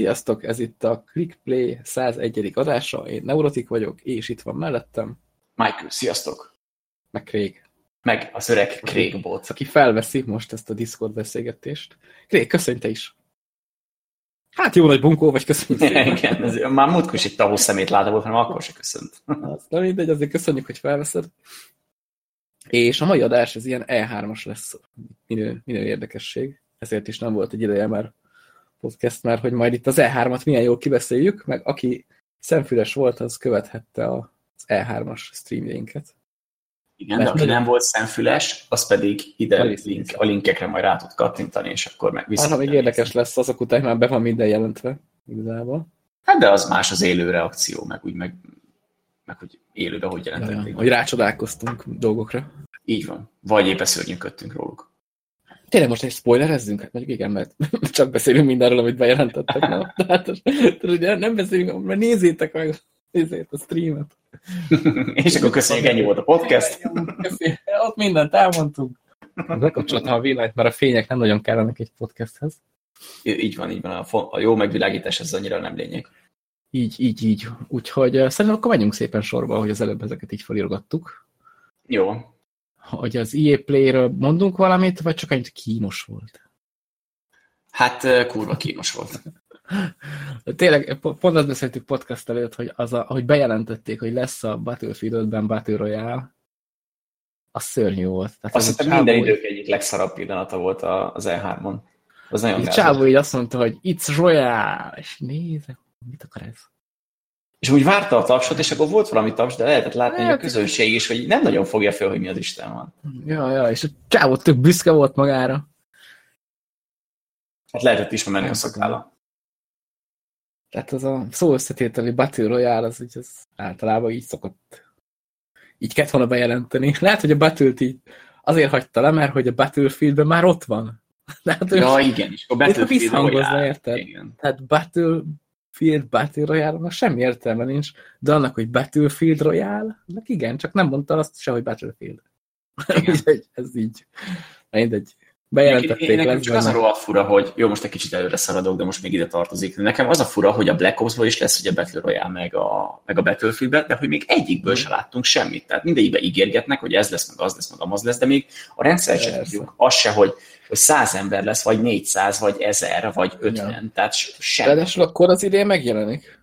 Sziasztok, ez itt a ClickPlay 101. adása, én Neurotik vagyok, és itt van mellettem. Michael, sziasztok! Meg Craig. Meg az öreg Craig bot. Aki felveszi most ezt a Discord beszélgetést. Craig, köszönj te is! Hát jó nagy bunkó vagy, köszönjük. Igen, ez, már múltkor is egy tavus szemét volt, hanem akkor se köszönt. Az nem mindegy, azért köszönjük, hogy felveszed. És a mai adás ez ilyen E3-as lesz, minő, minő érdekesség. Ezért is nem volt egy ideje már podcast, mert hogy majd itt az E3-at milyen jól kibeszéljük, meg aki szemfüles volt, az követhette az E3-as streamjénket. Igen, de aki nem volt szemfüles, az pedig ide link, a linkekre majd rá tud kattintani, és akkor meg vissza. Hát, még érdekes lesz, azok után már be van minden jelentve, igazából. Hát de az más az élő reakció, meg úgy meg, meg hogy élőbe hogy jelentették. Ja, hogy rácsodálkoztunk dolgokra. Így van. Vagy éppen szörnyűködtünk róluk. Tényleg most egy spoilerezzünk? Hát mondjuk igen, mert csak beszélünk mindenről, amit bejelentettek. Na? Tehát, ugye nem beszélünk, mert nézzétek meg nézzétek a streamet. És akkor köszönjük, ennyi volt a podcast. Ott mindent elmondtunk. Bekapcsoltam a villanyt, mert a fények nem nagyon kellenek egy podcasthez. Így van, így van. A, a jó megvilágítás ez annyira nem lényeg. Így, így, így. Úgyhogy szerintem akkor menjünk szépen sorba, hogy az előbb ezeket így felírgattuk. Jó hogy az EA Play-ről mondunk valamit, vagy csak annyit kínos volt? Hát kurva kínos volt. Tényleg, pont azt beszéltük podcast előtt, hogy, az a, hogy bejelentették, hogy lesz a Battlefield 5-ben Battle Royale, az szörnyű volt. Tehát azt hiszem minden idők egyik legszarabb pillanata volt az E3-on. Az nagyon Csávó így azt mondta, hogy it's Royale, és nézek, mit akar ez? És úgy várta a tapsot, és akkor volt valami taps, de lehetett látni, hát, hogy a közönség is, hogy nem nagyon fogja fel, hogy mi az Isten van. Ja, ja, és a csávó tök büszke volt magára. Hát lehetett is menni a szakálla. Tehát az a szó összetételi Battle Royale, az, az általában így szokott így kellett volna bejelenteni. Lehet, hogy a battle így azért hagyta le, mert hogy a Battlefieldben már ott van. Tehát, ja, igen, és a Battlefield Royale. érted? Igen. Tehát Battle Field Battle Royale-nak semmi értelme nincs, de annak, hogy Battlefield Royale, meg igen, csak nem mondta azt se, hogy Battlefield. ez így. Mindegy. Bejelentették én, én nekem csak az a rohadt fura, hogy jó, most egy kicsit előre szaladok, de most még ide tartozik. Nekem az a fura, hogy a Black Ops-ból is lesz ugye Battle Royale meg a, meg a battlefield de hogy még egyikből mm. se láttunk semmit. Tehát mindegyikben ígérgetnek, hogy ez lesz, meg az lesz, meg amaz lesz, de még a rendszer sem tudjuk. Az se, hogy, hogy száz ember lesz, vagy 400, vagy ezer, vagy 50. Ja. Tehát semmi. Ráadásul akkor az idén megjelenik.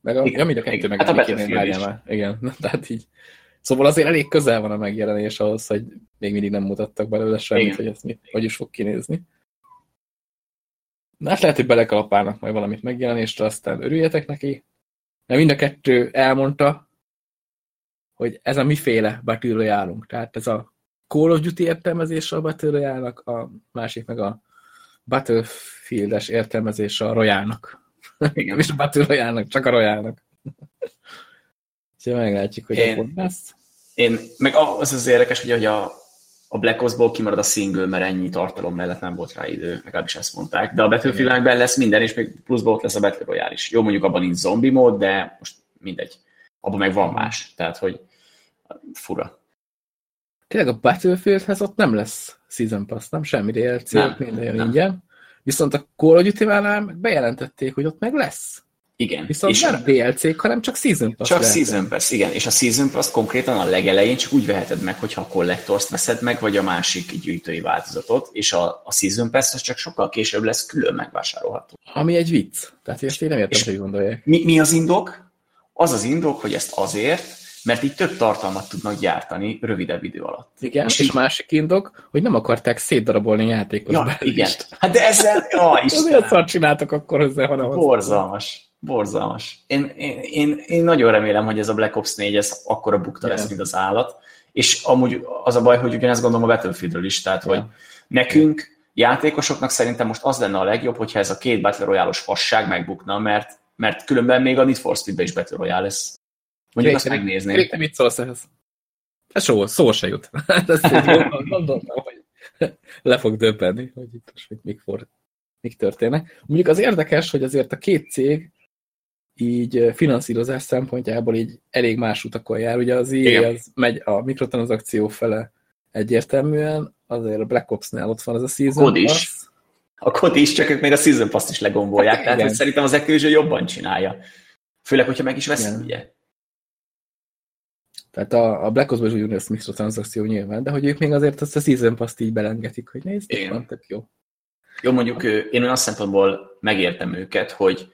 Meg a, igen, ja, mind a kettő meg hát a Battlefield is. Igen, tehát így Szóval azért elég közel van a megjelenés ahhoz, hogy még mindig nem mutattak belőle semmit, Igen. hogy ez mi, hogy is fog kinézni. Na, hát lehet, hogy belekalapálnak majd valamit megjelenésre, aztán örüljetek neki. Mert mind a kettő elmondta, hogy ez a miféle Battle royale Tehát ez a Call of Duty értelmezése a Battle royale a másik meg a Battlefield-es értelmezése a Royale-nak. Igen. És a Battle royale csak a Royale-nak. Úgyhogy meglátjuk, hogy én, lesz. Én, meg az az érdekes, hogy a, a Black Ops-ból kimarad a single, mert ennyi tartalom mellett nem volt rá idő, legalábbis ezt mondták. De a Battlefield lesz minden, és még pluszból ott lesz a Battle Royale is. Jó, mondjuk abban nincs zombi mód, de most mindegy. Abban meg van más. Tehát, hogy fura. Tényleg a Battlefieldhez ott nem lesz Season Pass, nem? Semmi DLC, nem, minden jön ingyen. Viszont a Call of Duty-nál bejelentették, hogy ott meg lesz. Igen. Viszont és nem DLC, hanem csak Season Pass. Csak lehet. Season Pass, igen. És a Season Pass konkrétan a legelején csak úgy veheted meg, hogyha a Collectors veszed meg, vagy a másik gyűjtői változatot, és a, a Season Pass az csak sokkal később lesz külön megvásárolható. Ami egy vicc. Tehát ezt én nem értem, hogy gondolják. Mi, mi az indok? Az az indok, hogy ezt azért, mert így több tartalmat tudnak gyártani rövidebb idő alatt. Igen, és, és másik indok, hogy nem akarták szétdarabolni a játékot. Ja, igen. Hát de ezzel, oh, Azért szart csináltak akkor ezzel, hanem Borzalmas. Borzalmas. Én, én, én, én nagyon remélem, hogy ez a Black Ops 4 ez akkora bukta lesz, mint az állat. És amúgy az a baj, hogy ugyanezt gondolom a Battlefieldről is, tehát hogy nekünk, játékosoknak szerintem most az lenne a legjobb, hogyha ez a két Battle Royale-os fasság megbukna, mert, mert különben még a Need for speed is Battle Royale lesz. Mondjuk azt megnézném. Még mit szólsz ehhez? Ez szó, se jut. Ezt gondoltam, hogy le fog döbbenni, hogy itt most mik, for, mik történnek. Mondjuk az érdekes, hogy azért a két cég így finanszírozás szempontjából így elég más utakon jár. Ugye az EA az megy a mikrotranszakció fele egyértelműen, azért a Black Ops-nál ott van ez a Season Pass. is. akkor ti is, csak ők még a Season Pass-t is legombolják. Hát, Tehát hogy szerintem az Activision jobban csinálja. Főleg, hogyha meg is veszik, ugye. Tehát a, a Black Ops-ban is úgy lesz mikrotranszakció nyilván, de hogy ők még azért azt a Season Pass-t így belengetik, hogy nézd, Igen. van, tök jó. Jó, mondjuk én olyan szempontból megértem őket, hogy,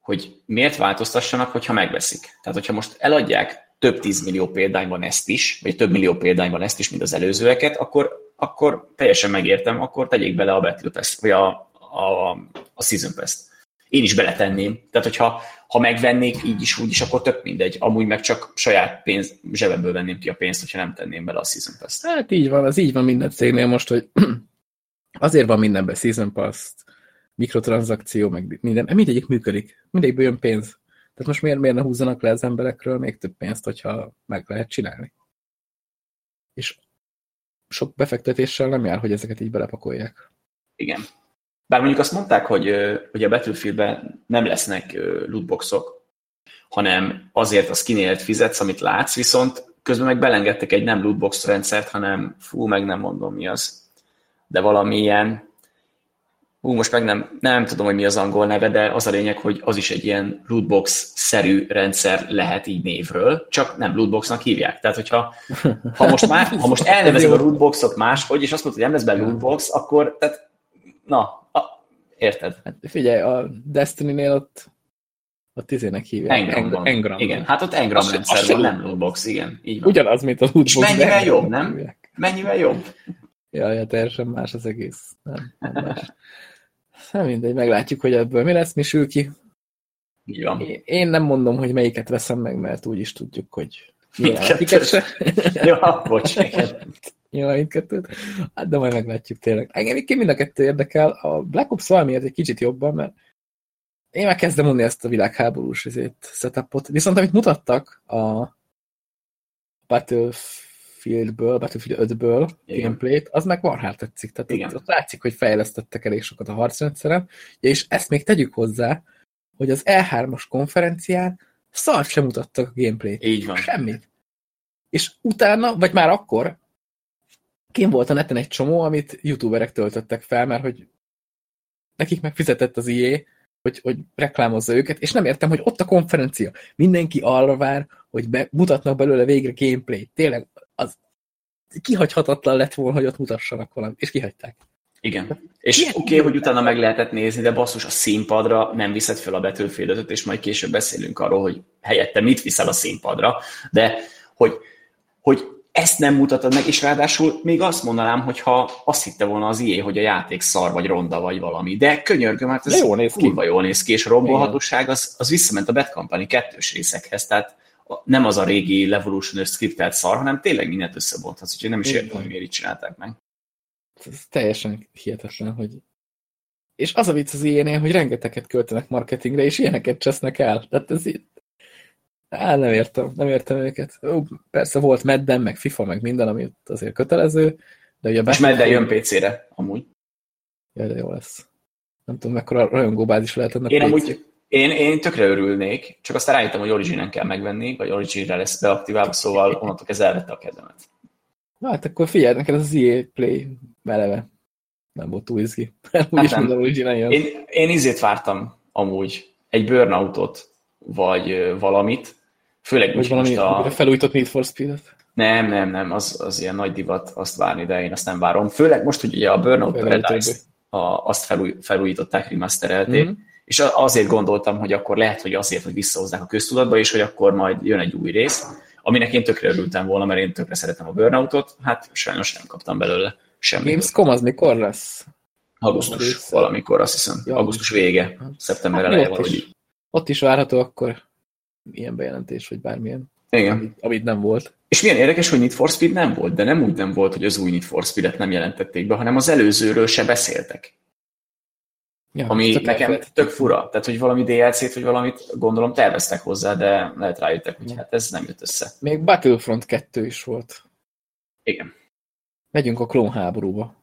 hogy miért változtassanak, hogyha megveszik. Tehát, hogyha most eladják több tízmillió példányban ezt is, vagy több millió példányban ezt is, mint az előzőeket, akkor, akkor teljesen megértem, akkor tegyék bele a Battle Pass, vagy a, a, a Season Pass-t. Én is beletenném. Tehát, hogyha ha megvennék így is, úgy is, akkor tök mindegy. Amúgy meg csak saját pénz, zsebemből venném ki a pénzt, hogyha nem tenném bele a Season Pass-t. Hát így van, az így van minden cégnél most, hogy azért van mindenben Season Pass, mikrotranszakció, meg minden, mindegyik működik. Mindegyikből jön pénz. Tehát most miért, miért ne húzzanak le az emberekről még több pénzt, hogyha meg lehet csinálni? És sok befektetéssel nem jár, hogy ezeket így belepakolják. Igen. Bár mondjuk azt mondták, hogy, hogy a Battlefieldben nem lesznek lootboxok, hanem azért a skinért fizetsz, amit látsz, viszont közben meg belengedtek egy nem lootbox rendszert, hanem fú, meg nem mondom mi az, de valamilyen Hú, most meg nem, nem tudom, hogy mi az angol neve, de az a lényeg, hogy az is egy ilyen lootbox-szerű rendszer lehet így névről, csak nem lootboxnak hívják. Tehát, hogyha ha most, már, ha most elnevezik a lootboxot máshogy, és azt mondod, hogy nem lesz belőle lootbox, akkor, tehát, na, érted? Hát figyelj, a Destiny-nél ott ott izének hívják. Engram. Engram. Igen, hát ott Engram rendszer van, nem lootbox, igen. Így van. Ugyanaz, mint a lootbox. És mennyivel jobb, nem? Hívják. Mennyivel jobb? Ja, ja, teljesen más az egész. Nem, nem más. Nem mindegy, meglátjuk, hogy ebből mi lesz, mi sül ki. Így van. Én nem mondom, hogy melyiket veszem meg, mert úgy is tudjuk, hogy mindkettőt se. Jó, bocs. Jó, mindkettőt. Hát, de majd meglátjuk tényleg. Engem mind a kettő érdekel. A Black Ops valamiért egy kicsit jobban, mert én már kezdem mondani ezt a világháborús setupot. Viszont amit mutattak a Battlefield Battlefieldből, Battlefield 5-ből gameplayt, az meg marhát tetszik. Tehát Igen. Ott, ott látszik, hogy fejlesztettek elég sokat a harcrendszeren, és ezt még tegyük hozzá, hogy az E3-as konferencián szart sem mutattak a gameplayt. Így van. Semmit. És utána, vagy már akkor, kim volt a neten egy csomó, amit youtuberek töltöttek fel, mert hogy nekik meg fizetett az IE, hogy, hogy reklámozza őket, és nem értem, hogy ott a konferencia. Mindenki arra vár, hogy be, mutatnak belőle végre gameplay. Tényleg, az kihagyhatatlan lett volna, hogy ott mutassanak valamit, és kihagyták. Igen. És oké, okay, hogy utána meg lehetett nézni, de basszus, a színpadra nem viszed fel a betűféletet, és majd később beszélünk arról, hogy helyette mit viszel a színpadra, de hogy, hogy ezt nem mutatod meg, és ráadásul még azt mondanám, hogyha azt hitte volna az IE, hogy a játék szar, vagy ronda, vagy valami. De könyörgöm, mert ez jól néz ki. jól néz ki, és a rombolhatóság az, az visszament a Bad Company kettős részekhez, tehát nem az a régi Levolution scriptelt szar, hanem tényleg mindent összebonthatsz, úgyhogy nem is értem, hogy miért így csinálták meg. Ez teljesen hihetetlen, hogy és az a vicc az ilyenél, hogy rengeteget költenek marketingre, és ilyeneket csesznek el. Tehát ez így... Á, nem értem, nem értem őket. Ó, persze volt Madden, meg FIFA, meg minden, ami azért kötelező, de ugye... És Madden jön PC-re, amúgy. Jaj, de jó lesz. Nem tudom, mekkora rajongóbázis lehet ennek. Én amúgy, én, én tökre örülnék, csak aztán rájöttem, hogy Origin-en kell megvenni, vagy Origin-re lesz beaktiválva, szóval onnantól ez elvette a kedvemet. Na hát akkor figyelj, neked az EA Play eleve. Nem volt túl izgi. hát nem. Origin én, én izét vártam amúgy, egy burnoutot, vagy valamit, főleg vagy valami most a... felújított Need for Speed-et? Nem, nem, nem, az, az ilyen nagy divat azt várni, de én azt nem várom. Főleg most, hogy ugye a Burnout Paradise, a, azt felúj, felújították, remasterelték, mm-hmm és azért gondoltam, hogy akkor lehet, hogy azért, hogy visszahozzák a köztudatba, és hogy akkor majd jön egy új rész, aminek én tökre örültem volna, mert én tökre szeretem a Burnoutot, hát sajnos nem kaptam belőle semmit. Gamescom az mikor lesz? Augusztus valamikor, azt hiszem. Ja. Augusztus vége, szeptember hát, eleje valahogy. Is, ott is várható akkor ilyen bejelentés, vagy bármilyen. Igen. Amit, amit nem volt. És milyen érdekes, hogy Need for Speed nem volt, de nem úgy nem volt, hogy az új Need for Speed-et nem jelentették be, hanem az előzőről se beszéltek. Ja, ami nekem lehet. tök fura. Tehát, hogy valami DLC-t, vagy valamit gondolom terveztek hozzá, de lehet rájöttek, hogy hát ez nem jött össze. Még Battlefront 2 is volt. Igen. Megyünk a klónháborúba.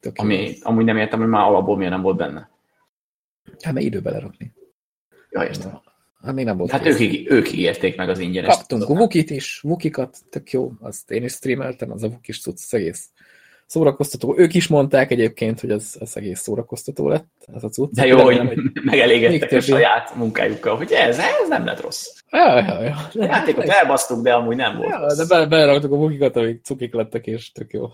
Tök ami, amúgy nem értem, hogy már alapból miért nem volt benne. Hát mert időbe lerakni. Ja, értem. Hát még nem volt. Hát ők, ők ígérték meg az ingyenes. Kaptunk a Wukit is, Wukikat, tök jó, azt én is streameltem, az a Wukis cucc, az egész szórakoztató. Ők is mondták egyébként, hogy az, az egész szórakoztató lett, ez a cucc. De jó, hogy megelégedtek a saját munkájukkal, hogy ez, ez nem lett rossz. Ja, ja, ja. A játékot elbasztuk, de amúgy nem volt ja, rossz. de be, beleraktuk a bukikat, amik cukik lettek, és tök jó.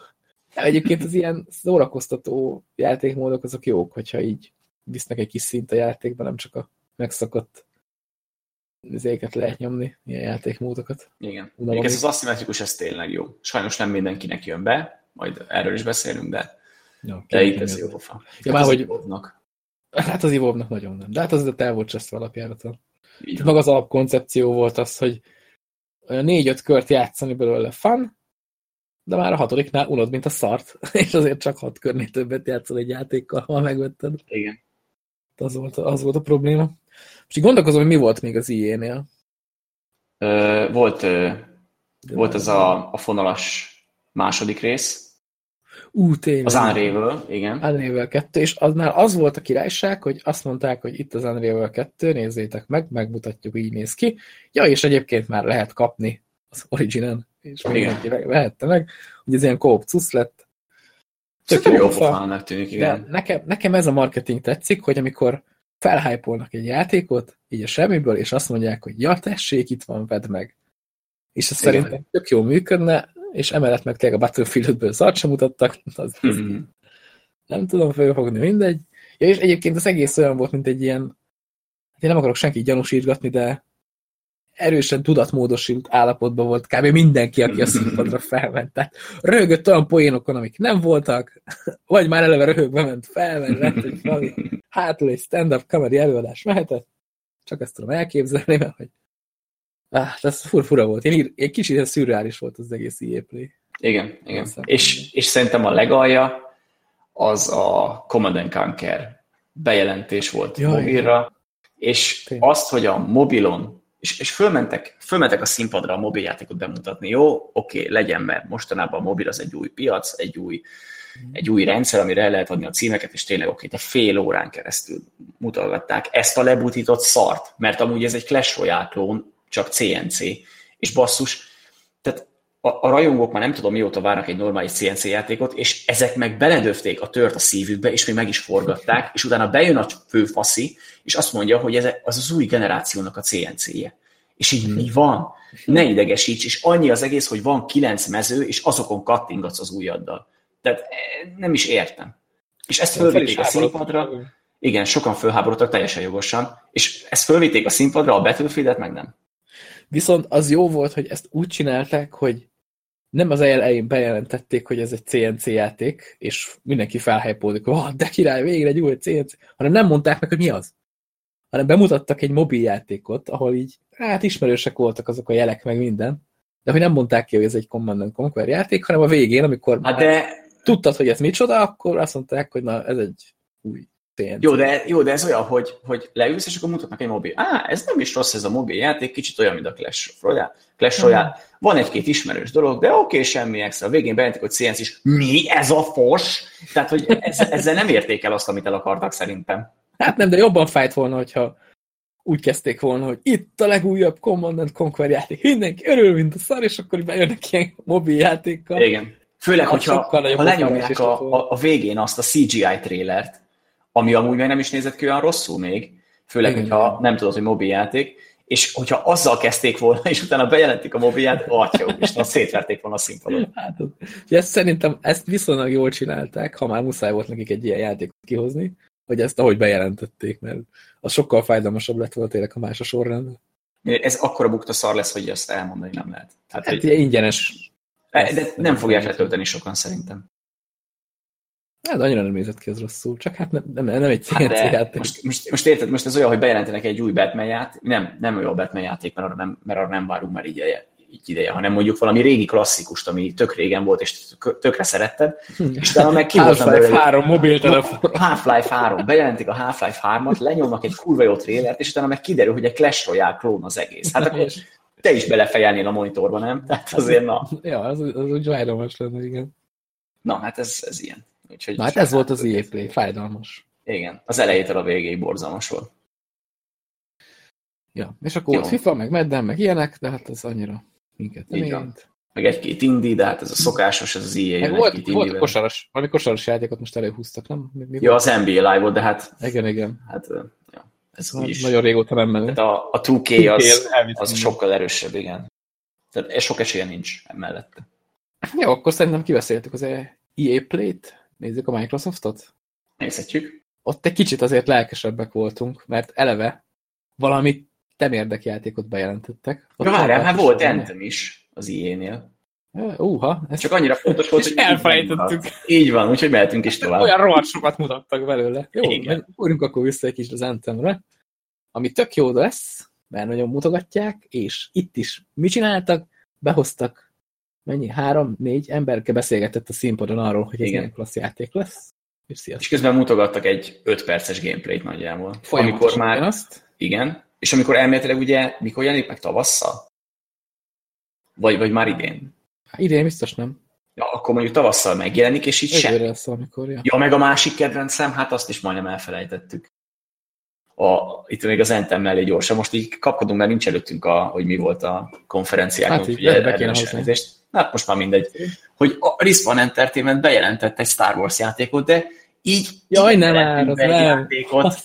Egyébként az ilyen szórakoztató játékmódok azok jók, hogyha így visznek egy kis szint a játékba, nem csak a megszakadt ezeket lehet nyomni, ilyen játékmódokat. Igen. Még ez az aszimmetrikus, ez tényleg jó. Sajnos nem mindenkinek jön be, majd erről is beszélünk, de, Ja, de itt ez jó pofa. Ja, már hogy-. Hát az ivóbbnak nagyon nem. De hát az el volt cseszve alapjáraton. Meg az alapkoncepció volt az, hogy négy-öt kört játszani belőle fun, de már a hatodiknál unod, mint a szart, és azért csak hat körnél többet játszol egy játékkal, ha megvetted. Igen. Az volt, az volt a probléma. És így gondolkozom, hogy mi volt még az IE-nél. Volt, ö, volt az a, a fonalas második rész, Ú, tényleg. az Unravel, igen. Unravel 2, és aznál az volt a királyság, hogy azt mondták, hogy itt az Unravel 2, nézzétek meg, megmutatjuk, így néz ki. Ja, és egyébként már lehet kapni az Originen, és Igen. mindenki vehette meg, hogy ez ilyen co cusz lett. Tök Szerintem jó jó pofának tűnik, De igen. nekem, nekem ez a marketing tetszik, hogy amikor felhájpolnak egy játékot, így a semmiből, és azt mondják, hogy ja, tessék, itt van, vedd meg. És ez Igen. szerintem tök jól működne, és emellett meg tényleg a Battlefield-ből szart sem mutattak, az, az Mhm. nem tudom fölfogni, mindegy. Ja, és egyébként az egész olyan volt, mint egy ilyen, hát én nem akarok senkit gyanúsítgatni, de erősen tudatmódosult állapotban volt kb. mindenki, aki a színpadra felment. Tehát röhögött olyan poénokon, amik nem voltak, vagy már eleve röhögve ment fel, vagy lett egy valami, hátul egy stand-up comedy előadás mehetett. Csak ezt tudom elképzelni, mert hogy ah, ez fur fura volt. Én egy kicsit szürreális volt az egész EA Play. Igen, igen. Aztán- És, és szerintem a legalja az a Command and Conquer bejelentés volt Ja, mobilra, és Tényleg. azt, hogy a mobilon, és, és fölmentek, fölmentek a színpadra a mobiljátékot bemutatni, jó, oké, legyen, mert mostanában a mobil az egy új piac, egy új, egy új rendszer, amire el lehet adni a címeket, és tényleg oké, de fél órán keresztül mutatták ezt a lebutított szart, mert amúgy ez egy Clash Royale klón, csak CNC, és basszus, tehát a, a rajongók már nem tudom mióta várnak egy normális CNC játékot, és ezek meg beledöfték a tört a szívükbe, és még meg is forgatták, és utána bejön a főfaszi, és azt mondja, hogy ez az az új generációnak a CNC-je. És így mi van? Ne idegesíts, és annyi az egész, hogy van kilenc mező, és azokon kattingatsz az ujjaddal. Tehát eh, nem is értem. És ezt fölvitték a színpadra, igen, sokan fölháborodtak teljesen jogosan, és ezt fölvitték a színpadra, a Battlefield-et meg nem. Viszont az jó volt, hogy ezt úgy csinálták, hogy nem az elején bejelentették, hogy ez egy CNC játék, és mindenki felhájpódik, hogy oh, de király, végre egy új CNC, hanem nem mondták meg, hogy mi az. Hanem bemutattak egy mobiljátékot, ahol így, hát ismerősek voltak azok a jelek, meg minden, de hogy nem mondták ki, hogy ez egy Command and Conquer játék, hanem a végén, amikor Hát de, tudtad, hogy ez micsoda, akkor azt mondták, hogy na, ez egy új CNC. jó, de, jó, de ez olyan, hogy, hogy leülsz, és akkor mutatnak egy mobil. Á, ez nem is rossz ez a mobil játék, kicsit olyan, mint a Clash Royale. Clash Royale. Van egy-két ismerős dolog, de oké, semmi extra. A végén bejelentik, hogy CNC is. Mi ez a fos? Tehát, hogy ez, ezzel nem érték el azt, amit el akartak szerintem. Hát nem, de jobban fájt volna, hogyha úgy kezdték volna, hogy itt a legújabb Command and Conquer játék. Mindenki örül, mint a szar, és akkor bejönnek ilyen mobil játékkal. Igen. Főleg, hogyha ha lenyomják a, a, a végén azt a CGI trélert, ami amúgy meg nem is nézett ki olyan rosszul még, főleg, Igen. hogyha nem tudod, hogy mobiljáték, és hogyha azzal kezdték volna, és utána bejelentik a mobilját, atya úristen, szétverték volna a színpadon. Hát, ezt szerintem ezt viszonylag jól csinálták, ha már muszáj volt nekik egy ilyen játékot kihozni, hogy ezt ahogy bejelentették, mert az sokkal fájdalmasabb lett volna tényleg, ha más a sorrend. Ez akkora bukta szar lesz, hogy azt elmondani nem lehet. Tehát, Hát hogy, ingyenes. de nem fogják letölteni sokan szerintem. Hát annyira nem nézett ki az rosszul, csak hát nem, nem, nem egy Hát CNC de játék. most, most, most érted, most ez olyan, hogy bejelentenek egy új Batman játék, nem, nem olyan Batman játék, mert arra nem, mert arra nem várunk már ideje, így ideje, hanem mondjuk valami régi klasszikust, ami tök régen volt, és tök- tökre szeretted, és utána meg ki Half-Life belőle- 3 mobiltelefon. Half-Life 3, bejelentik a Half-Life 3-at, lenyomnak egy kurva jó trélert, és utána meg kiderül, hogy egy Clash Royale klón az egész. Hát akkor te is belefejelnél a monitorba, nem? Tehát azért na, Ja, az, az úgy fájdalmas lenne, igen. na hát ez, ez ilyen. Úgyhogy Na hát ez volt az EA Play, fájdalmas. Igen, az elejétől a végéig borzalmas volt. Ja, és akkor Jó. volt FIFA, meg Madden, meg ilyenek, de hát ez annyira minket nem érint. meg egy-két indi, de hát ez a szokásos, ez az EA Meg volt, volt kosaras, valami kosaras játékot most előhúztak, nem? Mi, mi ja, az NBA Live-ot, de hát... Igen, igen. Hát, ja, ez hát, is. Nagyon régóta nem menő. Hát a, a 2K az, az sokkal erősebb, igen. Tehát sok esélye nincs mellette. Jó, akkor szerintem kiveszéltük az EA Play-t. Nézzük a Microsoftot. Nézhetjük. Ott egy kicsit azért lelkesebbek voltunk, mert eleve valami temérdekjátékot bejelentettek. Ja, várjál, hát volt Anthem is az IE-nél. Uha, ez Csak annyira fontos volt, hogy elfelejtettük. Így van, úgyhogy mehetünk is tovább. Olyan rohadt sokat mutattak belőle. Jó, úrunk akkor vissza egy kis az Anthemre, ami tök jó lesz, mert nagyon mutogatják, és itt is mit csináltak? Behoztak mennyi? Három, négy emberke beszélgetett a színpadon arról, hogy ez Igen. milyen klassz játék lesz. És, és közben mutogattak egy 5 perces gameplayt nagyjából. Amikor már, azt. Igen, és amikor elméletileg ugye, mikor jelenik meg tavasszal? Vagy, vagy már idén? Hát idén biztos nem. Ja, akkor mondjuk tavasszal megjelenik, és így sem. Lesz, amikor, ja. ja, meg a másik kedvencem, hát azt is majdnem elfelejtettük. A, itt még az Entem mellé gyorsan. Most így kapkodunk, mert nincs előttünk, a, hogy mi volt a konferenciák. Hát így, ugye, be kéne Hát most már mindegy. Hogy a Respawn Entertainment bejelentett egy Star Wars játékot, de így... Jaj, nem már, az nem. Játékot.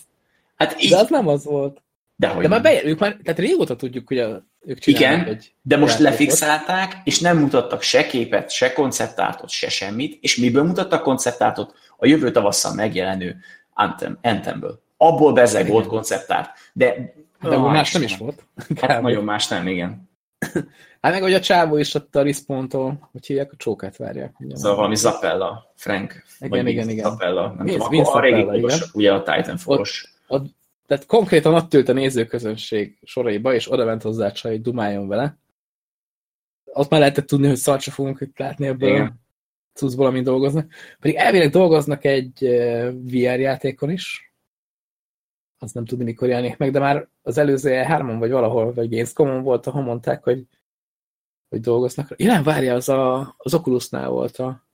Hát így, de az nem az volt. De, de már be, ők már, tehát régóta tudjuk, hogy a, ők Igen, egy de most játékot. lefixálták, és nem mutattak se képet, se konceptártot, se semmit, és miből mutattak konceptártot? A jövő tavasszal megjelenő Anthem, Anthemből. Abból bezeg volt konceptárt. De, de ah, más nem is volt. Hát nagyon más nem, igen. Hát meg, hogy a csávó is ott a respawn hogy hívják, a csókát várják. Ugye, szóval valami Zapella, Frank. Igen, igen, igen. Zapella, nem Vince, tudom, Vince a régi igen. ugye a. Ott, ott tehát konkrétan ott ült a nézőközönség soraiba, és oda ment hozzá csak, hogy dumáljon vele. Ott már lehetett tudni, hogy szart fogunk itt látni ebből cuccból, amin dolgoznak. Pedig elvileg dolgoznak egy VR játékon is. Azt nem tudni, mikor jelenik meg, de már az előző E3-on, vagy valahol, vagy Gamescom-on volt, ahol mondták, hogy, hogy dolgoznak. Ja, nem, várja, az, a, az Oculusnál volt a,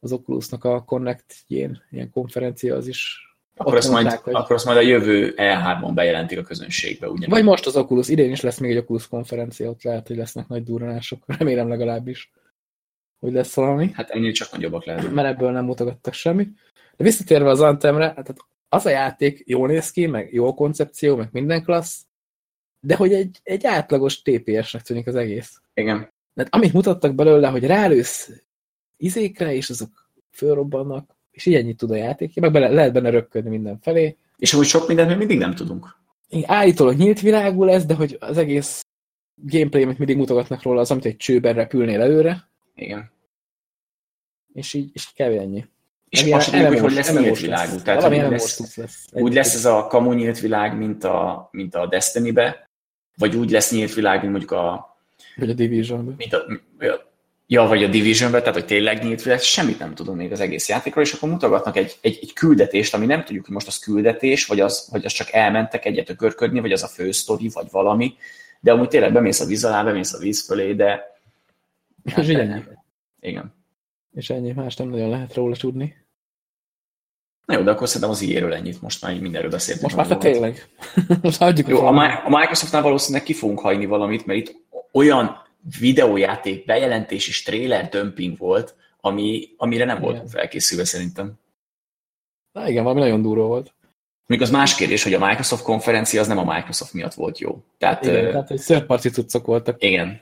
az Oculusnak a Connect ilyen, ilyen konferencia, az is akkor azt, mondták, majd, hogy... akkor azt majd a jövő E3-on bejelentik a közönségbe, ugye? Vagy most az Oculus, idén is lesz még egy Oculus konferencia, ott lehet, hogy lesznek nagy durranások, remélem legalábbis, hogy lesz valami. Hát ennél csak nagyobbak lehet. Mert ebből nem mutogattak semmit. De visszatérve az Antemre, tehát az a játék jól néz ki, meg jó koncepció, meg minden klassz, de hogy egy, egy átlagos TPS-nek tűnik az egész. Igen. Tehát amit mutattak belőle, hogy rálősz izékre, és azok fölrobbannak, és így ennyit tud a játék, meg bele, lehet benne röpködni mindenfelé. És amúgy sok mindent még mindig nem tudunk. Állítólag nyílt világú lesz, de hogy az egész gameplay, amit mindig mutogatnak róla, az, amit egy csőben repülnél előre. Igen. És így, és kevés ennyi. És azt sem hogy, hogy lesz nyílt világú. Lesz. Tehát, lesz, lesz. Úgy lesz ez a kamu nyílt világ, mint a, mint a Destiny-be, vagy úgy lesz nyílt világ, mint mondjuk a... Vagy a Division-be. Mint a, ja, vagy a division tehát hogy tényleg nyílt világ, semmit nem tudom még az egész játékról, és akkor mutogatnak egy, egy, egy küldetést, ami nem tudjuk, hogy most az küldetés, vagy az, vagy az csak elmentek egyet ökörködni, vagy az a fő sztori, vagy valami, de amúgy tényleg bemész a víz alá, bemész a víz fölé, de... Hát, és ennyi. Igen. És ennyi, más nem nagyon lehet róla tudni. Na jó, de akkor szerintem az ilyenről ennyit, most már mindenről beszéltünk. Most már tényleg. most hagyjuk jó, a, a Microsoftnál valószínűleg ki fogunk hagyni valamit, mert itt olyan videójáték bejelentés és trailer dömping volt, ami, amire nem voltunk felkészülve szerintem. Na igen, valami nagyon durva volt. Még az más kérdés, hogy a Microsoft konferencia az nem a Microsoft miatt volt jó. Tehát, igen, uh, tehát szörparti cuccok voltak. Igen.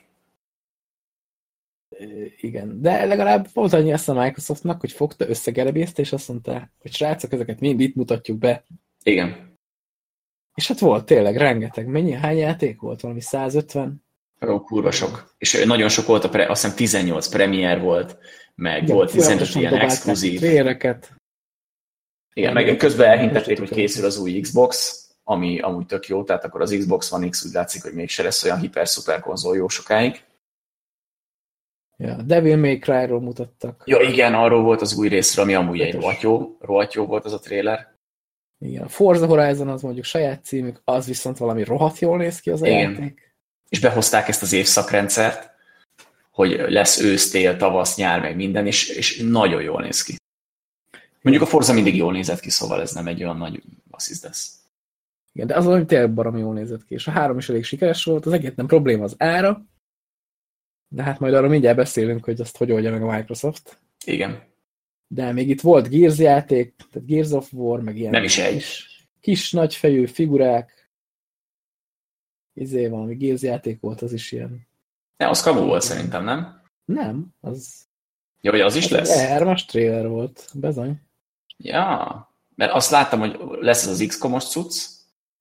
Igen, de legalább volt annyi ezt a Microsoftnak, hogy fogta, összegerebészte, és azt mondta, hogy srácok, ezeket mind itt mutatjuk be. Igen. És hát volt tényleg rengeteg. Mennyi, hány játék volt? Valami 150? Ó, kurva sok. És nagyon sok volt, a pre, azt hiszem 18 premier volt, meg Igen, volt 15 ilyen exkluzív. Véreket. Igen, meg közben elhintették, hogy készül az új Xbox, ami amúgy tök jó, tehát akkor az Xbox One X úgy látszik, hogy mégse lesz olyan hiper-szuper konzol jó sokáig. Ja, Devil May Cry-ról mutattak. Ja, igen, arról volt az új részről, ami amúgy egy rohadt jó, rohadt jó volt az a trailer. Igen, a Forza Horizon az mondjuk saját címük, az viszont valami rohadt jól néz ki az a igen. játék és behozták ezt az évszakrendszert, hogy lesz ősz, tél, tavasz, nyár, meg minden, és, és nagyon jól néz ki. Mondjuk a Forza mindig jól nézett ki, szóval ez nem egy olyan nagy asszisz lesz. Igen, de az hogy tényleg baromi jól nézett ki, és a három is elég sikeres volt, az egyetlen probléma az ára, De hát majd arról mindjárt beszélünk, hogy azt hogy oldja meg a Microsoft. Igen. De még itt volt Gears játék, tehát Gears of War, meg ilyen Nem is egy. kis, kis nagyfejű figurák. Izé valami Gears játék volt, az is ilyen. Ne, az kamu volt szerintem, nem? Nem, az, Ja, vagy az is az lesz? egy E3-as trailer volt, bezony. Ja, mert azt láttam, hogy lesz az XCOM-os cucc,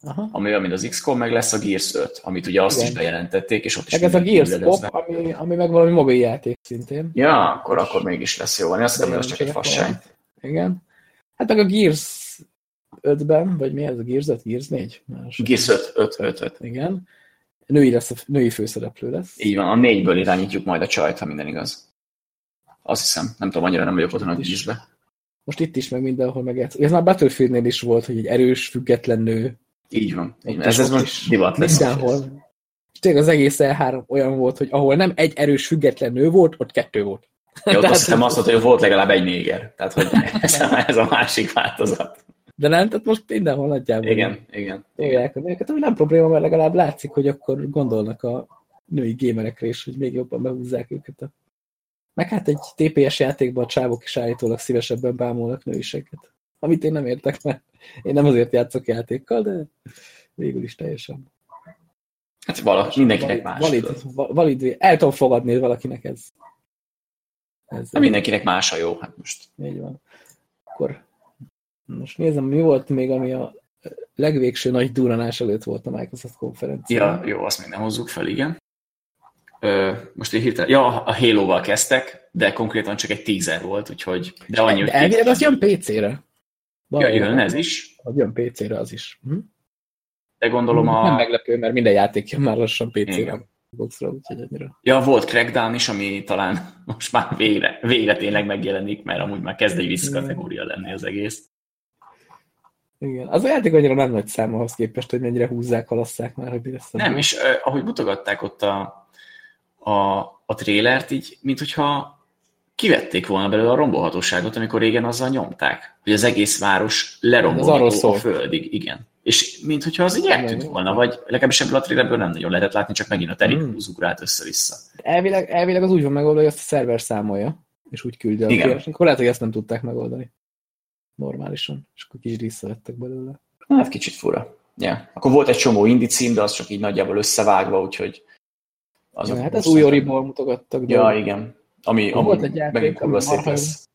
Aha. ami olyan, mint az XCOM, meg lesz a Gears 5, amit ugye azt Igen. is bejelentették, és ott is Meg ez a Gears. Pop, ami, ami meg valami mobil játék szintén. Ja, akkor, akkor mégis lesz jó. Én azt hittem, hogy az csak egy fasság. Igen. Hát meg a Gears 5-ben, vagy mi ez a Gears 5, Gears 4? Más. Gears 5, 5, 5, 5. Igen. Női, lesz a, női főszereplő lesz. Így van, a négyből irányítjuk majd a csajt, ha minden igaz. Azt hiszem, nem tudom, annyira nem vagyok otthon a. Gearsbe. Most itt is, meg mindenhol meg Ez már Battlefieldnél is volt, hogy egy erős, független nő. Így van. Így van. Ott Ez, ez most divat lesz. Mindenhol. Tényleg az egész E3 olyan volt, hogy ahol nem egy erős, független nő volt, ott kettő volt. Tehát- azt hiszem azt mondta, hogy volt legalább egy néger. Tehát, hogy ez a, másik változat. De nem, tehát most mindenhol nagyjából. Igen, igen. Tolják a nőket, ami nem probléma, mert legalább látszik, hogy akkor gondolnak a női gémerekre is, hogy még jobban behúzzák őket. A... Meg hát egy TPS játékban a csávok is állítólag szívesebben bámulnak nőiséget. Amit én nem értek, mert én nem azért játszok játékkal, de végül is teljesen. Hát vala, mindenkinek más. Valid, tudod. valid, valid, el tudom fogadni hogy valakinek ez. ez Hát mindenkinek más a jó, hát most. Így van. Akkor most nézem, mi volt még, ami a legvégső nagy duranás előtt volt a Microsoft konferencia. Ja, jó, azt még nem hozzuk fel, igen. Ö, most én hirtelen, ja, a Halo-val kezdtek, de konkrétan csak egy teaser volt, úgyhogy, de annyi, De elvileg az jön PC-re. Ja, jön ez is, Hogy jön PC-re az is. Hm? de gondolom a... Nem meglepő, mert minden játék jön már lassan PC-re. Boxra, úgyhogy annyira. Ja, volt Crackdown is, ami talán most már végre, végre tényleg megjelenik, mert amúgy már kezd egy visszkategória lenni az egész. Igen. Az a játék annyira nem nagy szám ahhoz képest, hogy mennyire húzzák, halasszák már, hogy mi lesz. Nem, és eh, ahogy mutogatták ott a, a, a trélert, így, mint hogyha kivették volna belőle a rombolhatóságot, amikor régen azzal nyomták, hogy az egész város lerombolható a földig, igen. És mint hogyha az így eltűnt volna, vagy legalábbis ebből a trélerből nem nagyon lehetett látni, csak megint a terik Hmm. húzugrált össze-vissza. Elvileg, elvileg az úgy van megoldva, hogy azt a szerver számolja, és úgy küldi a Igen. Akkor lehet, hogy ezt nem tudták megoldani. Normálisan. És akkor kicsit visszavettek belőle. Hát kicsit fura. Ja. Akkor volt egy csomó indie cím, de az csak így nagyjából összevágva, úgyhogy... Az azok hát az új Oriból mutogattak. Ja, igen. Ami, Volt ami egy játék, megint kurva szép marha- lesz.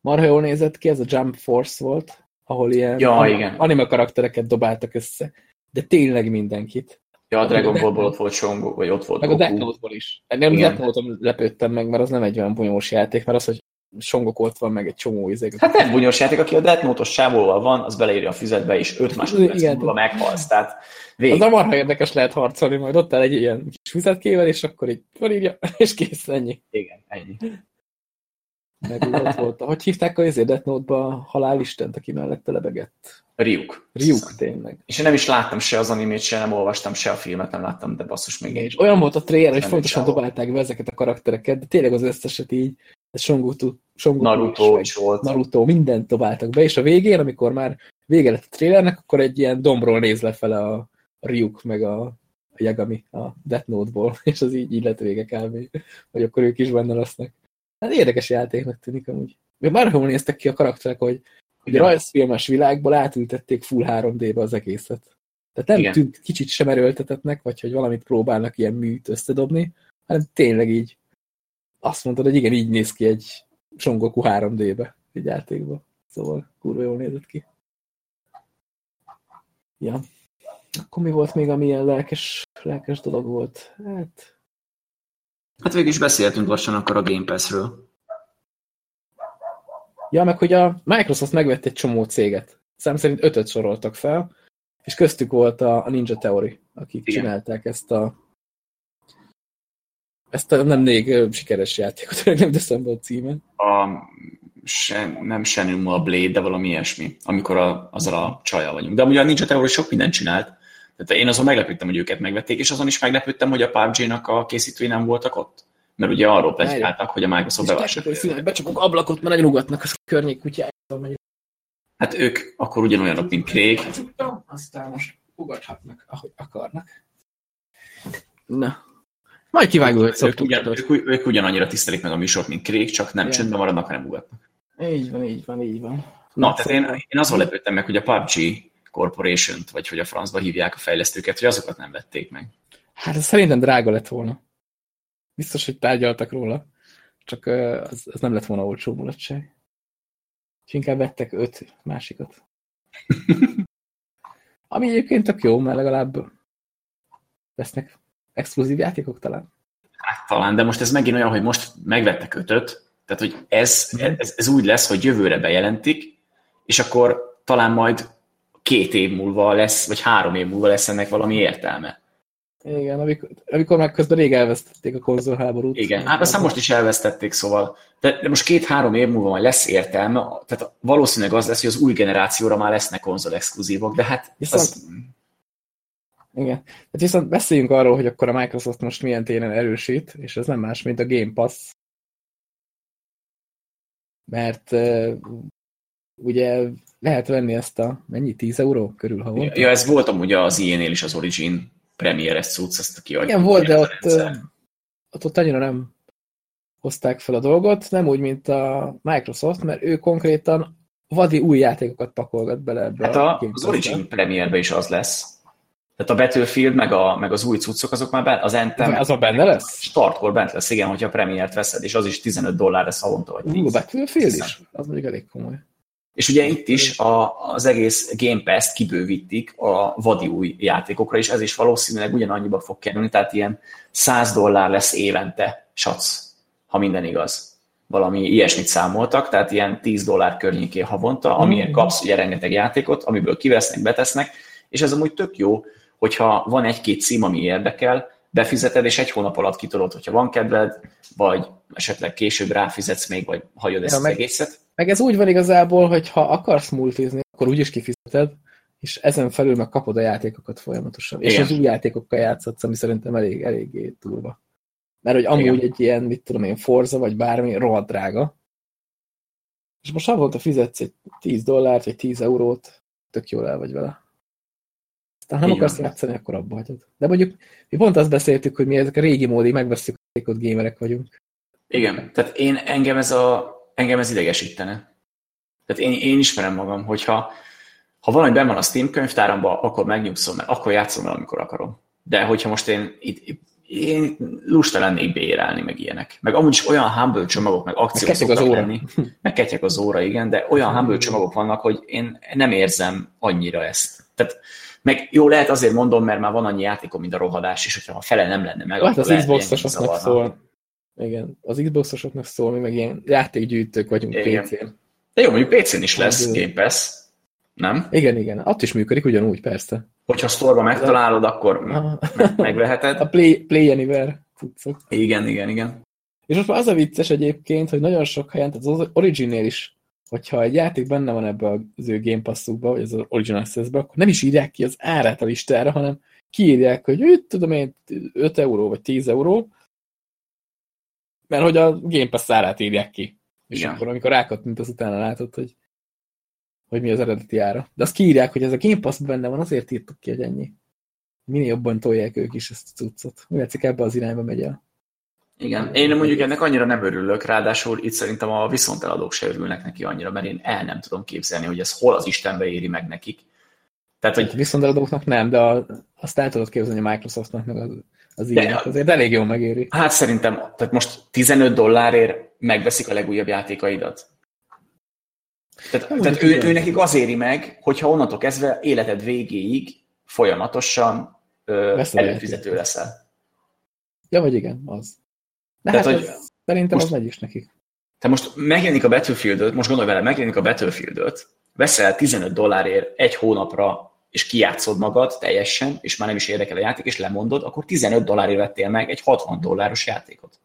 Marha jól nézett ki, ez a Jump Force volt, ahol ilyen Ja, anim- igen. anime karaktereket dobáltak össze. De tényleg mindenkit. Ja, a Dragon Ballból ott volt Songo, vagy ott volt Meg a Death Goku. Note-ból is. Nem Igen. Death Note-on lepődtem meg, mert az nem egy olyan bonyolós játék, mert az, hogy Songok ott van, meg egy csomó izé. Hát nem bunyos játék, aki a Death Note-os csávóval van, az beleírja a füzetbe, és 5 másodperc múlva meghalsz. Tehát Az végig. a marha érdekes lehet harcolni, majd ott áll egy ilyen kis füzetkével, és akkor így felírja, és kész, ennyi. Igen, ennyi. Meg ott volt. Hogy hívták a izé Death Note-ba halálistent, aki mellette lebegett? Ryuk. Ryuk, tényleg. És én nem is láttam se az animét, se nem olvastam, se a filmet nem láttam, de basszus még én És olyan volt a trailer, hogy Nem fontosan dobálták be ezeket a karaktereket, de tényleg az összeset így, ez Songoku, Songoku Naruto meg is volt. Naruto, mindent dobáltak be, és a végén, amikor már vége lett a trailernek, akkor egy ilyen dombról néz lefele a, a Ryuk, meg a, a Yagami a Death Note-ból, és az így, így lett vége kb. Hogy akkor ők is benne lesznek. Hát érdekes játéknak tűnik amúgy. Még már jól néztek ki a karakterek, hogy hogy a Igen. rajzfilmes világból átültették full 3D-be az egészet. Tehát nem Igen. tűnt kicsit sem erőltetetnek, vagy hogy valamit próbálnak ilyen műt összedobni, hanem tényleg így azt mondtad, hogy igen, így néz ki egy Songoku 3D-be, egy játékba. Szóval kurva jól nézett ki. Ja. Akkor mi volt még, ami ilyen lelkes, lelkes dolog volt? Hát, Hát végig is beszéltünk lassan akkor a Game Pass-ről. Ja, meg hogy a Microsoft megvett egy csomó céget. Szám szerint ötöt soroltak fel, és köztük volt a, Ninja Theory, akik Igen. csinálták ezt a ezt a nem még sikeres játékot, nem teszem be a címe. A, se, nem Shenmue a Blade, de valami ilyesmi, amikor a, azzal a csajjal vagyunk. De amúgy a Ninja Theory sok mindent csinált. Tehát én azon meglepődtem, hogy őket megvették, és azon is meglepődtem, hogy a PUBG-nak a készítői nem voltak ott. Mert ugye arról plegykáltak, hogy a Microsoft bevásárolja. becsapok ablakot, mert nagyon ugatnak a környék kutyáját. Hát ők akkor ugyanolyanok, mint Craig. Aztán most ugathatnak, ahogy akarnak. Na. Majd kivágó, hogy ők, szoktuk. ugyan, ők, ők ugyanannyira tisztelik meg a műsort, mint Krék, csak nem Igen. csöndben maradnak, hanem ugatnak. Így van, így van, így van. Na, tehát én, én azon lepődtem meg, hogy a PUBG Corporation-t, vagy hogy a francba hívják a fejlesztőket, hogy azokat nem vették meg. Hát ez szerintem drága lett volna. Biztos, hogy tárgyaltak róla. Csak az, az nem lett volna olcsó mulatság. És inkább vettek öt másikat. Ami egyébként tök jó, mert legalább lesznek exkluzív játékok talán. Hát talán, de most ez megint olyan, hogy most megvettek ötöt, tehát hogy ez, ez, ez úgy lesz, hogy jövőre bejelentik, és akkor talán majd két év múlva lesz, vagy három év múlva lesz ennek valami értelme. Igen, amikor, amikor már közben rég elvesztették a konzolháborút. Igen, hát aztán most is elvesztették, szóval, de, de most két-három év múlva majd lesz értelme, tehát valószínűleg az lesz, hogy az új generációra már lesznek konzol exkluzívok, de hát Viszont- az, Igen. Hát viszont beszéljünk arról, hogy akkor a Microsoft most milyen téren erősít, és ez nem más, mint a Game Pass. Mert uh, ugye lehet venni ezt a, mennyi, 10 euró körül havonta? ja, ez volt amúgy az ilyen is az Origin premieres cucc, azt kiadja. Igen, volt, de ott, ott, ott annyira nem hozták fel a dolgot, nem úgy, mint a Microsoft, mert ő konkrétan vadi új játékokat pakolgat bele ebbe Hát a a, az. Origin premierbe is az lesz. Tehát a Battlefield, meg, a, meg az új cuccok, azok már benne, az Anthem, Az a benne lesz? startkor bent lesz, igen, hogyha a premiért veszed, és az is 15 dollár lesz havonta, vagy Ú, 10. a Battlefield is? Az mondjuk elég komoly. És ugye itt is a, az egész Game Pass-t kibővítik a vadi új játékokra, és ez is valószínűleg ugyanannyiba fog kerülni, tehát ilyen 100 dollár lesz évente, sac, ha minden igaz. Valami ilyesmit számoltak, tehát ilyen 10 dollár környékén havonta, amiért Mhm. kapsz ugye rengeteg játékot, amiből kivesznek, betesznek, és ez amúgy tök jó, hogyha van egy-két cím, ami érdekel, befizeted, és egy hónap alatt kitolod, hogyha van kedved, vagy esetleg később ráfizetsz még, vagy hagyod ezt Ja, az meg- egészet. Meg ez úgy van igazából, hogy ha akarsz multizni, akkor úgyis kifizeted, és ezen felül meg kapod a játékokat folyamatosan. És Igen. az új játékokkal játszhatsz, ami szerintem elég, eléggé durva. Mert hogy amúgy Igen. egy ilyen, mit tudom én, Forza, vagy bármi, rohadt drága. És most havonta fizetsz egy 10 dollárt, vagy 10 eurót, tök jól el vagy vele. Aztán ha nem Így akarsz van. játszani, akkor abba hagyod. De mondjuk, mi pont azt beszéltük, hogy mi ezek a régi módi, megveszünk a játékot, gamerek vagyunk. Igen, tehát én, engem ez, a, engem ez idegesítene. Tehát én, én ismerem magam, hogyha ha valami benn van a Steam könyvtáramban, akkor megnyugszom, mert akkor játszom el, amikor akarom. De hogyha most én itt, én lusta lennék bérelni, meg ilyenek. Meg amúgy is olyan humble csomagok, meg akciók ketyeg az óra. lenni. Meg az óra, igen, de olyan humble csomagok vannak, hogy én nem érzem annyira ezt. Tehát meg jó, lehet azért mondom, mert már van annyi játékom, mint a rohadás, és hogyha a fele nem lenne meg, Hát akkor az Xbox-osoknak szól. Igen, az Xbox-osoknak szól, mi meg ilyen játékgyűjtők vagyunk Igen. PC-n. De jó, mondjuk PC-n is lesz Az- Game Pass, nem? Igen, igen, ott is működik ugyanúgy, persze. Hogyha store megtalálod, akkor Aha. me- A megveheted. Play, Play Anywhere cuccok. Igen, igen, igen. És most már az a vicces egyébként, hogy nagyon sok helyen, tehát az Originnél is, hogyha egy játék benne van ebbe az ő Game Pass-ukba, vagy az Origin Access-be, akkor nem is írják ki az árát a listára, hanem kiírják, hogy úgy tudom én 5 euró vagy 10 euró, mert hogy a Game Pass árát írják ki. És Igen. akkor amikor rákattint, az utána látod, hogy, hogy mi az eredeti ára. De azt kiírják, hogy ez a Game Pass benne van, azért írtuk ki, hogy ennyi. Minél jobban tolják ők is ezt a cuccot. Látszik, ebbe az irányba megy el. Igen. Én mondjuk ennek annyira nem örülök, ráadásul itt szerintem a viszonteladók se örülnek neki annyira, mert én el nem tudom képzelni, hogy ez hol az Istenbe éri meg nekik. Tehát, Hogy hogy viszont eladóknak nem, de a, azt el tudod képzelni a Microsoftnak, meg az, az ilyenek. Azért elég jól megéri. hát szerintem, tehát most 15 dollárért megveszik a legújabb játékaidat. Tehát, Úgy, tehát ő, ő nekik az éri meg, hogyha onnantól kezdve életed végéig folyamatosan ö, előfizető leszel. Ja, vagy igen, az. De Tehát, hát hogy szerintem most- az megy is nekik. te most megjelenik a battlefield most gondolj vele, megjelenik a battlefield veszel 15 dollárért egy hónapra, és kijátszod magad teljesen, és már nem is érdekel a játék, és lemondod, akkor 15 dollárért vettél meg egy 60 dolláros játékot.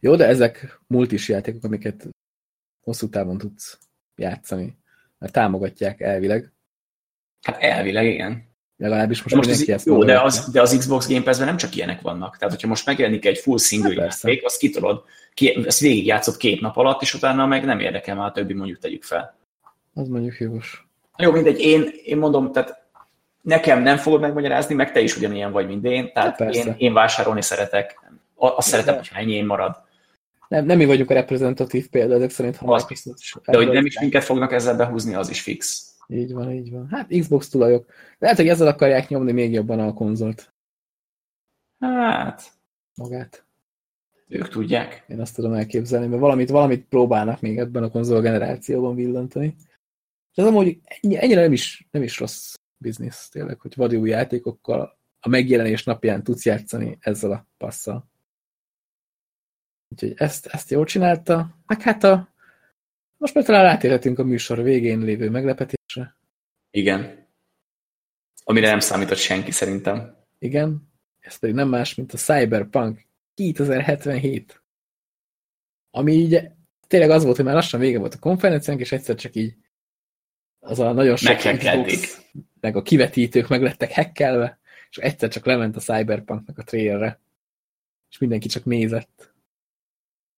Jó, de ezek multis játékok, amiket hosszú távon tudsz játszani. Mert támogatják elvileg. Hát elvileg igen. Legalábbis most, De most mindenki ez, ezt jó, de az, de az Xbox Game Pass-ben nem csak ilyenek vannak. Tehát, hogyha most megjelenik egy full single Hát játék, azt kitolod, ki, ezt végigjátszott két nap alatt, és utána meg nem érdekel már a többi, mondjuk tegyük fel. Az mondjuk jogos. Jó, mindegy, én, én mondom, tehát nekem nem fogod megmagyarázni, meg te is ugyanilyen vagy, mint én, tehát én, én vásárolni szeretek, azt szeretem, hogy enyém marad. Nem, nem mi vagyunk a reprezentatív példa, ezek szerint ha az biztos. De hogy nem is minket fognak ezzel behúzni, az is fix. Így van, így van. Hát Xbox tulajok. Lehet, hogy ezzel akarják nyomni még jobban a konzolt. Hát... Magát. Ők tudják. Én azt tudom elképzelni, mert valamit, valamit próbálnak még ebben a konzol generációban villantani. És ez amúgy ennyire nem is, nem is rossz biznisz, tényleg, hogy vadjú játékokkal a megjelenés napján tudsz játszani ezzel a passzal. Úgyhogy ezt, ezt jól csinálta. Meg hát a most már talán rátérhetünk a műsor végén lévő meglepetésre. Igen. Amire nem számított senki szerintem. Igen. Ez pedig nem más, mint a Cyberpunk 2077. Ami így tényleg az volt, hogy már lassan vége volt a konferenciánk, és egyszer csak így az a nagyon sok Xbox, meg a kivetítők meg lettek hekkelve, és egyszer csak lement a Cyberpunknak a trailerre, és mindenki csak nézett.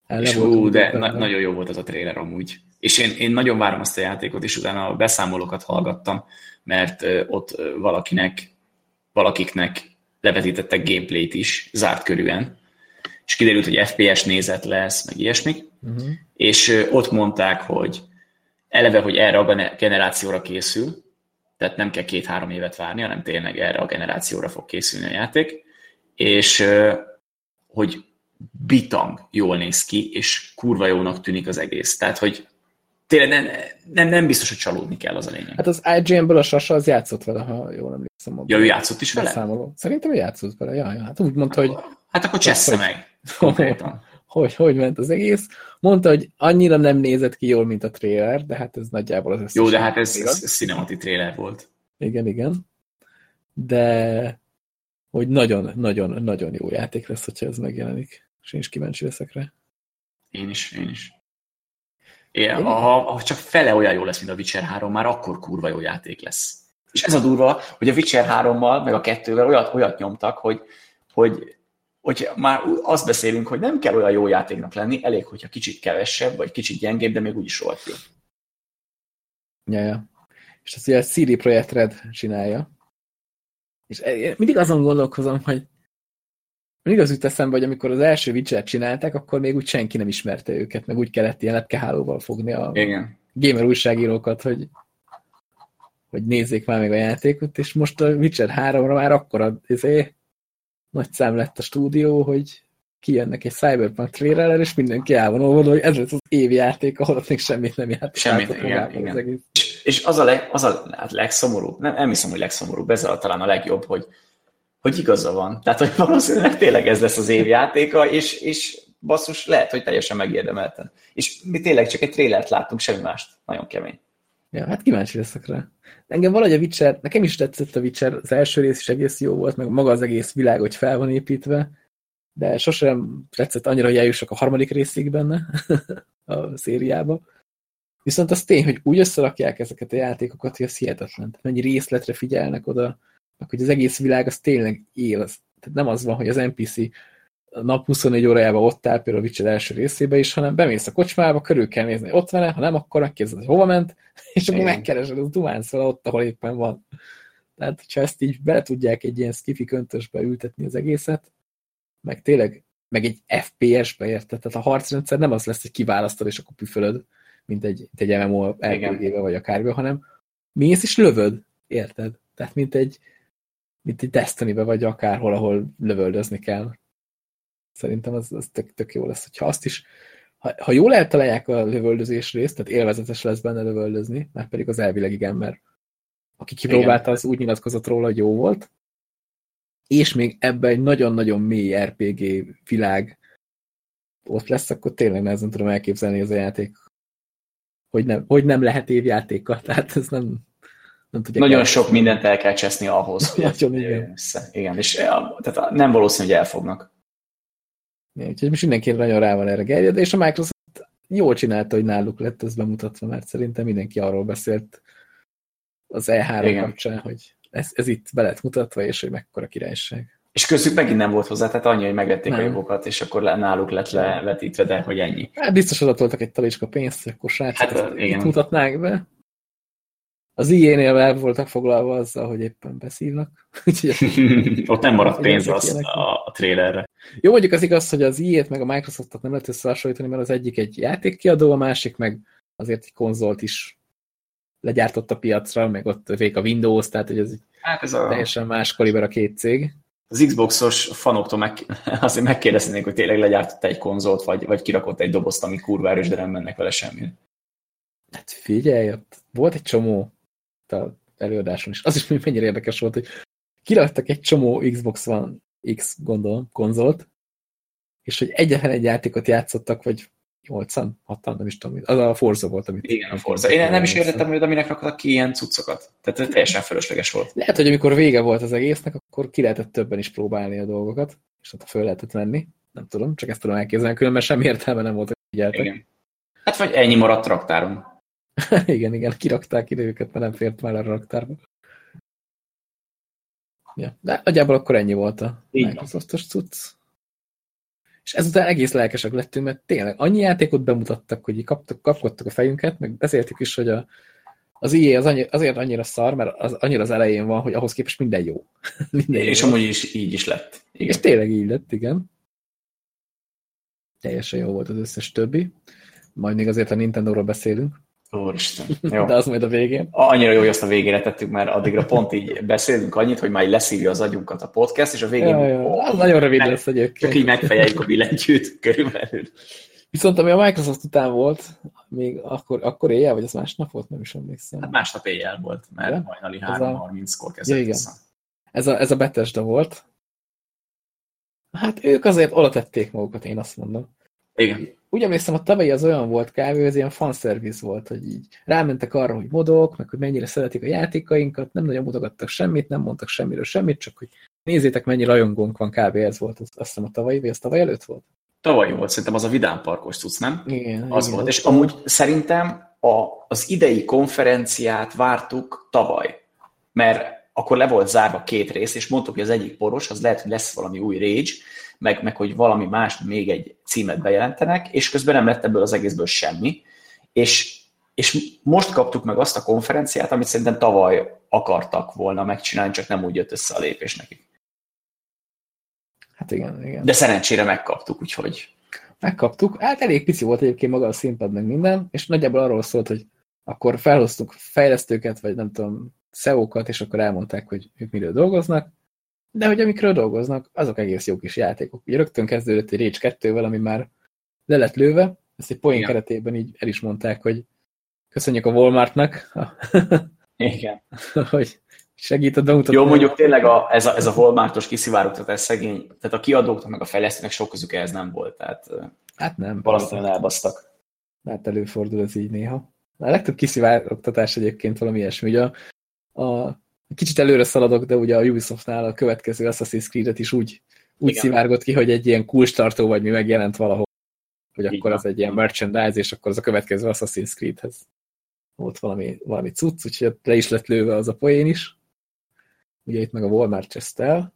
El és hú, de na nagyon jó volt az a trailer amúgy. És én, én nagyon várom azt a játékot, és utána a beszámolókat hallgattam, mert ott valakinek, valakiknek levetítettek gameplayt is, zárt körűen, és kiderült, hogy FPS nézet lesz, meg ilyesmik, uh-huh. és ott mondták, hogy eleve, hogy erre a generációra készül, tehát nem kell két-három évet várni, hanem tényleg erre a generációra fog készülni a játék, és hogy bitang jól néz ki, és kurva jónak tűnik az egész. Tehát, hogy tényleg nem, nem, nem biztos, hogy csalódni kell az a lényeg. Hát az IGN-ből a Sasa az játszott vele, ha jól emlékszem. Ja, ő játszott is vele? Számoló. Szerintem ő játszott vele, ja, ja. Hát úgy mondta, hogy... Hát akkor csessze meg. Hogy, hogy ment az egész. Mondta, hogy annyira nem nézett ki jól, mint a trailer, de hát ez nagyjából az összes. Jó, de hát ez, ez, ez cinematic trailer volt. Igen, igen. De hogy nagyon-nagyon-nagyon jó játék lesz, hogyha ez megjelenik. És én is kíváncsi leszek rá. Én is, én is. É, ha, ha csak fele olyan jó lesz, mint a Witcher 3, már akkor kurva jó játék lesz. És ez a durva, hogy a Witcher 3-mal, meg a kettővel olyat, olyat nyomtak, hogy, hogy, hogy már azt beszélünk, hogy nem kell olyan jó játéknak lenni, elég, hogyha kicsit kevesebb, vagy kicsit gyengébb, de még úgyis rohadt jó. Ja, ja. És azt ugye a CD Projekt Red csinálja. És mindig azon gondolkozom, hogy mindig az jut eszembe, hogy amikor az első witcher csinálták, akkor még úgy senki nem ismerte őket, meg úgy kellett ilyen lepkehálóval fogni a Igen. gamer újságírókat, hogy, hogy nézzék már meg a játékot, és most a Witcher 3-ra már akkora izé, nagy szám lett a stúdió, hogy kijönnek egy Cyberpunk trailer és mindenki el van olvadva, hogy ez lesz az évjáték, ahol ott még semmit nem játszott. Semmit, igen, igen. Az És, és az a, leg, az a hát legszomorúbb, nem, nem hiszem, hogy legszomorúbb, ez a, talán a legjobb, hogy hogy igaza van. Tehát, hogy valószínűleg tényleg ez lesz az évjátéka, és, és basszus, lehet, hogy teljesen megérdemelten. És mi tényleg csak egy trélert láttunk, semmi mást. Nagyon kemény. Ja, hát kíváncsi leszek rá. Engem valahogy a Witcher, nekem is tetszett a Witcher, az első rész is egész jó volt, meg maga az egész világ, hogy fel van építve, de sosem tetszett annyira, hogy eljussak a harmadik részig benne a szériába. Viszont az tény, hogy úgy összerakják ezeket a játékokat, hogy az hihetetlen. Mennyi részletre figyelnek oda, meg hogy az egész világ az tényleg él. Az, tehát nem az van, hogy az NPC nap 24 órájában ott áll, például a Witcher első részébe is, hanem bemész a kocsmába, körül kell nézni, ott van-e, ha nem, akkor megkérdezed, hogy hova ment, és akkor megkeresed az dumánszal ott, ahol éppen van. Tehát, hogyha ezt így be tudják egy ilyen skifi köntösbe ültetni az egészet, meg tényleg, meg egy FPS-be érted, tehát a harcrendszer nem az lesz, hogy kiválasztod, és akkor püfölöd, mint egy, mint egy MMO RPG-be vagy akárbe, hanem mész és lövöd, érted? Tehát mint egy, mint egy destiny vagy akárhol, ahol lövöldözni kell. Szerintem az, az tök, tök jó lesz, hogyha azt is, ha, ha jól eltalálják a lövöldözés részt, tehát élvezetes lesz benne lövöldözni, mert pedig az elvileg igen, mert aki kipróbálta, az úgy nyilatkozott róla, hogy jó volt, és még ebben egy nagyon-nagyon mély RPG világ ott lesz, akkor tényleg nehezen tudom elképzelni ez a játék, hogy nem, hogy nem lehet évjátékkal, tehát ez nem, nem Nagyon el... sok mindent el kell cseszni ahhoz, hogy Nagyon, igen. Össze. Igen, és tehát nem valószínű, hogy elfognak. Igen, úgyhogy most mindenki nagyon rá van erre gerjed, és a Microsoft jól csinálta, hogy náluk lett ez bemutatva, mert szerintem mindenki arról beszélt az E3 Igen. kapcsán, hogy ez, ez itt be lett mutatva, és hogy mekkora királyság. És közük megint nem volt hozzá, tehát annyi, hogy megvették nem. a jogokat, és akkor náluk lett levetítve, de hogy ennyi. Hát biztos adatoltak egy talicska pénzt, akkor srácok, hát, igen. itt mutatnák be. Az IE-nél el voltak foglalva azzal, hogy éppen beszívnak. Ott nem maradt pénz az a, a trailerre. Jó, mondjuk az igaz, hogy az IE-t meg a Microsoftot nem lehet összehasonlítani, mert az egyik egy játékkiadó, a másik meg azért egy konzolt is legyártott a piacra, meg ott vég a Windows, tehát hogy ez, hát ez a... teljesen más kaliber a két cég. Az Xboxos fanoktól meg, azért megkérdeznék, hogy tényleg legyártott egy konzolt, vagy, vagy kirakott egy dobozt, ami kurva erős, de nem mennek vele semmi. Hát figyelj, ott volt egy csomó a előadáson is. Az is mennyire érdekes volt, hogy kiraktak egy csomó Xbox One X, gondolom, konzolt, és hogy egyetlen egy játékot játszottak, vagy 8 6 nem is tudom, az a Forza volt, amit... Igen, a Forza. Én nem is értettem, hogy minek raktak ki ilyen cuccokat. Tehát teljesen fölösleges volt. Lehet, hogy amikor vége volt az egésznek, akkor ki lehetett többen is próbálni a dolgokat, és ott föl lehetett venni. Nem tudom, csak ezt tudom elképzelni, különben semmi értelme nem volt, hogy figyeltek. Igen. Hát vagy ennyi maradt raktáron. igen, igen, kirakták ide őket, mert nem fért már a raktárba. Ja, de nagyjából akkor ennyi volt a Microsoftos cucc. És ezután egész lelkesek lettünk, mert tényleg annyi játékot bemutattak, hogy kaptak, kapkodtak a fejünket, meg beszéltük is, hogy a, az IE az annyi, azért annyira szar, mert az annyira az elején van, hogy ahhoz képest minden jó. minden és jó. amúgy is így is lett. Igen. És tényleg így lett, igen. Teljesen jó volt az összes többi. Majd még azért a Nintendo-ról beszélünk. Úristen. Jó. De az majd a végén. Annyira jó, hogy azt a végére tettük, mert addigra pont így beszélünk annyit, hogy már leszívja az agyunkat a podcast, és a végén... Ja, ja. Az nagyon rövid lesz egyébként. Csak így megfejeljük a billentyűt körülbelül. Viszont ami a Microsoft után volt, még akkor, akkor éjjel, vagy az másnap volt, nem is emlékszem. Hát másnap éjjel volt, mert ja? hajnali 3.30-kor kezdett ja, igen. Ez a, ez a Bethesda volt. Hát ők azért oda tették magukat, én azt mondom. Igen. Úgy emlékszem, a tavalyi az olyan volt kb. hogy ez ilyen fanszerviz volt, hogy így rámentek arra, hogy modok, meg hogy mennyire szeretik a játékainkat, nem nagyon mutogattak semmit, nem mondtak semmiről semmit, csak hogy nézzétek, mennyi rajongónk van, kb. ez volt, azt hiszem a tavalyi, vagy az tavaly előtt volt? Tavaly volt, szerintem az a Vidám Parkos tudsz, nem? Igen. Az igen, volt, és amúgy szerintem a, az idei konferenciát vártuk tavaly, mert akkor le volt zárva két rész, és mondtuk, hogy az egyik poros, az lehet, hogy lesz valami új Rage, meg, meg hogy valami más, még egy címet bejelentenek, és közben nem lett ebből az egészből semmi, és, és most kaptuk meg azt a konferenciát, amit szerintem tavaly akartak volna megcsinálni, csak nem úgy jött össze a lépés nekik. Hát igen, igen. De szerencsére megkaptuk, úgyhogy... Megkaptuk. Hát elég pici volt egyébként maga a színpad, meg minden, és nagyjából arról szólt, hogy akkor felhoztunk fejlesztőket, vagy nem tudom, SEO-kat, és akkor elmondták, hogy ők miről dolgoznak, de hogy amikről dolgoznak, azok egész jó kis játékok. Ugye rögtön kezdődött egy Rage 2-vel, ami már le lett lőve, ezt egy poén keretében így el is mondták, hogy köszönjük a Walmartnak, Igen. hogy segít a bemutatni. Jó, mondjuk tényleg a, ez, a, ez a Walmartos kiszivárogtatás szegény, tehát a kiadóknak meg a fejlesztőnek sok közük ez nem volt, tehát hát nem, valamivel elbasztak. Hát előfordul ez így néha. A legtöbb kiszivárogtatás egyébként valami ilyesmi. Ugye a, a kicsit előre szaladok, de ugye a Ubisoftnál a következő Assassin's Creed-et is úgy, úgy szivárgott ki, hogy egy ilyen kulcstartó vagy mi megjelent valahol, hogy Így akkor az egy ilyen merchandise, és akkor az a következő Assassin's Creed-hez volt valami, valami cucc, úgyhogy le is lett lőve az a poén is. Ugye itt meg a Walmart csesztel.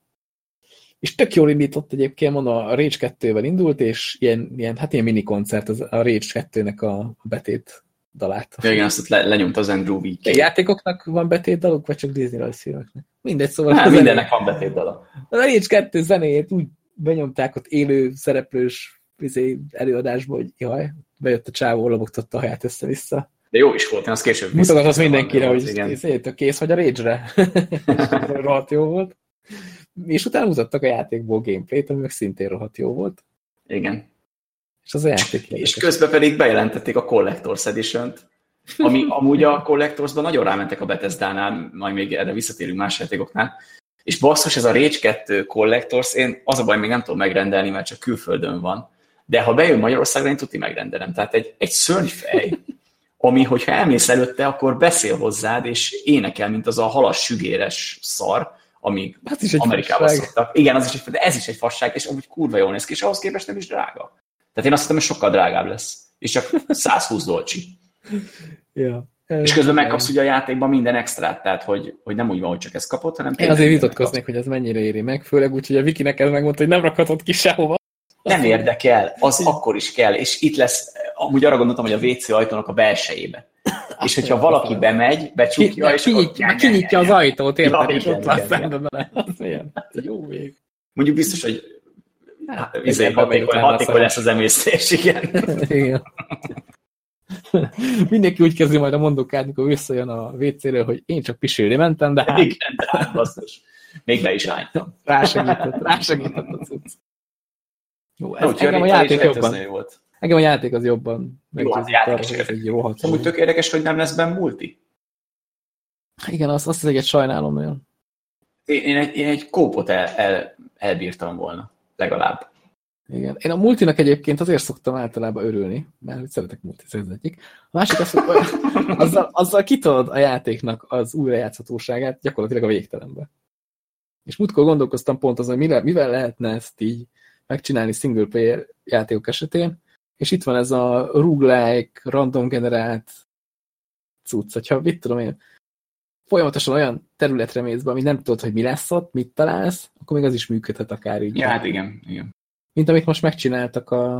És tök jól indított egyébként, mondom, a Rage 2-vel indult, és ilyen, ilyen hát ilyen mini koncert az a Rage 2-nek a betét dalát. Ja, igen, azt le, lenyomta az Andrew Week. A játékoknak van betét daluk, vagy csak Disney rajzfilmeknek? Mindegy, szóval... Hát, mindennek van betét dala. A Rage 2 zenéjét úgy benyomták ott élő szereplős izé, előadásba, hogy jaj, bejött a csávó, lobogtatta a haját össze-vissza. De jó is volt, én azt később Mutogat az mindenkire, hogy igen. kész vagy a Rage-re. rohadt jó volt. És utána mutattak a játékból gameplayt, ami meg szintén rohadt jó volt. Igen. És az a játék És közben pedig bejelentették a Collectors Edition-t, ami amúgy a Collectorsban nagyon rámentek a Bethesda-nál, majd még erre visszatérünk más játékoknál. És basszus, ez a Rage 2 Collectors, én az a baj, még nem tudom megrendelni, mert csak külföldön van. De ha bejön Magyarországra, én tudni megrendelem. Tehát egy, egy szörnyfej, ami, hogyha elmész előtte, akkor beszél hozzád, és énekel, mint az a halas sügéres szar, ami hát is egy Amerikában fasság. szoktak. Igen, az is egy, de ez is egy fasság, és amúgy kurva jól néz ki, és ahhoz képest nem is drága. Tehát én azt hiszem, hogy sokkal drágább lesz. És csak 120 dolcsi. ja. És közben megkapsz ugye a játékban minden extrát, tehát hogy, hogy nem úgy van, hogy csak ezt kapott, hanem... Én azért vitatkoznék, hogy ez mennyire éri meg, főleg úgy, hogy a Viki neked megmondta, hogy nem rakhatod ki sehova. Nem érdekel, az akkor is kell, és itt lesz, amúgy arra gondoltam, hogy a WC ajtónak a belsejébe. és hogyha valaki bemegy, becsukja, és kinyitja, kinyitja az ajtót, érted? Ja, és ott milyen? Jó vég. Mondjuk biztos, hogy Hát, izé, hatékony, hatékony lesz az emésztés, igen. Igen. Mindenki úgy kezdi majd a mondókát, mikor visszajön a WC-ről, hogy én csak pisélni mentem, de hát Igen, de hát basszus. Még be is álltam. rásegített, rásegített a cucc. Jó, ez, Úgyhogy engem a játék jobban, jó volt. engem a játék az jobban Jó, hát meggyőzött játék arra, hogy ez egy rohadt Amúgy jó. tök érdekes, hogy nem lesz benne multi. Igen, azt, azt az egyet sajnálom nagyon. Én, én egy, én egy kópot el, el, elbírtam volna, legalább. Igen. Én a multinak egyébként azért szoktam általában örülni, mert szeretek multit, ez egyik. A másik az, hogy azzal, azzal kitolod a játéknak az újrajátszhatóságát gyakorlatilag a végtelenbe. És múltkor gondolkoztam pont azon, hogy mire, mivel lehetne ezt így megcsinálni single player játékok esetén, és itt van ez a roguelike, random generált cucc, hogyha mit tudom én, folyamatosan olyan területre mész be, ami nem tudod, hogy mi lesz ott, mit találsz, akkor még az is működhet akár így. Ja, hát igen, igen. Mint amit most megcsináltak a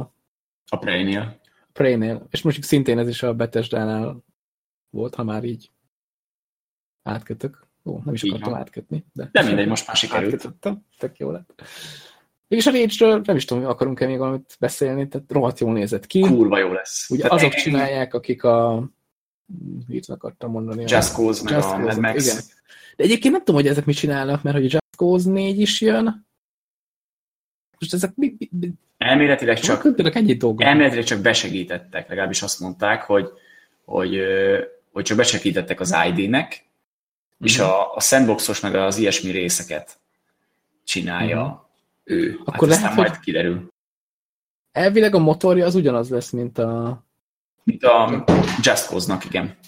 A Prey-nél. Prey-nél, és most szintén ez is a Bethesda-nál volt, ha már így átkötök. Ó, nem is Így akartam van. átkötni. De, De mindegy, most már sikerült. Átkötöttem, tök jó lett. És a rage nem is tudom, akarunk-e még valamit beszélni, tehát rohadt jól nézett ki. Kurva jó lesz. Ugye Tehát azok csinálják, akik a mit akartam mondani. Just Cause, meg Just a Mad Cause-ot, Max. Igen. De egyébként nem tudom, hogy ezek mit csinálnak, mert hogy Just Cause 4 is jön. Most ezek mi, mi, mi Elméletileg csak ennyit dolgot. elméletileg csak besegítettek, legalábbis azt mondták, hogy, hogy, hogy csak besegítettek az ID-nek, és Mhm. a, a sandboxos meg az ilyesmi részeket csinálja Mhm. ő. Akkor hát lehet, majd kiderül. Elvileg a motorja az ugyanaz lesz, mint a... Mint a Just Cause-nak, igen.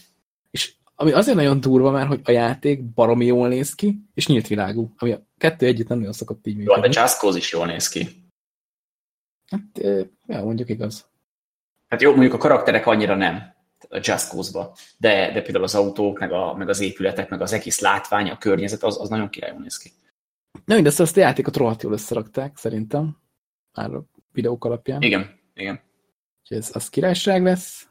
És ami azért nagyon durva már, hogy a játék baromi jól néz ki, és nyílt világú. Ami a kettő együtt nem nagyon szokott így Jó, hát működni. a Just Cause is jól néz ki. Hát, ja, mondjuk igaz. Hát jó, mondjuk a karakterek annyira nem a Just Cause-ba, de, de például az autók, meg, a, meg az épületek, meg az egész látvány, a környezet, az, az nagyon királyul néz ki. Na mindezt, azt a játékot rohadt jól összerakták, szerintem. Már a videók alapján. Igen, igen. Úgyhogy ez az királyság lesz.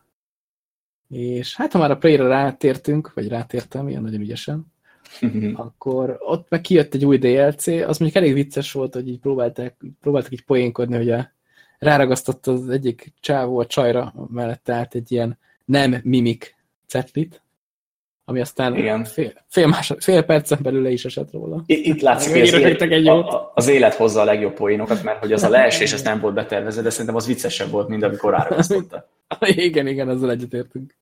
És hát, ha már a Prey-re rátértünk, vagy rátértem, ilyen nagyon ügyesen, akkor ott meg kijött egy új DLC, az mondjuk elég vicces volt, hogy így próbálták, próbáltak így poénkodni, hogy a, ráragasztott az egyik csávó a csajra mellett állt egy ilyen nem mimik cetlit, ami aztán Igen. fél, fél, más, fél percen belül le is esett róla. Itt, itt látszik, hogy az egy élet, jót. a, az élet hozza a legjobb poénokat, mert hogy az a leesés, ez nem volt betervezve, de szerintem az viccesebb volt, mint amikor ráragasztotta. igen, igen, ezzel egyetértünk.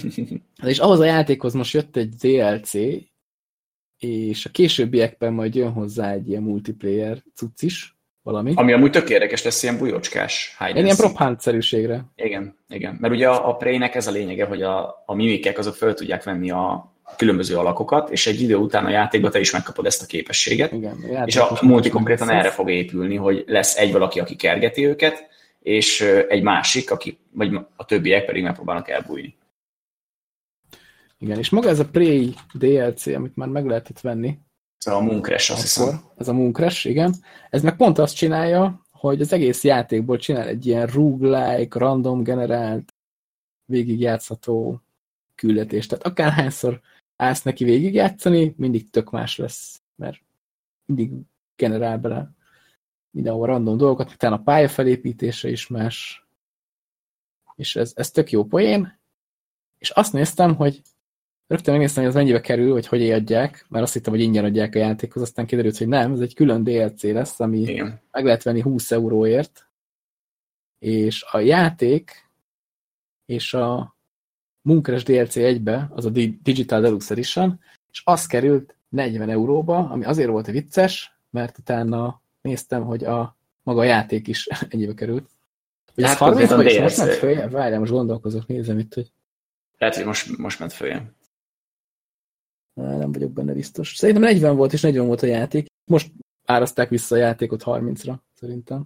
És ahhoz a játékhoz most jött egy DLC, és a későbbiekben majd jön hozzá egy ilyen multiplayer cucc is, valami. Ami amúgy tök érdekes lesz, ilyen bujocskás hide ilyen seek. prop szerűségre Igen, igen. Mert ugye a, a Prey-nek ez a lényege, hogy a, a mimikek azok föl tudják venni a különböző alakokat, és egy idő után a játékban te is megkapod ezt a képességet. Igen, És a multi konkrétan erre fog épülni, hogy lesz egy valaki, aki kergeti őket, és egy másik, aki, vagy a többiek pedig megpróbálnak elbújni. Igen, és maga ez a Prey DLC, amit már meg lehetett venni, Ez a Crash, azt akkor, hiszem. ez a Crash, igen, ez meg pont azt csinálja, hogy az egész játékból csinál egy ilyen roguelike, random generált, végigjátszható küldetést. Tehát akárhányszor állsz neki végigjátszani, mindig tök más lesz, mert mindig generál bele mindenhol random dolgokat, utána a pálya felépítése is más, és ez, ez tök jó poén, és azt néztem, hogy rögtön megnéztem, hogy ez mennyibe kerül, hogy hogy adják, mert azt hittem, hogy ingyen adják a játékhoz, aztán kiderült, hogy nem, ez egy külön DLC lesz, ami Igen. meg lehet venni 20 euróért, és a játék és a Munkres DLC egybe, az a Di- Digital Deluxe Edition, és az került 40 euróba, ami azért volt vicces, mert utána néztem, hogy a maga a játék is ennyibe került. Hogy ez Hát 30 konkrétan vagy most DLC. ment följebb? Várjál, most gondolkozok, nézem itt, hogy Lehet, hogy most, most ment följön. Nem vagyok benne biztos. Szerintem 40 volt, és 40 volt a játék. Most árazták vissza a játékot 30-ra, szerintem.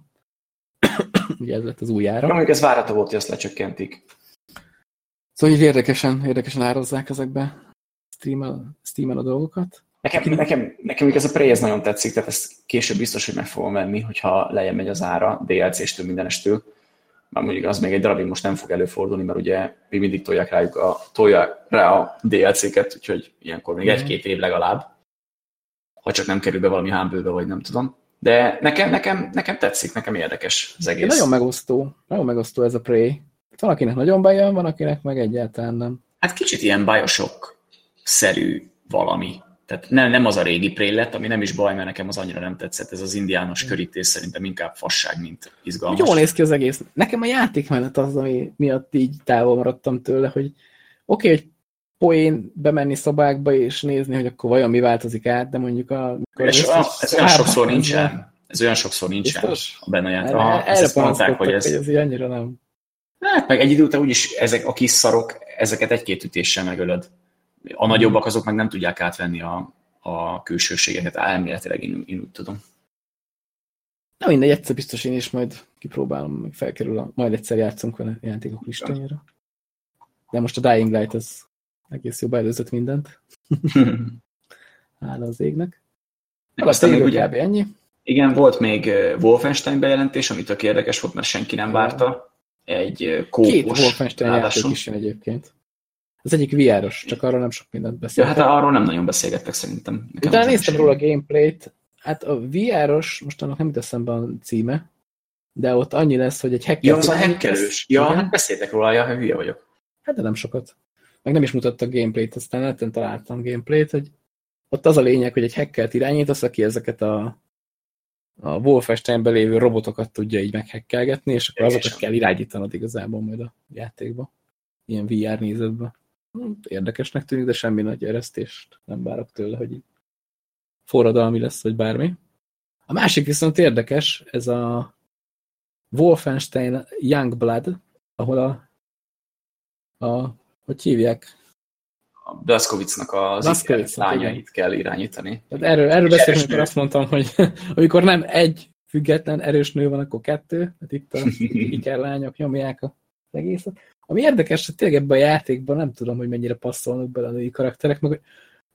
Ugye ez lett az új ára. mondjuk ez várható volt, hogy ezt lecsökkentik. Szóval így érdekesen, érdekesen árazzák ezekbe Steam-el, Steam a dolgokat. Nekem, nekem, nekem ez a Prey ez nagyon tetszik, tehát ezt később biztos, hogy meg fogom venni, hogyha lejjebb megy az ára, DLC-stől, mindenestől. Már mondjuk az még egy darabig most nem fog előfordulni, mert ugye még mindig tolják rájuk a, tolják rá a DLC-ket, úgyhogy ilyenkor még mm. egy-két év legalább, ha csak nem kerül be valami hámbőbe, vagy nem tudom. De nekem, nekem, nekem tetszik, nekem érdekes az egész. Nagyon megosztó, nagyon megosztó ez a Prey. Van, akinek nagyon bejön, van, akinek meg egyáltalán nem. Hát kicsit ilyen Bioshock-szerű valami. Tehát nem, nem az a régi Prey lett, ami nem is baj, mert nekem az annyira nem tetszett. Ez az indiános körítés szerintem inkább fasság, mint izgalmas. Jól néz ki az egész. Nekem a játék mellett az, ami miatt így távol maradtam tőle, hogy oké, okay, hogy poén bemenni szobákba és nézni, hogy akkor vajon mi változik át, de mondjuk a... Ez, a, ez olyan sokszor nincsen. Ez olyan sokszor nincsen Biztos? a benne játék. Erre ezt mondták, hogy ez... Hogy ez annyira nem. Hát meg egy idő után úgyis ezek a kis szarok, ezeket egy-két ütéssel megölöd. A nagyobbak azok meg nem tudják átvenni a, a külsőségeket, elméletileg én, én úgy tudom. Na mindegy, egyszer biztos én is majd kipróbálom, meg felkerül, a, majd egyszer játszunk vele játékok listájára. De most a Dying Light az egész jó beelőzött mindent. Hála az égnek. Aztán még ugye, ennyi. Igen, volt még Wolfenstein bejelentés, ami tök érdekes volt, mert senki nem várta. Egy kópos Két Wolfenstein játék is jön egyébként. Az egyik VR-os, csak arról nem sok mindent beszéltek. Ja, hát arról nem nagyon beszélgettek szerintem. Utána néztem róla a gameplayt, hát a VR-os, most annak nem jut eszembe a címe, de ott annyi lesz, hogy egy hacker... Ja, az a hackerős. Ja, hát beszéltek róla, ja, hülye vagyok. Hát de nem sokat. Meg nem is mutatta gameplayt, aztán neten találtam gameplayt, hogy ott az a lényeg, hogy egy hackert irányítasz, aki ezeket a, a Wolfensteinben lévő robotokat tudja így meghekkelgetni, és akkor azokat kell irányítanod igazából majd a játékba. Ilyen VR nézetben. Érdekesnek tűnik, de semmi nagy eresztést nem várok tőle, hogy forradalmi lesz, vagy bármi. A másik viszont érdekes, ez a Wolfenstein Youngblood, ahol a, a hogy hívják? A Blaskovicnak az lányait kell irányítani. Tehát erről, erről beszélünk, amikor azt mondtam, hogy amikor nem egy független erős nő van, akkor kettő, hát itt a lányok nyomják az egészet. Ami érdekes, hogy tényleg ebben a játékban nem tudom, hogy mennyire passzolnak bele a női karakterek, meg,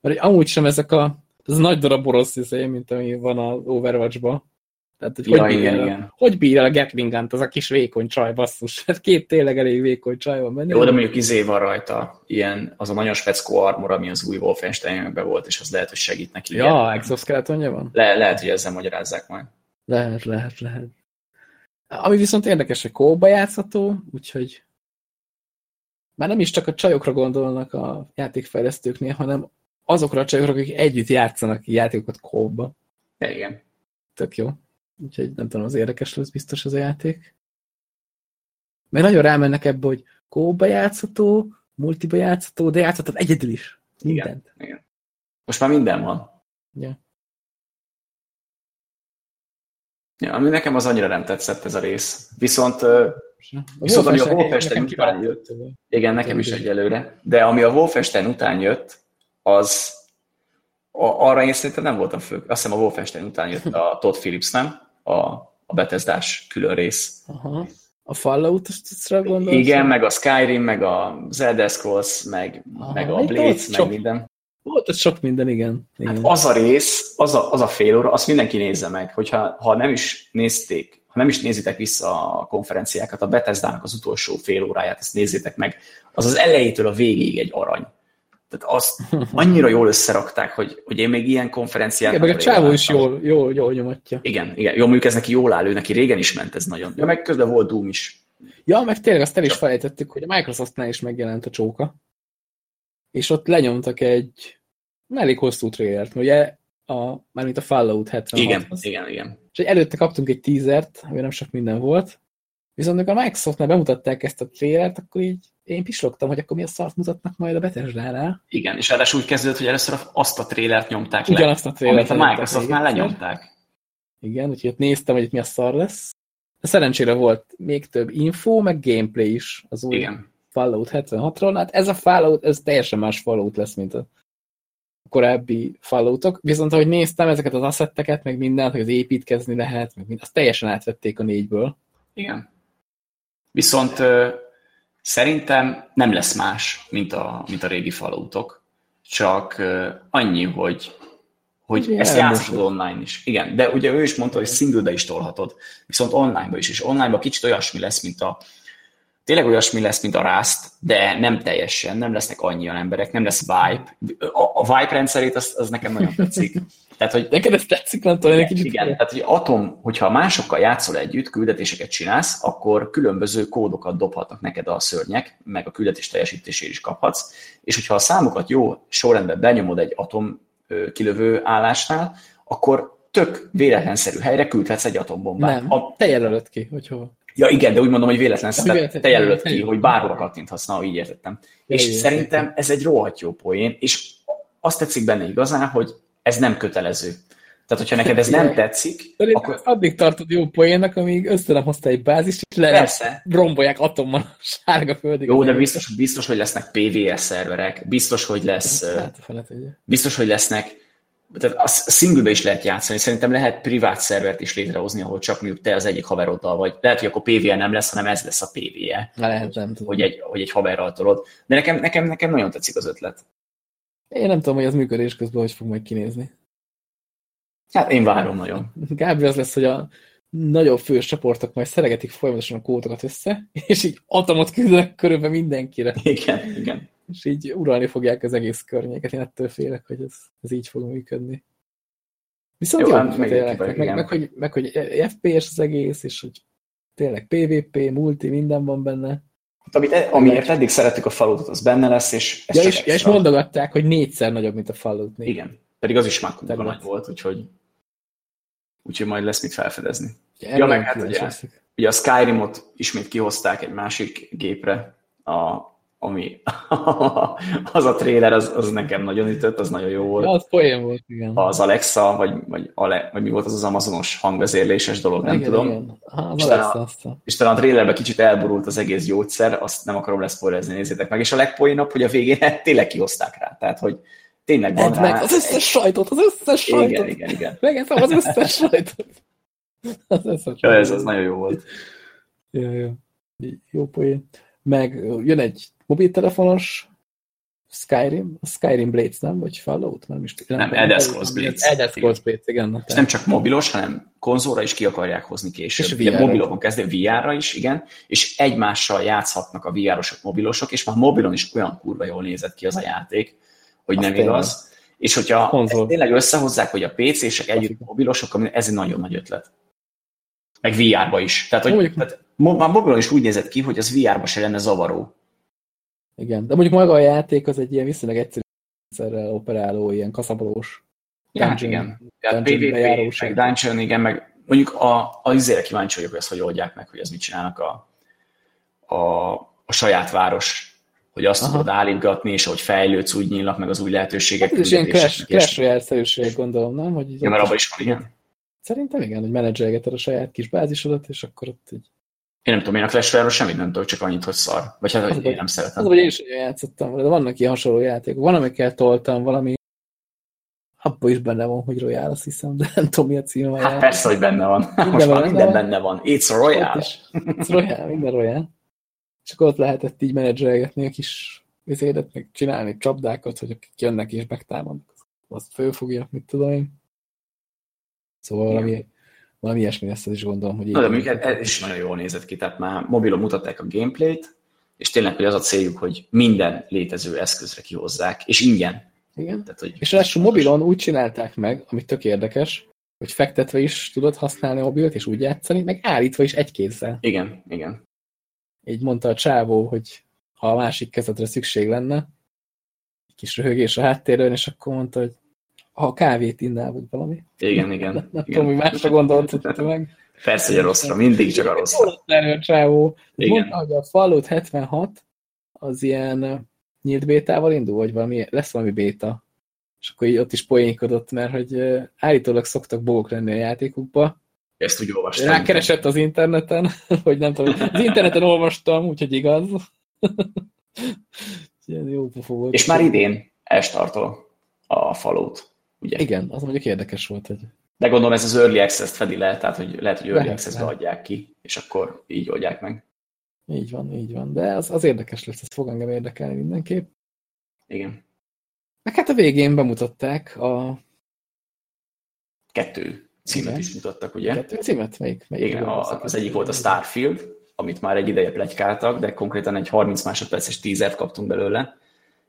mert amúgy sem ezek a ez a nagy darab orosz izé, mint ami van az Overwatch-ban. Tehát, hogy, ja, hogy, igen, bírja, igen. hogy bírja a Gatling az a kis vékony csaj, basszus. Hát két tényleg elég vékony csaj van benne. Jó, de mondjuk izé van rajta, ilyen, az a nagyon speckó armor, ami az új wolfenstein volt, és az lehet, hogy segít neki. Ja, exoskeletonja van? Le, lehet, hogy ezzel magyarázzák majd. Lehet, lehet, lehet. Ami viszont érdekes, hogy kóba játszható, úgyhogy már nem is csak a csajokra gondolnak a játékfejlesztőknél, hanem azokra a csajokra, akik együtt játszanak játékokat kóba. Igen. Tök jó. Úgyhogy nem tudom, az érdekes lesz biztos az a játék. Mert nagyon rámennek ebbe, hogy kóba játszható, multiba játszható, de játszhatod egyedül is. Mindent. Igen, igen. Most már minden van. Ja. Ja, ami nekem az annyira nem tetszett ez a rész. Viszont, a viszont ami a Wolfenstein után jött, igen, nekem is egyelőre, de ami a Wolfenstein után jött, az a, arra én szerintem nem voltam fő. Azt hiszem a Wolfenstein után jött a Todd Phillips, nem? A, a bethesda külön rész. Aha. A Fallout-ra gondolsz? Igen, meg a Skyrim, meg a Zelda Scrolls, meg, Aha, meg a Blades, meg sok, minden. Volt ez sok minden, igen. igen. Hát az a rész, az a, az a fél óra, azt mindenki nézze meg, hogyha ha nem is nézték, ha nem is nézitek vissza a konferenciákat, a bethesda az utolsó fél óráját, ezt nézzétek meg, az az elejétől a végéig egy arany. Tehát azt annyira jól összerakták, hogy, hogy én még ilyen konferenciát... Igen, meg a csávó is jól, jól, jól nyomatja. Igen, igen. Jó, mondjuk ez neki jól áll, ő neki régen is ment ez nagyon. Ja, meg közben volt Doom is. Ja, meg tényleg azt el is felejtettük, hogy a Microsoftnál is megjelent a csóka. És ott lenyomtak egy elég hosszú trailert, ugye a, mármint a Fallout 76 Igen, igen, igen. És előtte kaptunk egy teasert, ami nem sok minden volt, viszont amikor a Microsoftnál bemutatták ezt a trailert, akkor így én pislogtam, hogy akkor mi a szart mutatnak majd a bethesda Igen, és ráadásul úgy kezdődött, hogy először azt a trélert nyomták le, Ugyanazt a trélert amit a Microsoft már lenyomták. Igen, úgyhogy ott néztem, hogy itt mi a szar lesz. De szerencsére volt még több info, meg gameplay is az új Igen. Fallout 76-ról. Hát ez a Fallout, ez teljesen más Fallout lesz, mint a korábbi Falloutok. Viszont ahogy néztem ezeket az asszetteket, meg mindent, hogy az építkezni lehet, meg mindent, azt teljesen átvették a négyből. Igen. Viszont Szerintem nem lesz más, mint a, mint a régi falautok, csak annyi, hogy, hogy Igen, ezt játszhatod online is. Igen, de ugye ő is mondta, hogy single is tolhatod, viszont online-ba is, és online-ba kicsit olyasmi lesz, mint a tényleg olyasmi lesz, mint a Rust, de nem teljesen, nem lesznek annyian emberek, nem lesz Vibe. A, a Vibe rendszerét, az, az nekem nagyon tetszik. Tehát, hogy Neked ez tetszik, nem tudom, egy kicsit... igen, tehát hogy Atom, hogyha másokkal játszol együtt, küldetéseket csinálsz, akkor különböző kódokat dobhatnak neked a szörnyek, meg a küldetés teljesítésére is kaphatsz, és hogyha a számokat jó sorrendben benyomod egy Atom kilövő állásnál, akkor tök véletlenszerű helyre küldhetsz egy atombombát. Nem, A, te jelölöd ki, hogy hova. Ja igen, de úgy mondom, hogy véletlenszerű, Ja, tehát véletlen- te jelölöd ki, hogy bárhova kattinthatsz, na, így értettem. Ja, és igen, szerintem ez egy rohadt jó poén, és azt tetszik benne igazán, hogy ez nem kötelező. Tehát, hogyha neked ez nem tetszik, Szerintem akkor addig tartod jó poénnak, amíg össze nem hoztál egy bázist, és le persze, rombolják atommal a sárga földig. Jó, de biztos, biztos, hogy lesznek PVS szerverek, biztos, hogy lesz, Hát a fele tudja. biztos, hogy lesznek, tehát a single is lehet játszani, szerintem lehet privát szervert is létrehozni, ahol csak mondjuk te az egyik haveroddal vagy. Lehet, hogy akkor PVE nem lesz, hanem ez lesz a PVE, lehet, nem tudom. hogy egy, hogy egy haverral tolod. De nekem, nekem, nekem nagyon tetszik az ötlet. Én nem tudom, hogy az működés közben hogy fog majd kinézni. Hát én várom nagyon. Gábri az lesz, hogy a nagyobb fős csoportok majd szeregetik folyamatosan a kódokat össze, és így atomot küldenek körülbelül mindenkire, Igen, igen. És így uralni fogják az egész környéket. Én ettől félek, hogy ez, ez így fog működni. Viszont Jó, jó, hát meg, meg- tényleg, meg- meg, hogy, meg, hogy FPS az egész, és hogy tényleg PvP, multi, minden van benne. Hát, Amit, amiért eddig szerettük a falutot, az benne lesz, és Ja, és, ja, és mondogatták, hogy négyszer nagyobb, mint a Fallout 4. Igen, pedig az is már nagy volt, úgyhogy, úgyhogy majd lesz mit felfedezni. Ja, Ja, meg hát ugye-. Ugye a Skyrimot ismét kihozták egy másik gépre, a, ami az a trailer, az, az nekem nagyon ütött, az nagyon jó volt. Ja, az poén volt, igen. Az Alexa, vagy, vagy, Ale, vagy mi volt az az amazonos hangvezérléses dolog, nem igen, tudom. Igen. Az És talán-. És a trailerben kicsit elborult az egész gyógyszer, azt nem akarom leszpoilezni, nézzétek meg. És a legpoénabb, hogy a végén tényleg kihozták rá. Tehát, hogy tényleg van Edd meg az összes sajtot, az összes sajtot. Igen, igen, igen. Megeszem az összes sajtot. Az összes Ja, ez az nagyon jó volt. Jó, jó. Jó poén. Meg jön egy mobiltelefonos Skyrim, Skyrim Blades, nem? Vagy Fallout? Nem is Nem, Elder Scrolls Blades. Elder Scrolls Blades, igen. És nem csak mobilos, hanem konzolra is ki akarják hozni később. És VR-ra. mobilokon kezdve VR-ra is, igen, és egymással játszhatnak a VR-osok, mobilosok, és már mobilon is olyan kurva jól nézett ki az a játék, hogy Az nem tényleg. igaz. És hogyha Konzol. tényleg összehozzák, hogy a PC-sek együtt a mobilosok, ez egy nagyon nagy ötlet. Meg VR-ba is. Tehát, hogy, Mondjuk- tehát már mobilon is úgy nézett ki, hogy az VR-ba se lenne zavaró. Igen, de mondjuk maga a játék az egy ilyen viszonylag egyszerű rendszerrel operáló, ilyen kaszabolós. Ja, hát Dungeon- igen. Tehát dungeon PvP, meg Dungeon, igen, meg mondjuk a, a izére kíváncsi vagyok, hogy ezt hogy oldják meg, hogy ez mit csinálnak a, a, a saját város, hogy azt Aha. tudod állítgatni, és ahogy fejlődsz, úgy nyílnak meg az új lehetőségek. Ez is ilyen Clash, Clash gondolom, nem? Hogy Ja, mert abban is van, igen. Szerintem igen, hogy menedzselgeted a saját kis bázisodat, és akkor ott így... Én nem tudom, én a Clash Royale-ról semmit nem tudok, csak annyit, hogy szar. Vagy hát, hogy én nem szeretem. Az, hogy én is játszottam vele, de vannak ilyen hasonló játékok. Van, amikkel toltam, valami abban is benne van, hogy Royale, azt hiszem, de nem tudom, mi a címe. Hát játék. persze, hogy benne van. Most Minden már benne minden van. benne van. It's is. Ez Royale, minden Royale. És akkor ott lehetett így menedzselgetni a kis vizédet, meg csinálni csapdákat, hogy akik jönnek és megtámadnak, azt fölfogja, mit tudom én. Szóval Igen. valami, valami ilyesmi lesz, is gondolom, hogy. Na, de mondjuk ez is nagyon jól nézett ki, tehát már mobilon mutatták a gameplayt, és tényleg, hogy az a céljuk, hogy minden létező eszközre kihozzák, és ingyen. Igen. Tehát, hogy És ráadásul mobilon úgy csinálták meg, ami tök érdekes, hogy fektetve is tudod használni a mobilt, és úgy játszani, meg állítva is egy kézzel. Igen, igen. Így mondta a csávó, hogy ha a másik kezedre szükség lenne, egy kis röhögés a háttérben, és akkor mondta, hogy ha kávét innál, vagy valami. Igen, igen. Nem igen. tudom, hogy másra gondolt, meg. Persze, hogy a rosszra, mindig csak a rosszra. A csávó. Mondta, hogy a Fallout 76 az ilyen nyílt bétával indul, vagy valami, lesz valami béta. És akkor így ott is poénkodott, mert hogy állítólag szoktak bók lenni a játékukba. Ezt úgy olvastam. Rákeresett az interneten, hogy nem tudom, az interneten olvastam, úgyhogy igaz. Ilyen jó pofa volt. És már idén elstartol a falót, ugye? Igen, az mondjuk érdekes volt, hogy De gondolom ez az Early Access-t fedi le, tehát hogy lehet, hogy Early Lehet, Access-be lehet. adják ki, és akkor így oldják meg. így van, így van. De az, az érdekes lesz, ez fog engem érdekelni mindenképp. Igen. Meg hát a végén bemutatták a kettő címet Igen. is mutattak, ugye? Kettő címet? Melyik? melyik Igen, a, az egyik volt a Starfield, amit már egy ideje plegykáltak, de konkrétan egy 30 másodperces teasert kaptunk belőle,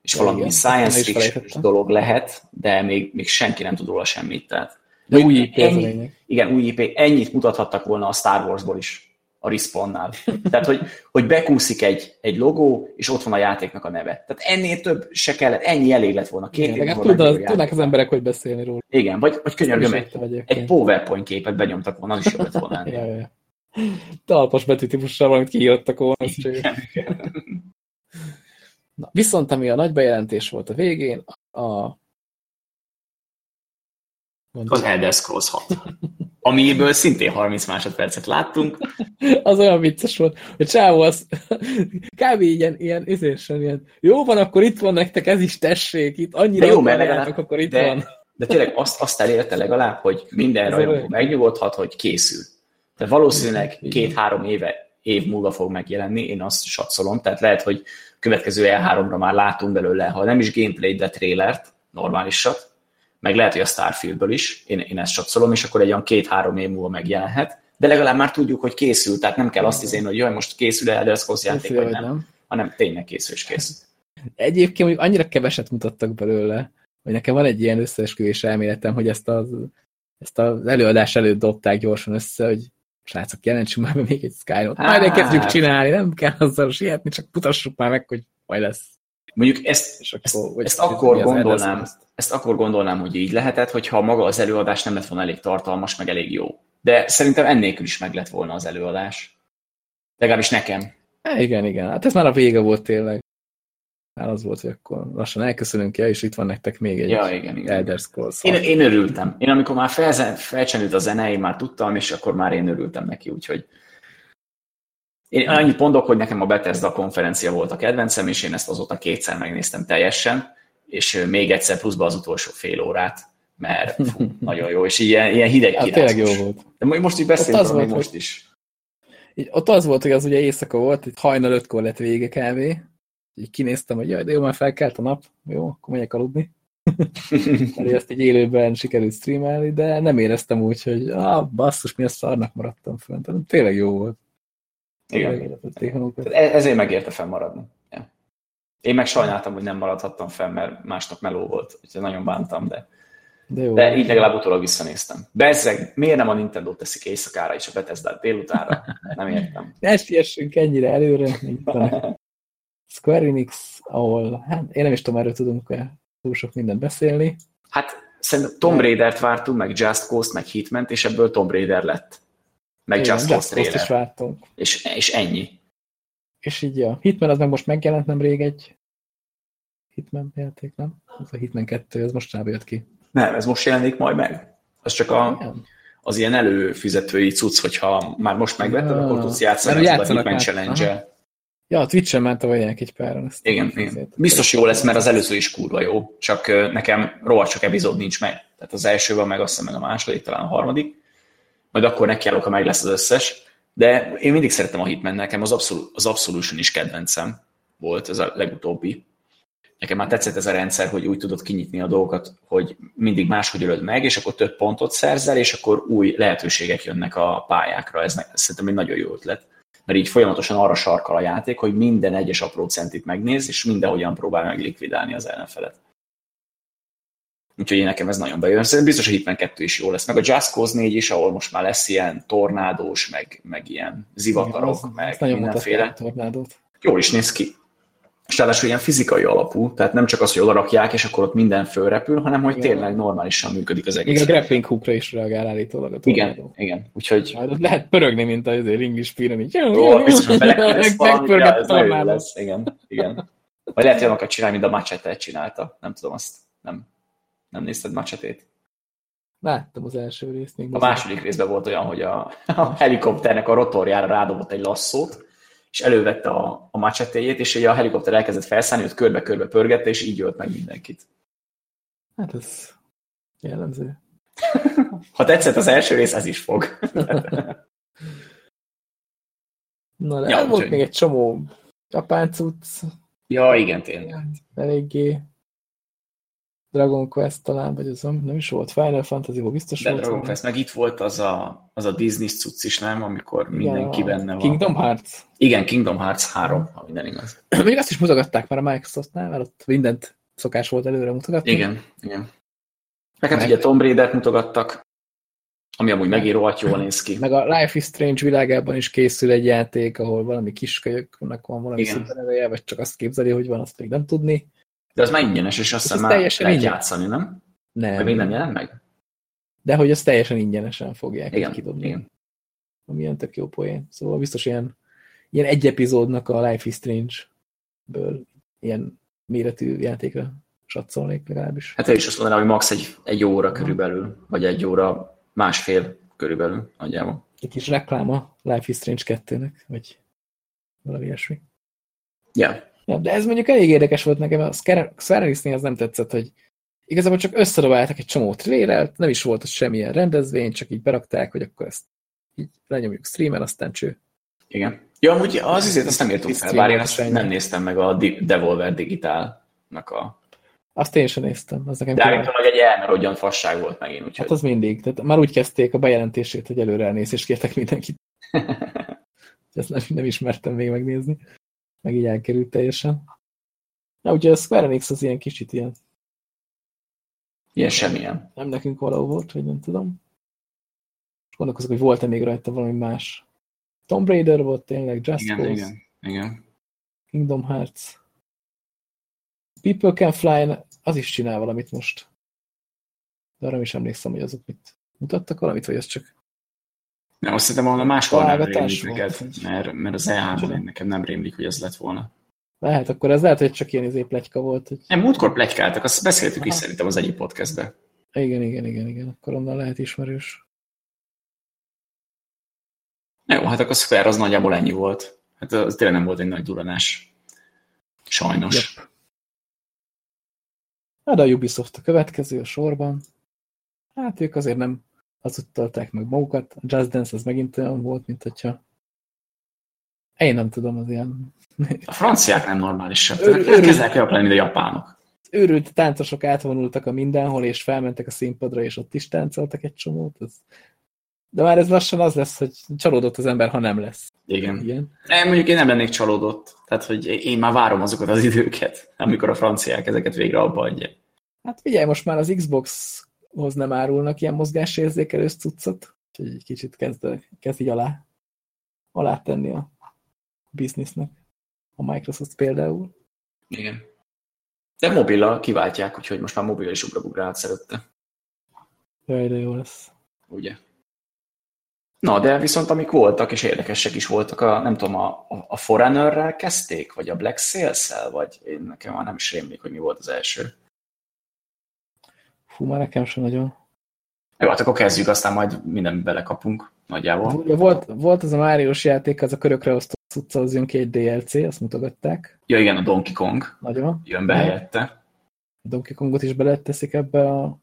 és Ja, valami igen, science fiction dolog lehet, de még, még senki nem tud róla semmit. Tehát, De új IP az ennyi, igen, új IP, ennyit mutathattak volna a Star Warsból is, a Respawnnál. Tehát, hogy, hogy bekúszik egy, egy logó, és ott van a játéknak a neve. Tehát ennél több se kellett, ennyi elég lett volna. Két Igen, tudna- megjelöl tudnák az emberek, hogy beszélni róla. Igen, vagy, vagy könyörgöm, egy, egy PowerPoint képet benyomtak volna, az is jobb lett volna. ja, ja. Talpas betűtípussal valamit kiírtak volna. Viszont ami a nagy bejelentés volt a végén, a Az Elder Scrolls 6. Amiből szintén 30 másodpercet láttunk. az olyan vicces volt, hogy Csávó az kb. ilyen, ilyen, izésen, ilyen, jó van, akkor itt van nektek, ez is tessék, itt annyira De jó, mert legalább- akkor itt de- van. De tényleg azt, azt elérte legalább, hogy minden rajongó megnyugodhat, hogy készül. Tehát valószínűleg két-három éve, év múlva fog megjelenni, én azt satszolom, tehát lehet, hogy következő E3-ra már látunk belőle, ha nem is gameplay, de trailert, normálisat, meg lehet, hogy a Starfieldből is, én, én ezt satszolom, és akkor egy olyan két-három év múlva megjelenhet, de legalább már tudjuk, hogy készül, tehát nem kell azt izélni, hogy jaj, most készül Elder Scrolls játék, Készül, vagy nem, nem. hanem tényleg készül és kész. Egyébként mondjuk annyira keveset mutattak belőle, hogy nekem van egy ilyen összeesküvés elméletem, hogy ezt az, ezt az előadás előtt dobták gyorsan össze, hogy srácok, jelentsünk már be még egy Skyrim-ot. Majd elkezdjük csinálni, nem kell azzal sietni, csak mutassuk már meg, hogy majd lesz. Mondjuk ezt, És akkor, ezt, ezt akkor gondolnám, ezt akkor gondolnám, hogy így lehetett, hogyha maga az előadás nem lett volna elég tartalmas, meg elég jó. De szerintem ennélkül is meg lett volna az előadás. Legalábbis nekem. Há, igen, igen. Hát ez már a vége volt tényleg. Hát az volt, hogy akkor lassan elköszönünk el, és itt van nektek még egy Ja, igen, igen. Elder Scrolls. Én, én örültem. Én amikor már felzen, felcsendült a zene, én már tudtam, és akkor már én örültem neki, úgyhogy én annyit mondok, hogy nekem a Bethesda konferencia volt a kedvencem, és én ezt azóta kétszer megnéztem teljesen, és még egyszer pluszba az utolsó fél órát, mert fú, nagyon jó, és ilyen, ilyen hideg Hát tényleg jó volt. De mo- most így beszélünk még most is. Így, ott az volt, hogy az ugye éjszaka volt, itt hajnal ötkor lett vége kávé. Így kinéztem, hogy jaj, de jó, már felkelt a nap. Jó, akkor megyek aludni. Mert ezt így élőben sikerült streamelni, de nem éreztem úgy, hogy ah, basszus, mi a szarnak maradtam fönt. Tehát Tényleg jó volt. Igen. Tényleg e- ezért megérte fennmaradni. Ja. Én meg sajnáltam, hogy nem maradhattam fenn, mert másnap meló volt, úgyhogy nagyon bántam, de, De jó. de így legalább utólag visszanéztem. Bezzeg, miért nem a Nintendo teszik éjszakára és a Bethesda délutánra? Nem értem. Ne siessünk ennyire előre. Square Enix, ahol, hát én nem is tudom, erről tudunk -e túl sok mindent beszélni. Hát szerintem Tomb Raider-t vártunk, meg Just Cause, meg Hitman, és ebből Tomb Raider lett. Meg Igen, Just Cause Just Cause-t is vártunk. És, és ennyi. És így a Hitman az meg most megjelent nemrég egy Hitman játék, nem? Ez a Hitman 2, az mostanában jött ki. Nem, ez most jelenik majd meg. Az csak a, az ilyen előfizetői cucc, hogyha már most megvetted, akkor tudsz játszani az a Hitman challenge Ja, a Twitch-en a vegyenek egy páran. Ezt Igen, igen. Biztos jó lesz, mert az előző is kurva jó, csak nekem rohadt sok epizód nincs meg. Tehát az első van meg, azt hiszem meg a második, talán a harmadik. Majd akkor nekiállok, ha meg lesz az összes. De én mindig szerettem a Hitman, nekem az, Absol- az Absolution is kedvencem volt, ez a legutóbbi. Nekem már tetszett ez a rendszer, hogy úgy tudod kinyitni a dolgokat, hogy mindig máshogy ölöd meg, és akkor több pontot szerzel, és akkor új lehetőségek jönnek a pályákra. Ez szerintem egy nagyon jó ötlet. Mert így folyamatosan arra sarkal a játék, hogy minden egyes apró centit megnéz, és mindenhogyan próbál meg likvidálni az ellenfelet. Úgyhogy én nekem ez nagyon bejön. Szerintem biztos, hogy Hitman 2 is jó lesz. Meg a Just Cause 4 is, ahol most már lesz ilyen tornádós, meg, meg ilyen zivatarok, Igen, meg nagyon mindenféle a tornádót. jól is néz ki. És ráadásul ilyen fizikai alapú, tehát nem csak az, hogy oda rakják, és akkor ott minden fölrepül, hanem hogy Igen. tényleg normálisan működik az egész. a grappling hookra is reagál állítólag a Igen, igen. Úgyhogy Majd ott lehet pörögni, mint az ringis píron, így jó, biztos, a lesz. Igen, igen. Vagy lehet, hogy olyanokat csinálni, mint a Machete csinálta. Nem tudom, azt nem, nem nézted Machetét. Láttam az első részt még. A második részben volt olyan, hogy a, a helikopternek a rotorjára rádobott egy lasszót, és elővette a, a machetéjét, és ugye a helikopter elkezdett felszállni, őt körbe-körbe pörgette, és így ölt meg mindenkit. Hát ez jellemző. Ha tetszett az első rész, ez is fog. Na, de Ja, volt úgyhogy- még egy csomó japán cucc, ja, igen, tényleg. eléggé Dragon Quest talán, vagy az nem is volt. Final fantasy biztos De volt. Dragon. Quest, meg itt volt az a, az a Disney cucc is, nem? Amikor mindenki Ja, benne van. Kingdom Hearts. Igen, Kingdom Hearts 3, ha minden igaz. Még azt is mutogatták már a Microsoftnál, mert ott mindent szokás volt előre mutogatni. Igen, igen. Meg hát Meg- ugye Tomb Raider-t mutogattak, ami amúgy rohadt jól néz ki. Meg a Life is Strange világában is készül egy játék, ahol valami kiskölyöknek van valami Igen. szuperereje, vagy csak azt képzeli, hogy van, azt még nem tudni. De az már ingyenes, és azt hiszem már teljesen lehet ingyen. játszani, nem? Nem. Vagy még nem jelent meg? De hogy azt teljesen ingyenesen fogják Igen, kidobni. igen. Ami ilyen tök jó poén. Szóval biztos ilyen, ilyen egy epizódnak a Life is Strange-ből ilyen méretű játékra satszolnék legalábbis. Hát én is azt mondanám, hogy max. egy, egy óra körülbelül, vagy egy óra, másfél körülbelül nagyjából. Egy kis rekláma Life is Strange 2-nek, vagy valami ilyesmi. Ja, Ja, de ez mondjuk elég érdekes volt nekem, a Square az nem tetszett, hogy igazából csak összedobáltak egy csomó trélert, nem is volt ott semmilyen rendezvény, csak így berakták, hogy akkor ezt így lenyomjuk streamen, aztán cső. igen. Ja, amúgy az azért azt nem értem fel, bár én azt nem néztem meg a Devolver Digitálnak a... Azt én sem néztem. Az nekem De állítom, hogy egy elmerodjan fasság volt megint, úgyhogy... Hát az mindig. Tehát már úgy kezdték a bejelentését, hogy előre elnézést kértek mindenkit. Ezt nem, nem ismertem még megnézni. Meg így elkerült teljesen. Na, ugye a Square Enix az ilyen kicsit ilyen, Ilyen semmilyen. nem nekünk való volt, vagy nem tudom. És gondolkozok, hogy volt-e még rajta valami más. Tomb Raider volt tényleg, Just Igen, Cause, igen, igen. Kingdom Hearts. People Can Fly, az is csinál valamit most. De arra is emlékszem, hogy azok mit mutattak valamit, vagy az csak Nem, azt hiszem, volna máshol nem rémlik neked, mert, mert az E3-ban nekem nem rémlik, hogy ez lett volna. lehet, akkor ez lehet, hogy csak ilyen izé pletyka volt, hogy Nem, múltkor plegykáltak, azt beszéltük is Aha. szerintem az egyik podcastben. igen, igen, igen, igen, akkor onnan lehet ismerős. Jó, hát akkor a Square az nagyjából ennyi volt. Hát az tényleg nem volt egy nagy duranás. Sajnos. Yep. Hát a Ubisoft a következő a sorban. Hát ők azért nem hazudtolták meg magukat. A Just Dance az megint olyan volt, mint hogyha én nem tudom, az ilyen A franciák nem normálisak. Kezdek olyan lenni, mint a japánok. őrült táncosok átvonultak a mindenhol, és felmentek a színpadra, és ott is táncoltak egy csomót. Ez... De már ez lassan az lesz, hogy csalódott az ember, ha nem lesz. Igen. Igen. Nem, mondjuk én nem lennék csalódott. Tehát, hogy én már várom azokat az időket, amikor a franciák ezeket végre abba adják. Hát figyelj, most már az Xboxhoz nem árulnak ilyen mozgásérzékelő cuccot, úgyhogy egy kicsit kezd, kezd így alá, alá tenni a biznisznek. A Microsoft például. Igen. De mobilla kiváltják, úgyhogy most már mobil is ugrabugra átszerette. Jaj, de jó lesz. Ugye? Na, de viszont amik voltak, és érdekesek is voltak, a, nem tudom, a, a- Forerunnerrel kezdték, vagy a Black Sales-el, vagy én nekem már nem is rémlik, hogy mi volt az első. Fú, már nekem sem nagyon. Jó, hát akkor kezdjük, aztán majd minden belekapunk nagyjából. Ugye volt, volt az a Máriós játék, az a körökre osztott cucca, az jön ki egy DLC, azt mutogatták. Ja igen, a Donkey Kong Nagyon. jön be helyette. A Donkey Kongot is beleteszik ebbe a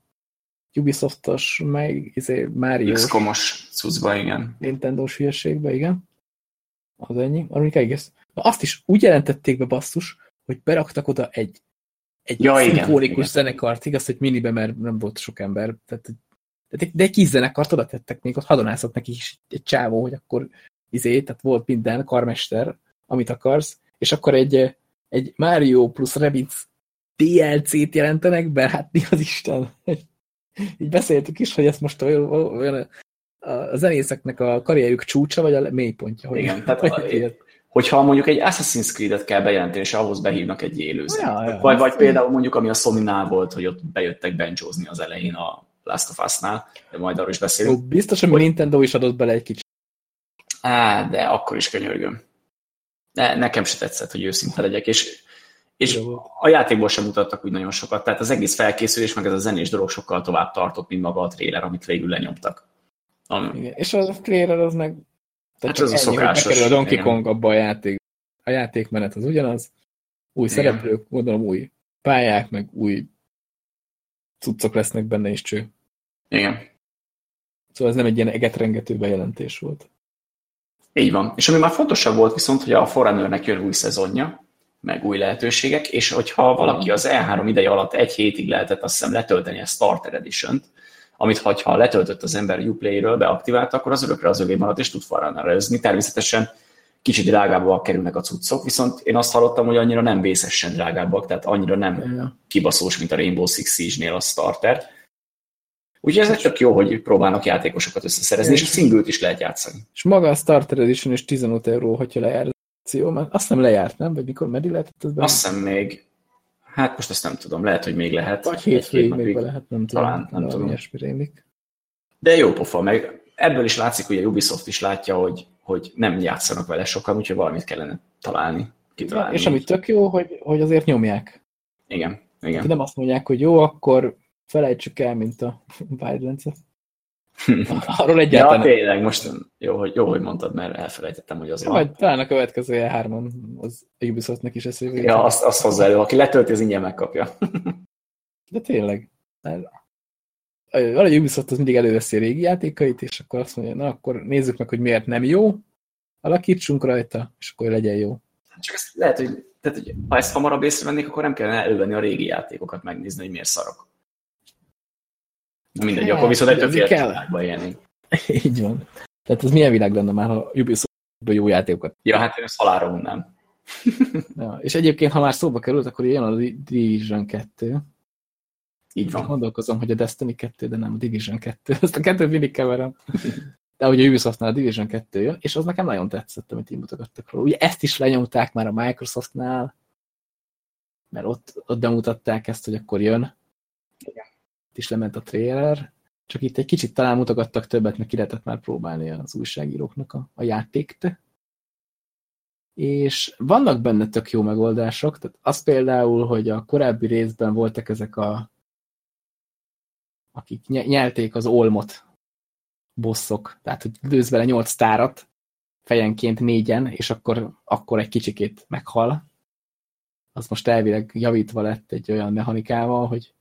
Ubisoftos, meg izé, Máriós XCOM-os cuccba, igen. Nintendo-s hülyeségbe, igen. Az ennyi. Amik egész. Na azt is úgy jelentették be basszus, hogy beraktak oda egy, egy Ja, szimfonikus igen. zenekart, igaz, hogy minibe, mert nem volt sok ember. Tehát, de, de egy kis zenekart oda tettek még, ott hadonászott neki is egy csávó, hogy akkor izé, tehát volt minden, karmester, amit akarsz, és akkor egy, egy Mario plusz Rabbids DLC-t jelentenek be, hát mi az Isten? Így beszéltük is, hogy ez most olyan, olyan a zenészeknek a karrierjük csúcsa, vagy a mélypontja? Hogy, Igen, tehát a-. Hogyha mondjuk egy Assassin's Creed-et kell bejelenteni, és ahhoz behívnak egy élő zenét. Ja, ja. Vagy, vagy például mondjuk, ami a Sony-nál volt, hogy ott bejöttek benjózni az elején a Last of Us-nál, de majd arról is beszélünk. biztos, hogy Nintendo is adott bele egy kicsit. Á, de akkor is könyörgöm. De nekem se tetszett, hogy őszinte legyek, és, és a játékból sem mutattak úgy nagyon sokat, tehát az egész felkészülés, meg ez a zenés dolog sokkal tovább tartott, mint maga a trailer, amit végül lenyomtak. Ami, Igen. És a trailer az meg tehát Hát ez a ennyi, szokásos, bekerül a Donkey igen. Kong abba a játék. A játékmenet az ugyanaz, új Igen. szereplők, gondolom új pályák, meg új cuccok lesznek benne is cső. igen. Szóval ez nem egy ilyen egetrengető bejelentés volt. Így van. És ami már fontosabb volt viszont, hogy a Forerunnernek jön új szezonja, meg új lehetőségek, és hogyha valaki az E3 ideje alatt egy hétig lehetett azt hiszem letölteni a Starter Edition-t, amit ha letöltött az ember Uplay-ről, beaktiválta, akkor az örökre az övé maradt, és tud farranárezni. Természetesen kicsit drágábbak kerülnek a cuccok, viszont én azt hallottam, hogy annyira nem vészesen drágábbak, tehát annyira nem kibaszós, mint a Rainbow Six Siege-nél a starter. Úgyhogy ez tök jó, hogy próbálnak játékosokat összeszerezni, és a single is lehet játszani. És maga a Starter Edition is 15 euró, hogyha lejár az akció, mert azt nem lejárt, nem? Vagy mikor, meddig lehetett ez Azt hiszem még, hát most ezt nem tudom, lehet, hogy még lehet. Vagy hétfőig még lehet, nem tudom. Talán, nem tudom. De jó pofa, meg ebből is látszik, hogy a Ubisoft is látja, hogy, hogy nem játszanak vele sokan, úgyhogy valamit kellene találni, kitalálni. És amit tök jó, hogy, hogy azért nyomják. Igen, igen. Hát nem azt mondják, hogy jó, akkor felejtsük el, mint a wildlands Arról egyáltalán. Ja, tényleg, most jó, hogy, jó, hogy mondtad, mert elfelejtettem, hogy az ja, van. talán a következő e 3 az Ubisoftnak is eszébe. Ja, azt, azt hozzá elő. Aki letölti, az ingyen megkapja. De tényleg. Valahogy Ubisoft az mindig előveszi a régi játékait, és akkor azt mondja, na akkor nézzük meg, hogy miért nem jó, alakítsunk rajta, és akkor legyen jó. Csak ezt lehet, hogy, tehát, hogy ha ezt hamarabb észrevennék, akkor nem kellene elővenni a régi játékokat, megnézni, hogy miért szarok. Mindegy, hát, akkor viszont egy tökéletes élnénk. Így van. Tehát ez milyen világ lenne már, ha ubisoft jó játékokat. Ja, hát én ezt halára unnám. ja, és egyébként, ha már szóba került, akkor jön a Division 2. Így van. Gondolkozom, hogy a Destiny 2, de nem a Division 2. Ezt a kettőt mindig keverem. De ugye a Ubisoftnál a Division 2 jön, és az nekem nagyon tetszett, amit így mutogattak róla. Ugye ezt is lenyomták már a Microsoftnál, mert ott, ott bemutatták ezt, hogy akkor jön. Igen is lement a trailer, csak itt egy kicsit talán mutogattak többet, mert ki lehetett már próbálni az újságíróknak a, a játékt. És vannak benne tök jó megoldások, tehát az például, hogy a korábbi részben voltak ezek a akik nyelték az olmot bosszok, tehát hogy lősz vele nyolc tárat, fejenként négyen, és akkor, akkor egy kicsikét meghal. Az most elvileg javítva lett egy olyan mechanikával, hogy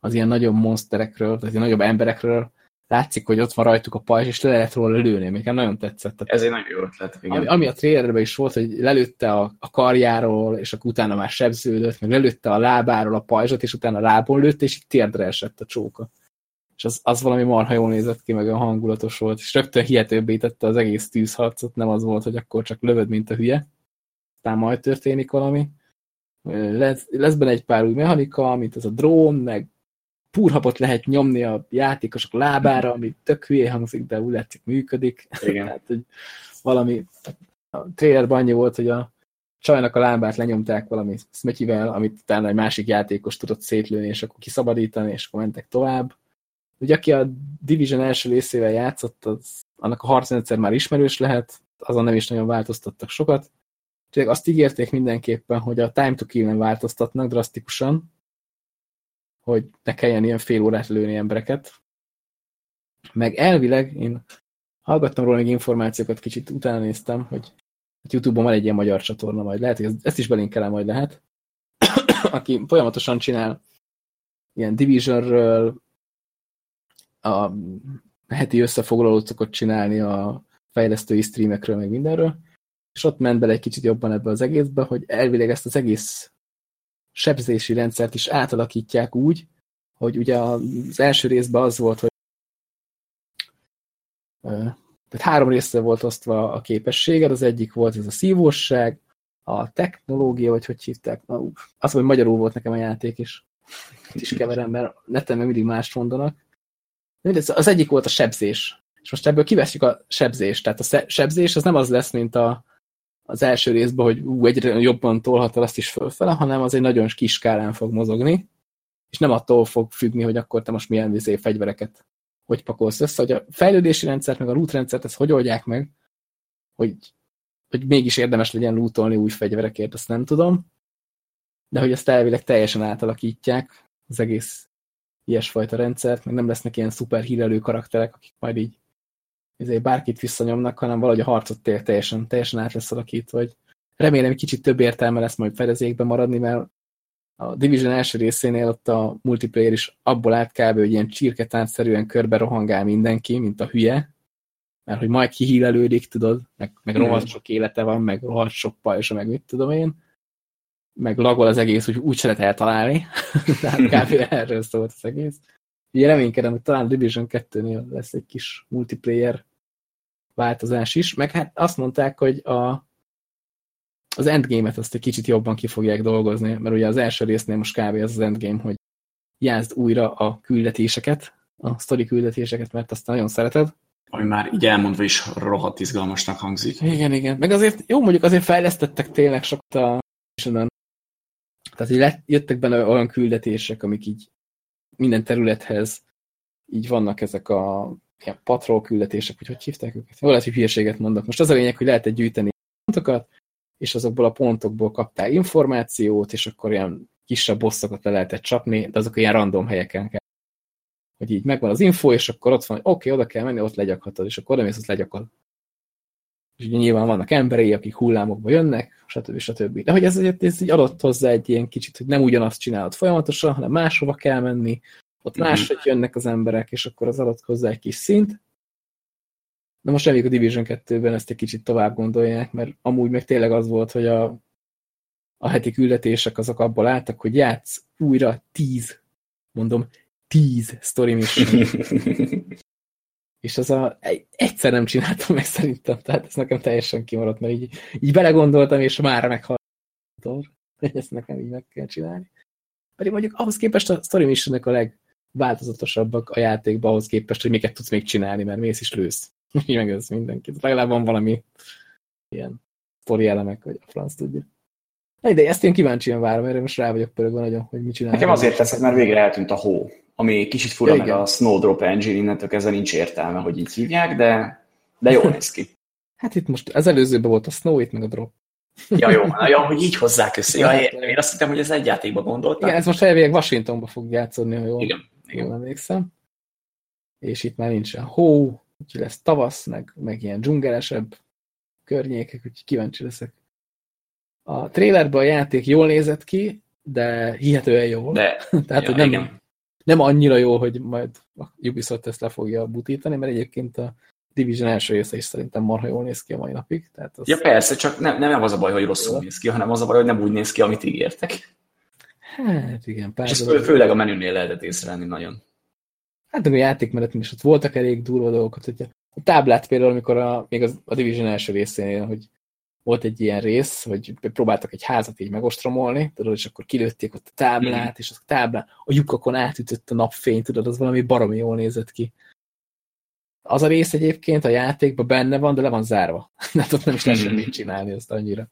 az ilyen nagyobb monsterekről, tehát ilyen nagyobb emberekről látszik, hogy ott van rajtuk a pajzs, és le lehet róla lőni, még nagyon tetszett. Tehát, Ez egy nagyon jó ötlet, igen. Ami, ami a trailerben is volt, hogy lelőtte a, a karjáról, és akkor utána már sebződött, meg lelőtte a lábáról a pajzsot, és utána a lábon lőtte, és így térdre esett a csóka. És az, az valami marha jól nézett ki, meg a hangulatos volt, és rögtön hihetőbbé tette az egész tűzharcot, nem az volt, hogy akkor csak lövöd, mint a hülye. Aztán majd történik valami. Lesz, lesz benne egy pár új mechanika, mint az a drón, meg púrhapot lehet nyomni a játékosok lábára, ami tök hülye hangzik, de úgy látszik működik. Igen. Tehát, hogy valami, a trailerben annyi volt, hogy a csajnak a lábát lenyomták valami szmetyivel, amit utána egy másik játékos tudott szétlőni, és akkor kiszabadítani, és akkor mentek tovább. Ugye aki a Division első részével játszott, az, annak a harcrendszer már ismerős lehet, azon nem is nagyon változtattak sokat. Tényleg azt ígérték mindenképpen, hogy a time to kill-en változtatnak drasztikusan, hogy ne kelljen ilyen fél órát lőni embereket. Meg elvileg, én hallgattam róla még információkat, kicsit utána néztem, hogy YouTube-on van egy ilyen magyar csatorna, majd lehet, hogy ezt is belinkelem, majd lehet, aki folyamatosan csinál ilyen Divisionről, a heti összefoglalót szokott csinálni a fejlesztői streamekről, meg mindenről, és ott ment bele egy kicsit jobban ebbe az egészbe, hogy elvileg ezt az egész sebzési rendszert is átalakítják úgy, hogy ugye az első részben az volt, hogy tehát három részre volt osztva a képességed, az egyik volt ez a szívósság, a technológia, vagy hogy hívták, na, az, hogy magyarul volt nekem a játék is. Itt is keverem, mert neten meg mindig más mondanak. Az egyik volt a sebzés. És most ebből kiveszjük a sebzést. Tehát a sebzés az nem az lesz, mint a, az első részben, hogy ú, egyre jobban tolhatod azt is fölfele, hanem az egy nagyon kis skálán fog mozogni, és nem attól fog függni, hogy akkor te most milyen vizé fegyvereket hogy pakolsz össze, hogy a fejlődési rendszert, meg a rendszert, ezt hogy oldják meg, hogy, hogy mégis érdemes legyen lootolni új fegyverekért, azt nem tudom, de hogy ezt elvileg teljesen átalakítják, az egész ilyesfajta rendszert, meg nem lesznek ilyen szuper hírelő karakterek, akik majd így ezért bárkit visszanyomnak, hanem valahogy a harcot tér teljesen, teljesen át lesz alakítva, vagy remélem, hogy kicsit több értelme lesz majd fedezékbe maradni, mert a Division első részénél ott a multiplayer is abból át kb. hogy ilyen csirketánszerűen körbe rohangál mindenki, mint a hülye, mert hogy majd kihílelődik, tudod, meg, meg rohadt sok élete van, meg rohadt sok pajzsa, meg mit tudom én. meg lagol az egész, úgy, úgy se lehet eltalálni. Tehát kb. erről szólt az egész. Ugye reménykedem, hogy talán Division 2-nél lesz egy kis multiplayer változás is, meg hát azt mondták, hogy a, az endgame-et azt egy kicsit jobban ki fogják dolgozni, mert ugye az első résznél most kb. az az endgame, hogy játszd újra a küldetéseket, a sztori küldetéseket, mert azt nagyon szereted. Ami már így elmondva is rohadt izgalmasnak hangzik. Igen, igen. Meg azért, jó mondjuk azért fejlesztettek tényleg sokat a tehát így jöttek benne olyan küldetések, amik így minden területhez így vannak ezek a ilyen patrol küldetések, hogy hogy hívták őket? Jó, lehet, hogy hülyeséget mondok. Most az a lényeg, hogy lehet egy gyűjteni pontokat, és azokból a pontokból kaptál információt, és akkor ilyen kisebb bosszokat le lehetett csapni, de azok ilyen random helyeken kell. Hogy így megvan az info, és akkor ott van, oké, okay, oda kell menni, ott legyakhatod, és akkor oda mész, ott legyakod. És ugye nyilván vannak emberei, akik hullámokba jönnek, stb. stb. De hogy ez, ez így adott hozzá egy ilyen kicsit, hogy nem ugyanazt csinálod folyamatosan, hanem máshova kell menni, ott mhm. máshogy jönnek az emberek, és akkor az adott hozzá egy kis szint. De most reméljük a Division 2-ben ezt egy kicsit tovább gondolják, mert amúgy meg tényleg az volt, hogy a, a heti küldetések azok abból álltak, hogy játsz újra tíz, mondom, tíz story mission. és az a, egyszer nem csináltam meg szerintem, tehát ez nekem teljesen kimaradt, mert így, így belegondoltam, és már meghaltam, hogy ezt nekem így meg kell csinálni. Pedig mondjuk ahhoz képest a story mission a legváltozatosabbak a játékban ahhoz képest, hogy miket tudsz még csinálni, mert mész is lősz. Így megölsz mindenkit. Legalább van valami ilyen sztori elemek, hogy a franc tudja. Na, de ezt én kíváncsian várom, mert most rá vagyok pörögve nagyon, hogy mit csinál. Nekem azért teszek, mert végre eltűnt a hó, ami kicsit fura, ja, meg a Snowdrop Engine, innentől kezdve nincs értelme, hogy így hívják, de, de jól néz ki. Hát itt most az előzőben volt a Snow, itt meg a Drop. Ja, jó, ja, hogy így hozzák össze. Ja, én, én azt hittem, hogy ez egy játékban gondoltam. Igen, ez most elvileg Washingtonba fog játszódni, ha jól, igen. Jól emlékszem. És itt már nincsen hó, úgyhogy lesz tavasz, meg, meg ilyen dzsungelesebb környékek, úgyhogy kíváncsi leszek. A trailerben a játék jól nézett ki, de hihetően jól. De, Tehát, ja, hogy nem, igen. nem annyira jó, hogy majd a Ubisoft ezt le fogja butítani, mert egyébként a Division első része is szerintem marha jól néz ki a mai napig. Tehát az... Ja persze, csak nem, nem az a baj, hogy rosszul néz ki, hanem az a baj, hogy nem úgy néz ki, amit ígértek. Hát igen, pár És ezt főleg a menünél lehetett észrevenni nagyon. Hát a játékmenet is ott voltak elég durva dolgok. Hogy a táblát például, amikor a, még az, a Division első részénél, hogy volt egy ilyen rész, hogy próbáltak egy házat így megostromolni, tudod, és akkor kilőtték ott a táblát, mm. és a táblán a lyukakon átütött a napfény, tudod, az valami baromi jól nézett ki. Az a rész egyébként a játékban benne van, de le van zárva. Hát ott nem is lehet semmit csinálni, azt annyira.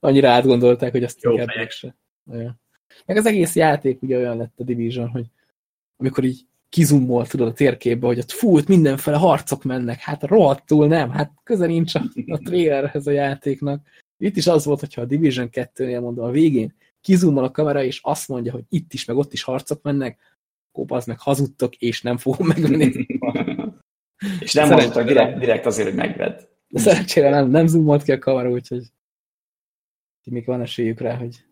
Annyira átgondolták, hogy azt Jó inkább se. Ja. Meg az egész játék ugye olyan lett a Division, hogy amikor így kizummolt, tudod, a térképbe, hogy ott fúlt mindenfele harcok mennek, hát rohadtul nem, hát köze nincs a, a trailerhez a játéknak. Itt is az volt, hogyha a Division 2-nél mondom, a végén kizummol a kamera, és azt mondja, hogy itt is, meg ott is harcok mennek, akkor az meg hazudtok, és nem fogom megvenni. és nem hazudtak direkt, direkt azért, hogy megvedd. De szerencsére nem, nem zoomolt ki a kamera, úgyhogy még van esélyük rá, hogy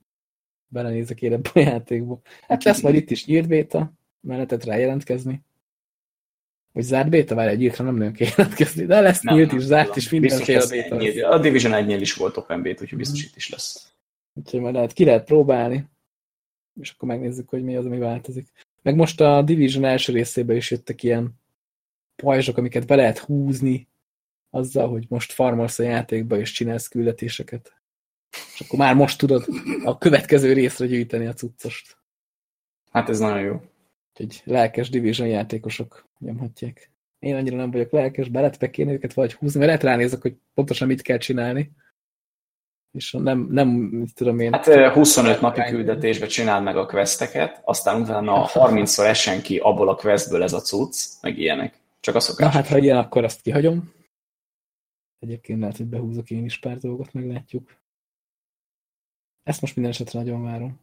belenézek én ebbe a játékba. Hát lesz majd itt is nyílt béta, lehetett rá jelentkezni. Hogy zárt béta? Várj, egy nyíltra nem nagyon kell jelentkezni, de lesz nem, nyílt is, zárt is, mindenféle béta. A Division 1-nél is volt open beta, úgyhogy biztos itt is lesz. Úgyhogy majd lehet, ki lehet próbálni, és akkor megnézzük, hogy mi az, ami változik. Meg most a Division első részében is jöttek ilyen pajzsok, amiket be lehet húzni, azzal, hogy most farmolsz a játékba, és csinálsz küldetéseket. És akkor már most tudod a következő részre gyűjteni a cuccost. Hát ez nagyon jó. Úgyhogy lelkes Division játékosok nyomhatják. Én annyira nem vagyok lelkes, be lehet kéne őket vagy húzni, mert lehet ránézek, hogy pontosan mit kell csinálni. És nem, nem mit tudom én... Hát 25 napi küldetésbe csináld meg a questeket, aztán utána 30-szor essen ki abból a questből ez a cucc, meg ilyenek. Csak a szokás. Na hát, ha ilyen, akkor azt kihagyom. Egyébként lehet, hogy behúzok én is pár dolgot, meglátjuk. Ezt most minden esetre nagyon várom,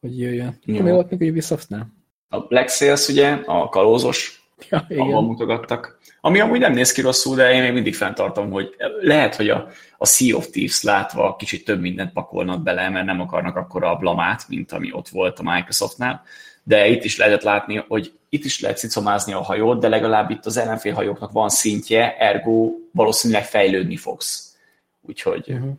hogy jöjjön. Jó. Mi volt még a Ubisoftnál? a Black Sales ugye, a kalózos, ja, ahol mutogattak. Ami amúgy nem néz ki rosszul, de én még mindig fenntartom, hogy lehet, hogy a, a Sea of Thieves látva kicsit több mindent pakolnak bele, mert nem akarnak akkor a blamát, mint ami ott volt a Microsoftnál. De itt is lehetett látni, hogy itt is lehet szicomázni a hajót, de legalább itt az ellenfél hajóknak van szintje, ergo valószínűleg fejlődni fogsz. Úgyhogy uh-huh.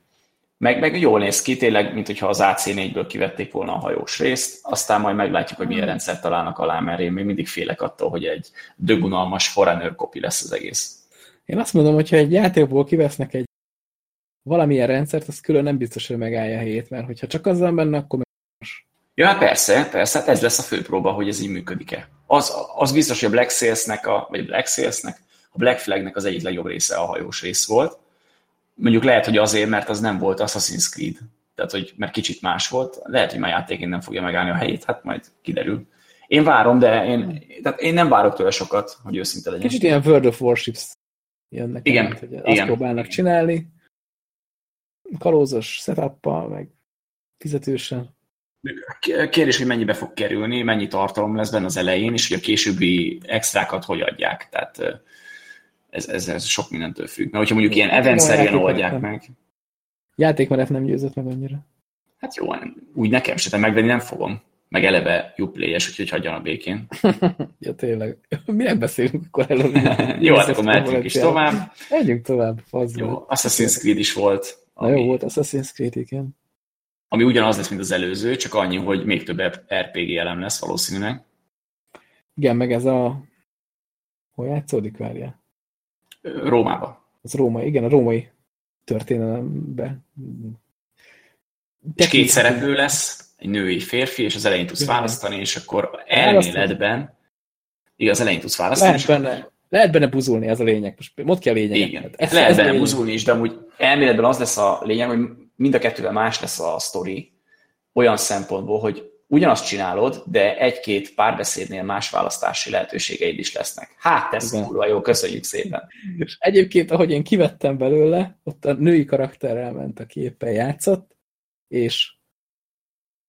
Meg, meg jól néz ki, tényleg, mint hogyha az AC4-ből kivették volna a hajós részt, aztán majd meglátjuk, hogy milyen rendszert találnak alá, mert én még mindig félek attól, hogy egy dögunalmas foreigner copy lesz az egész. Én azt mondom, hogy ha egy játékból kivesznek egy valamilyen rendszert, az külön nem biztos, hogy megállja a helyét, mert hogyha csak az van benne, akkor Ja, hát persze, persze, hát ez lesz a fő próba, hogy ez így működik-e. Az, az biztos, hogy a Black Sales-nek, a, vagy Black Sales-nek, a Black Flag-nek az egyik legjobb része a hajós rész volt. Mondjuk lehet, hogy azért, mert az nem volt Assassin's Creed, tehát hogy mert kicsit más volt. Lehet, hogy már játékén nem fogja megállni a helyét, hát majd kiderül. Én várom, de én, tehát én nem várok tőle sokat, hogy őszinte legyen. Kicsit ilyen World of Warships jönnek. Igen, el, hogy azt igen. próbálnak csinálni. Kalózos setup meg fizetősen. Kérdés, hogy mennyibe fog kerülni, mennyi tartalom lesz benne az elején, és hogy a későbbi extrákat hogy adják. Tehát ez, ez, ez sok mindentől függ. Mert hogyha mondjuk ilyen event-szerűen oldják nem. meg, Játékmenet nem győzött meg annyira. hát jó, úgy nekem se, megvenni nem fogom. Meg eleve Uplay-es, úgyhogy hagyjan a békén. ja, tényleg. Mi nem beszélünk akkor előbb. jó, hát akkor mehetünk is tovább. Menjünk tovább. Az Jó, volt. Assassin's Creed is volt. Na jó volt Assassin's Creed, igen. ami ugyanaz lesz, mint az előző, csak annyi, hogy még több RPG elem lesz valószínűleg. Igen, meg ez a... Hol játszódik, várjál? Rómába. Az római, igen, a római történelembe. És két szereplő lesz, egy női férfi, és az elején tudsz Igen. választani, és akkor elméletben, igaz, az elején tudsz választani, Lehet benne, lehet benne buzulni, ez a lényeg. Most mondd ki a lényeget. Igen. Hát Ez, lehet benne lényeg. buzulni is, de amúgy elméletben az lesz a lényeg, hogy mind a kettővel más lesz a sztori, olyan szempontból, hogy ugyanazt csinálod, de egy-két párbeszédnél más választási lehetőségeid is lesznek. Hát, ez Igen. kurva jó, köszönjük szépen. És egyébként, ahogy én kivettem belőle, ott a női karakterrel ment, aki éppen játszott, és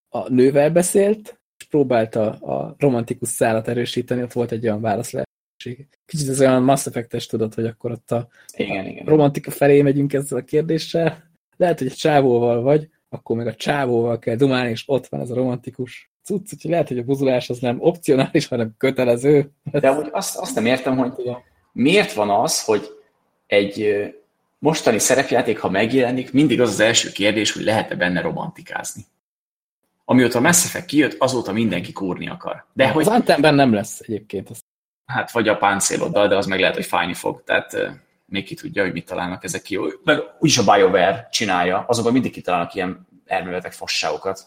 a nővel beszélt, és próbálta a romantikus szállat erősíteni, ott volt egy olyan válasz lehetőség. Kicsit ez olyan Mass Effect-es, tudod, hogy akkor ott a Igen, igen. romantika felé megyünk ezzel a kérdéssel. Lehet, hogy egy csávóval vagy, akkor meg a csávóval kell dumálni, és ott van ez a romantikus cucc, úgyhogy lehet, hogy a buzulás az nem opcionális, hanem kötelező. De amúgy azt, azt nem értem, hogy miért van az, hogy egy mostani szerepjáték, ha megjelenik, mindig az az első kérdés, hogy lehet-e benne romantikázni. Amióta a Mass Effect kijött, azóta mindenki kúrni akar. De hogy, Az Anthemben nem lesz egyébként. Hát vagy a páncéloddal, de az meg lehet, hogy fájni fog. Tehát még ki tudja, hogy mit találnak ezek ki. Meg úgyis a BioWare csinálja, azonban mindig kitalálnak ilyen elméletek fasságokat.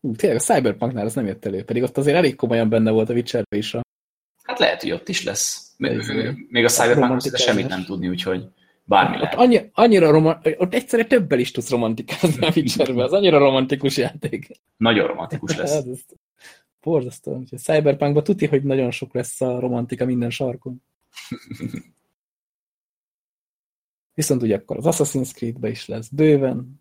Ú, tényleg a Cyberpunknál ez nem jött elő, pedig ott azért elég komolyan benne volt a witcher is. A... Hát lehet, hogy ott is lesz. Még, még a Cyberpunk Romantikázás. semmit nem tudni, úgyhogy bármi Ott, annyi, annyira roma, ott egyszerre többel is tudsz romantikázni a Witcherbe, az annyira romantikus játék. Nagyon romantikus lesz. Ez, ez borzasztó. Úgyhogy Cyberpunkban tuti, hogy nagyon sok lesz a romantika minden sarkon. Viszont ugye akkor az Assassin's Creed-be is lesz bőven.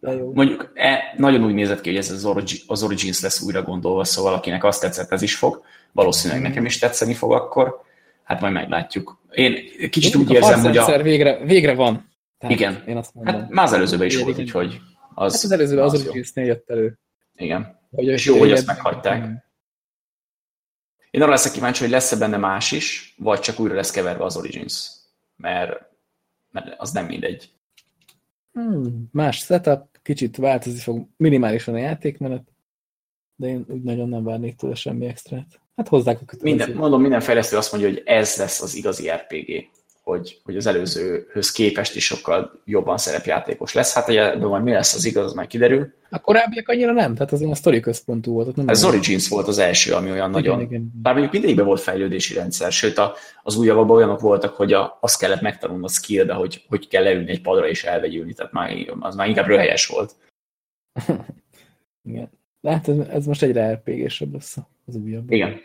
Jó. Mondjuk e, nagyon úgy nézett ki, hogy ez az, Origi, az Origins lesz újra gondolva, szóval akinek azt tetszett, ez is fog. Valószínűleg nekem is tetszeni fog akkor. Hát majd meglátjuk. Én kicsit úgy a érzem, hogy a... végre, végre van. Tehát Igen. Én azt mondom. Hát már az előzőben is Igen, volt, igen. úgyhogy az, hát az előző az az. Origins-nél jött elő. Igen. És jó, hogy régebben- meghagyták. Én arra leszek kíváncsi, hogy lesz-e benne más is, vagy csak újra lesz keverve az Origins. Mert, mert az nem mindegy. Hmm, más setup, kicsit változni fog minimálisan a játékmenet, de én úgy nagyon nem várnék tőle semmi extrát. Hát hozzák a kötelező. Minden, mondom, minden fejlesztő azt mondja, hogy ez lesz az igazi RPG, hogy, hogy az előzőhöz képest is sokkal jobban szerepjátékos lesz. Hát ebben majd mi lesz az igaz, az majd kiderül. A korábbiak annyira nem, tehát az olyan sztori központú volt. Nem Ez az Origins volt az első, ami olyan nagyon... Igen, igen. Bár mondjuk mindegyikben volt fejlődési rendszer, sőt a, az újabbakban olyanok voltak, hogy a, azt kellett megtanulni a skillbe, hogy hogy kell leülni egy padra és elvegyülni, tehát már, az már inkább röhelyes volt. igen. De hát ez, ez most egyre RPG-sebb lesz az újabb. Igen.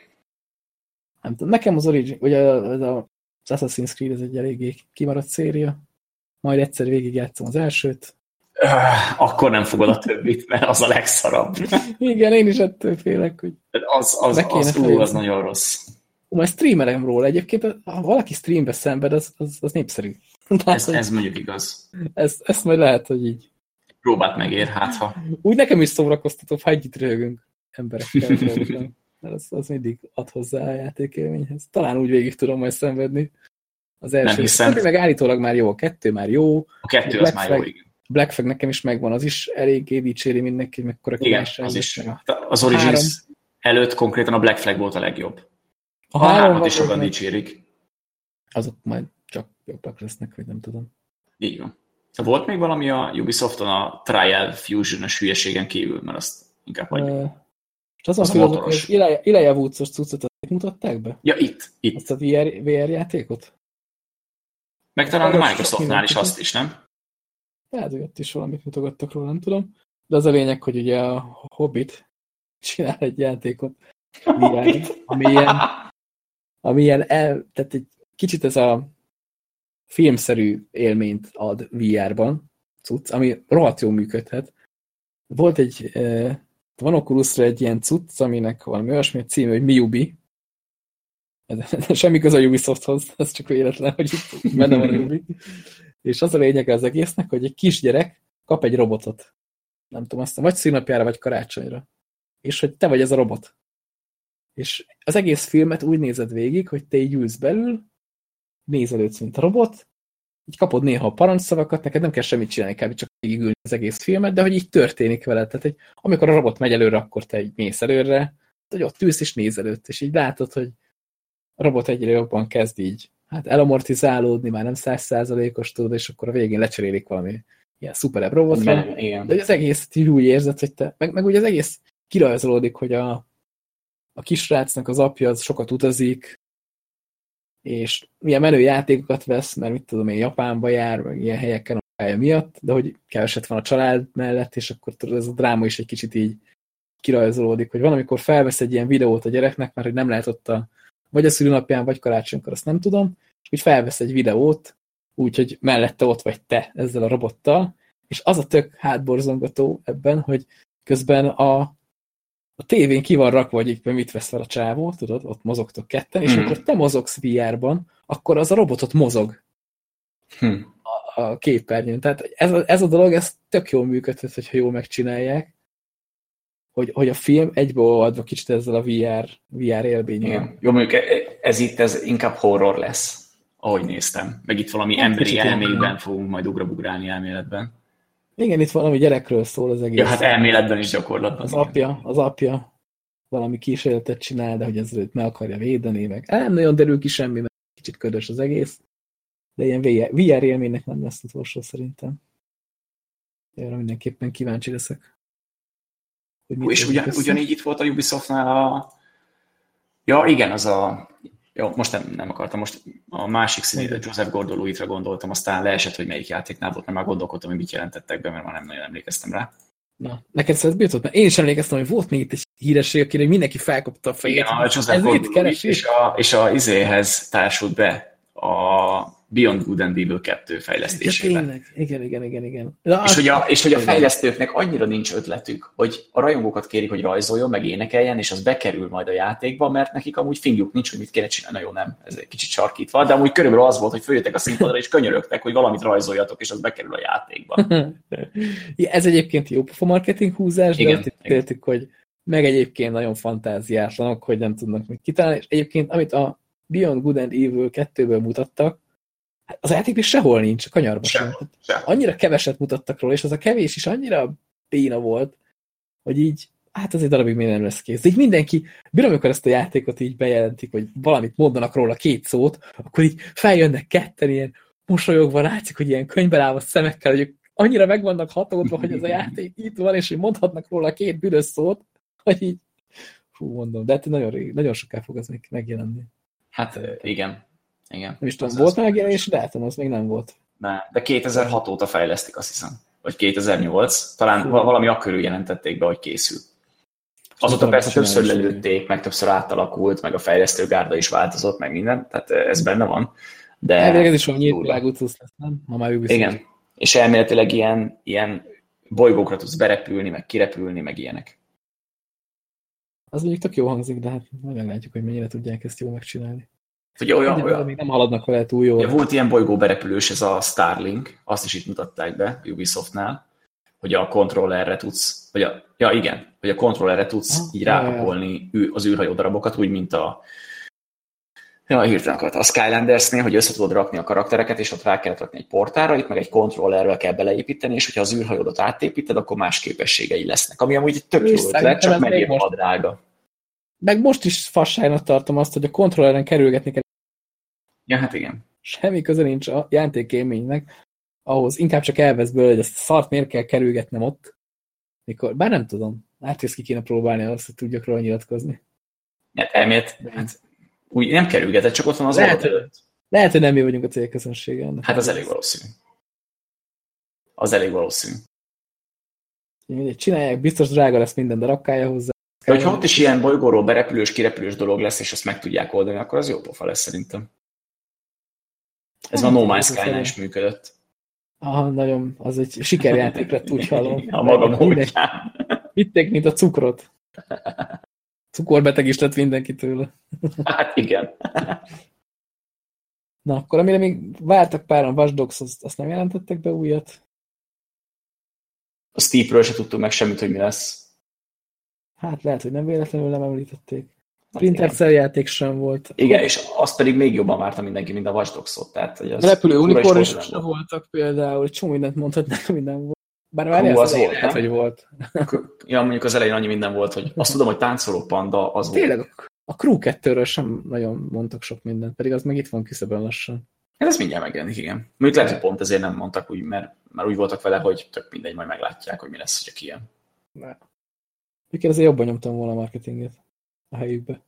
Nem tudom, nekem az Origin, ugye az, a, az Assassin's Creed ez egy eléggé kimaradt széria, majd egyszer végigjátszom az elsőt. Öh, Akkor nem fogod a többit, mert az a legszarabb. Igen, én is ettől félek, hogy Az, az, az, ú, az fejezni. nagyon rossz. Majd streamerem róla. Egyébként, ha valaki streambe szenved, az, az, az népszerű. Tehát, Ez, ez mondjuk igaz. ez, ezt majd lehet, hogy így. Próbát megér, hát ha. Úgy nekem is szórakoztató, ha együtt röhögünk emberekkel. Mert az, az mindig ad hozzá a játékélményhez. Talán úgy végig tudom majd szenvedni Az első. Nem hiszem. Meg állítólag már jó, a kettő már jó. A kettő az már jó, igen. Black Flag nekem is megvan, az is eléggé dicséri mindenki, mekkora Igen, az is. Az Origins három. előtt konkrétan a Black Flag volt a legjobb. A, a háromat is sokan dicsérik. Azok majd csak jobbak lesznek, vagy nem tudom. Így van. Volt még valami a Ubisofton a Trial Fusion-ös hülyeségen kívül, mert azt inkább hagyjuk. Uh, az, az a motoros. Ileje Woods-os cuccot mutatták be? Ja, itt. itt. Azt a VR, VR játékot? Meg talán a Microsoftnál is azt is, nem? Lehet, hogy ott is valamit mutogattak róla, nem tudom. De az a lényeg, hogy ugye a Hobbit csinál egy játékot, VR, ami ilyen, ami ilyen el, tehát egy kicsit ez a filmszerű élményt ad VR-ban, cucc, ami rohadt jól működhet. Volt egy, eh, van Oculusra egy ilyen cucc, aminek valami olyasmi címe, hogy Miubi. Semmi köze a Ubisofthoz, ez csak véletlen, hogy itt benne van a Miubi. És az a lényeg az egésznek, hogy egy kisgyerek kap egy robotot. Nem tudom, aztán vagy színapjára, vagy karácsonyra. És hogy te vagy ez a robot. És az egész filmet úgy nézed végig, hogy te így ülsz belül, nézelődsz, mint a robot, így kapod néha a parancsszavakat, neked nem kell semmit csinálni, kell csak végigülni az egész filmet, de hogy így történik veled. Tehát, hogy amikor a robot megy előre, akkor te így mész előre, hogy ott ülsz és nézelőtt, és így látod, hogy a robot egyre jobban kezd így hát elamortizálódni, már nem százszázalékos tudod, és akkor a végén lecserélik valami ilyen szuperebb robotra. De az egész így úgy érzed, hogy te, meg, meg ugye az egész kirajzolódik, hogy a, a kisrácnak az apja az sokat utazik, és milyen menő játékokat vesz, mert mit tudom én, Japánba jár, meg ilyen helyeken a miatt, de hogy keveset van a család mellett, és akkor ez a dráma is egy kicsit így kirajzolódik, hogy van, amikor felvesz egy ilyen videót a gyereknek, mert hogy nem lehet ott a, vagy a szülőnapján, vagy karácsonykor, azt nem tudom, és úgy felvesz egy videót, úgyhogy mellette ott vagy te ezzel a robottal, és az a tök hátborzongató ebben, hogy közben a, a tévén ki van rakva, hogy mit vesz fel a csávó, tudod, ott mozogtok ketten, és hmm. amikor te mozogsz VR-ban, akkor az a robotot mozog hmm. a, a képernyőn. Tehát ez a, ez a dolog, ez tök jól működhet, hogyha jól megcsinálják, hogy, hogy a film egybeolvadva kicsit ezzel a VR, VR élményen. Jó, mondjuk ez itt ez inkább horror lesz, ahogy néztem. Meg itt valami hát, emberi elmékben fogunk majd ugrabugrálni elméletben. Igen, itt valami gyerekről szól az egész. Ja, hát elméletben is gyakorlatban. Az apja, az apja valami kísérletet csinál, de hogy ez őt meg akarja védeni, meg nem nagyon derül ki semmi, mert kicsit ködös az egész. De ilyen VR, élménynek nem lesz utolsó szerintem. Erre mindenképpen kíváncsi leszek. Hú, és ugyan, ugyanígy itt volt a Ubisoftnál a... Ja, igen, az a... Jó, most nem, nem akartam, most a másik színű, Joseph Gordon-Lewitt-ra gondoltam, aztán leesett, hogy melyik játéknál volt, mert már gondolkodtam, hogy mit jelentettek be, mert már nem nagyon emlékeztem rá. Na, neked szóval jutott, mert én is emlékeztem, hogy volt még itt egy híresség, akire mindenki felkapta a fejét. Igen, a Joseph Gordon és a, és a izéhez társult be a Beyond Good and Evil 2 fejlesztésében. Ja, igen, igen, igen, igen. Na, és, hogy a, és hogy a fejlesztőknek annyira nincs ötletük, hogy a rajongókat kérik, hogy rajzoljon, meg énekeljen, és az bekerül majd a játékba, mert nekik amúgy fingjuk nincs, hogy mit kéne csinálni. Na jó, nem, ez egy kicsit sarkítva, de amúgy körülbelül az volt, hogy följöttek a színpadra, és könyörögtek, hogy valamit rajzoljatok, és az bekerül a játékba. ez egyébként jó pofa marketing húzás, igen, de azt hogy meg egyébként nagyon fantáziátlanok, hogy nem tudnak mit kitalálni, és egyébként amit a Beyond Good and Evil 2-ből mutattak, az játékban sehol nincs, a kanyarban sem. sem. Annyira keveset mutattak róla, és az a kevés is annyira béna volt, hogy így, hát az egy darabig még nem lesz kész. De így mindenki, bírom, amikor ezt a játékot így bejelentik, hogy valamit mondanak róla két szót, akkor így feljönnek ketten ilyen mosolyogva, látszik, hogy ilyen könyvben szemekkel, hogy annyira meg vannak hatódva, hogy ez a játék itt van, és hogy mondhatnak róla két bűnös szót, hogy így, fú, mondom, de hát nagyon, nagyon soká fog ez még megjelenni. Hát igen. Igen. Nem is tudom, volt megjelenés, de hát az még nem volt. Ne, de 2006 óta fejlesztik, azt hiszem. Vagy 2008. Talán Fú. valami akkörül jelentették be, hogy készül. Azóta persze többször lelőtték, meg többször átalakult, meg a fejlesztőgárda is változott, meg minden, tehát ez benne van. De ez is van nyílt lesz, nem? Ha már Igen, és elméletileg ilyen, ilyen bolygókra tudsz berepülni, meg kirepülni, meg ilyenek. Az mondjuk tök jó hangzik, de hát nagyon látjuk, hogy mennyire tudják ezt jól megcsinálni. Ugye olyan, olyan, még nem haladnak vele túl jól. Ja, volt ilyen bolygó berepülős, ez a Starlink, azt is itt mutatták be Ubisoftnál, hogy a kontrollerre tudsz, vagy a, ja igen, hogy a kontrollerre tudsz ah, így rápakolni az űrhajó darabokat, úgy, mint a Ja, hirtelen akart. A Skylandersnél, hogy össze tudod rakni a karaktereket, és ott rá kellett rakni egy portára, itt meg egy kontrollerrel kell beleépíteni, és hogyha az űrhajódat átépíted, akkor más képességei lesznek. Ami amúgy egy tök jó ötlet, csak megint a drága. Meg most is fasságnak tartom azt, hogy a kontrolleren kerülgetni kell. Ja, hát igen. Semmi köze nincs a játékélménynek ahhoz, inkább csak elvesz belőle, hogy ezt szart miért kell kerülgetnem ott. Mikor, bár nem tudom. Hát ezt ki kéne próbálni azt, hogy tudjak róla nyilatkozni. Hát elmélet, hát úgy nem kerülgetett, csak ott van az lehet, előtt. Lehet, hogy nem mi vagyunk a célközönsége. Hát az elég valószínű. Az elég valószínű. Mindegy, csinálják, biztos drága lesz minden, de rakkálja hozzá. De hogyha ott is ilyen bolygóról berepülős, kirepülős dolog lesz, és azt meg tudják oldani, akkor az jó pofa lesz szerintem. Ez hát, a No Man's sky is működött. Ah, nagyon, az egy sikerjáték lett, úgy hallom. A maga módján. Vitték, mint a cukrot. Cukorbeteg is lett mindenki tőle. Hát igen. Na, akkor amire még vártak páran Watch Dogs, azt, azt nem jelentettek be újat? A Steep-ről se tudtuk meg semmit, hogy mi lesz. Hát lehet, hogy nem véletlenül nem említették. Splinter Cell játék sem volt. Igen, és azt pedig még jobban várta mindenki, mint a Watch Dogs-ot. Tehát, hogy az repülő unikorn is volt. voltak például, csomó mindent mondhatnak, minden volt. Bár várjál, az, az volt, lehet, hogy volt. Ja, mondjuk az elején annyi minden volt, hogy azt tudom, hogy táncoló panda, az Tényleg, volt. a Crew 2 sem nagyon mondtak sok mindent, pedig az meg itt van küszöbön lassan. Hát ez mindjárt megjelenik, igen. Mondjuk lehet, hogy pont ezért nem mondtak úgy, mert, mert úgy voltak vele, hogy tök mindegy, majd meglátják, hogy mi lesz, hogy ilyen. Mikor azért jobban nyomtam volna a marketinget a helyükbe.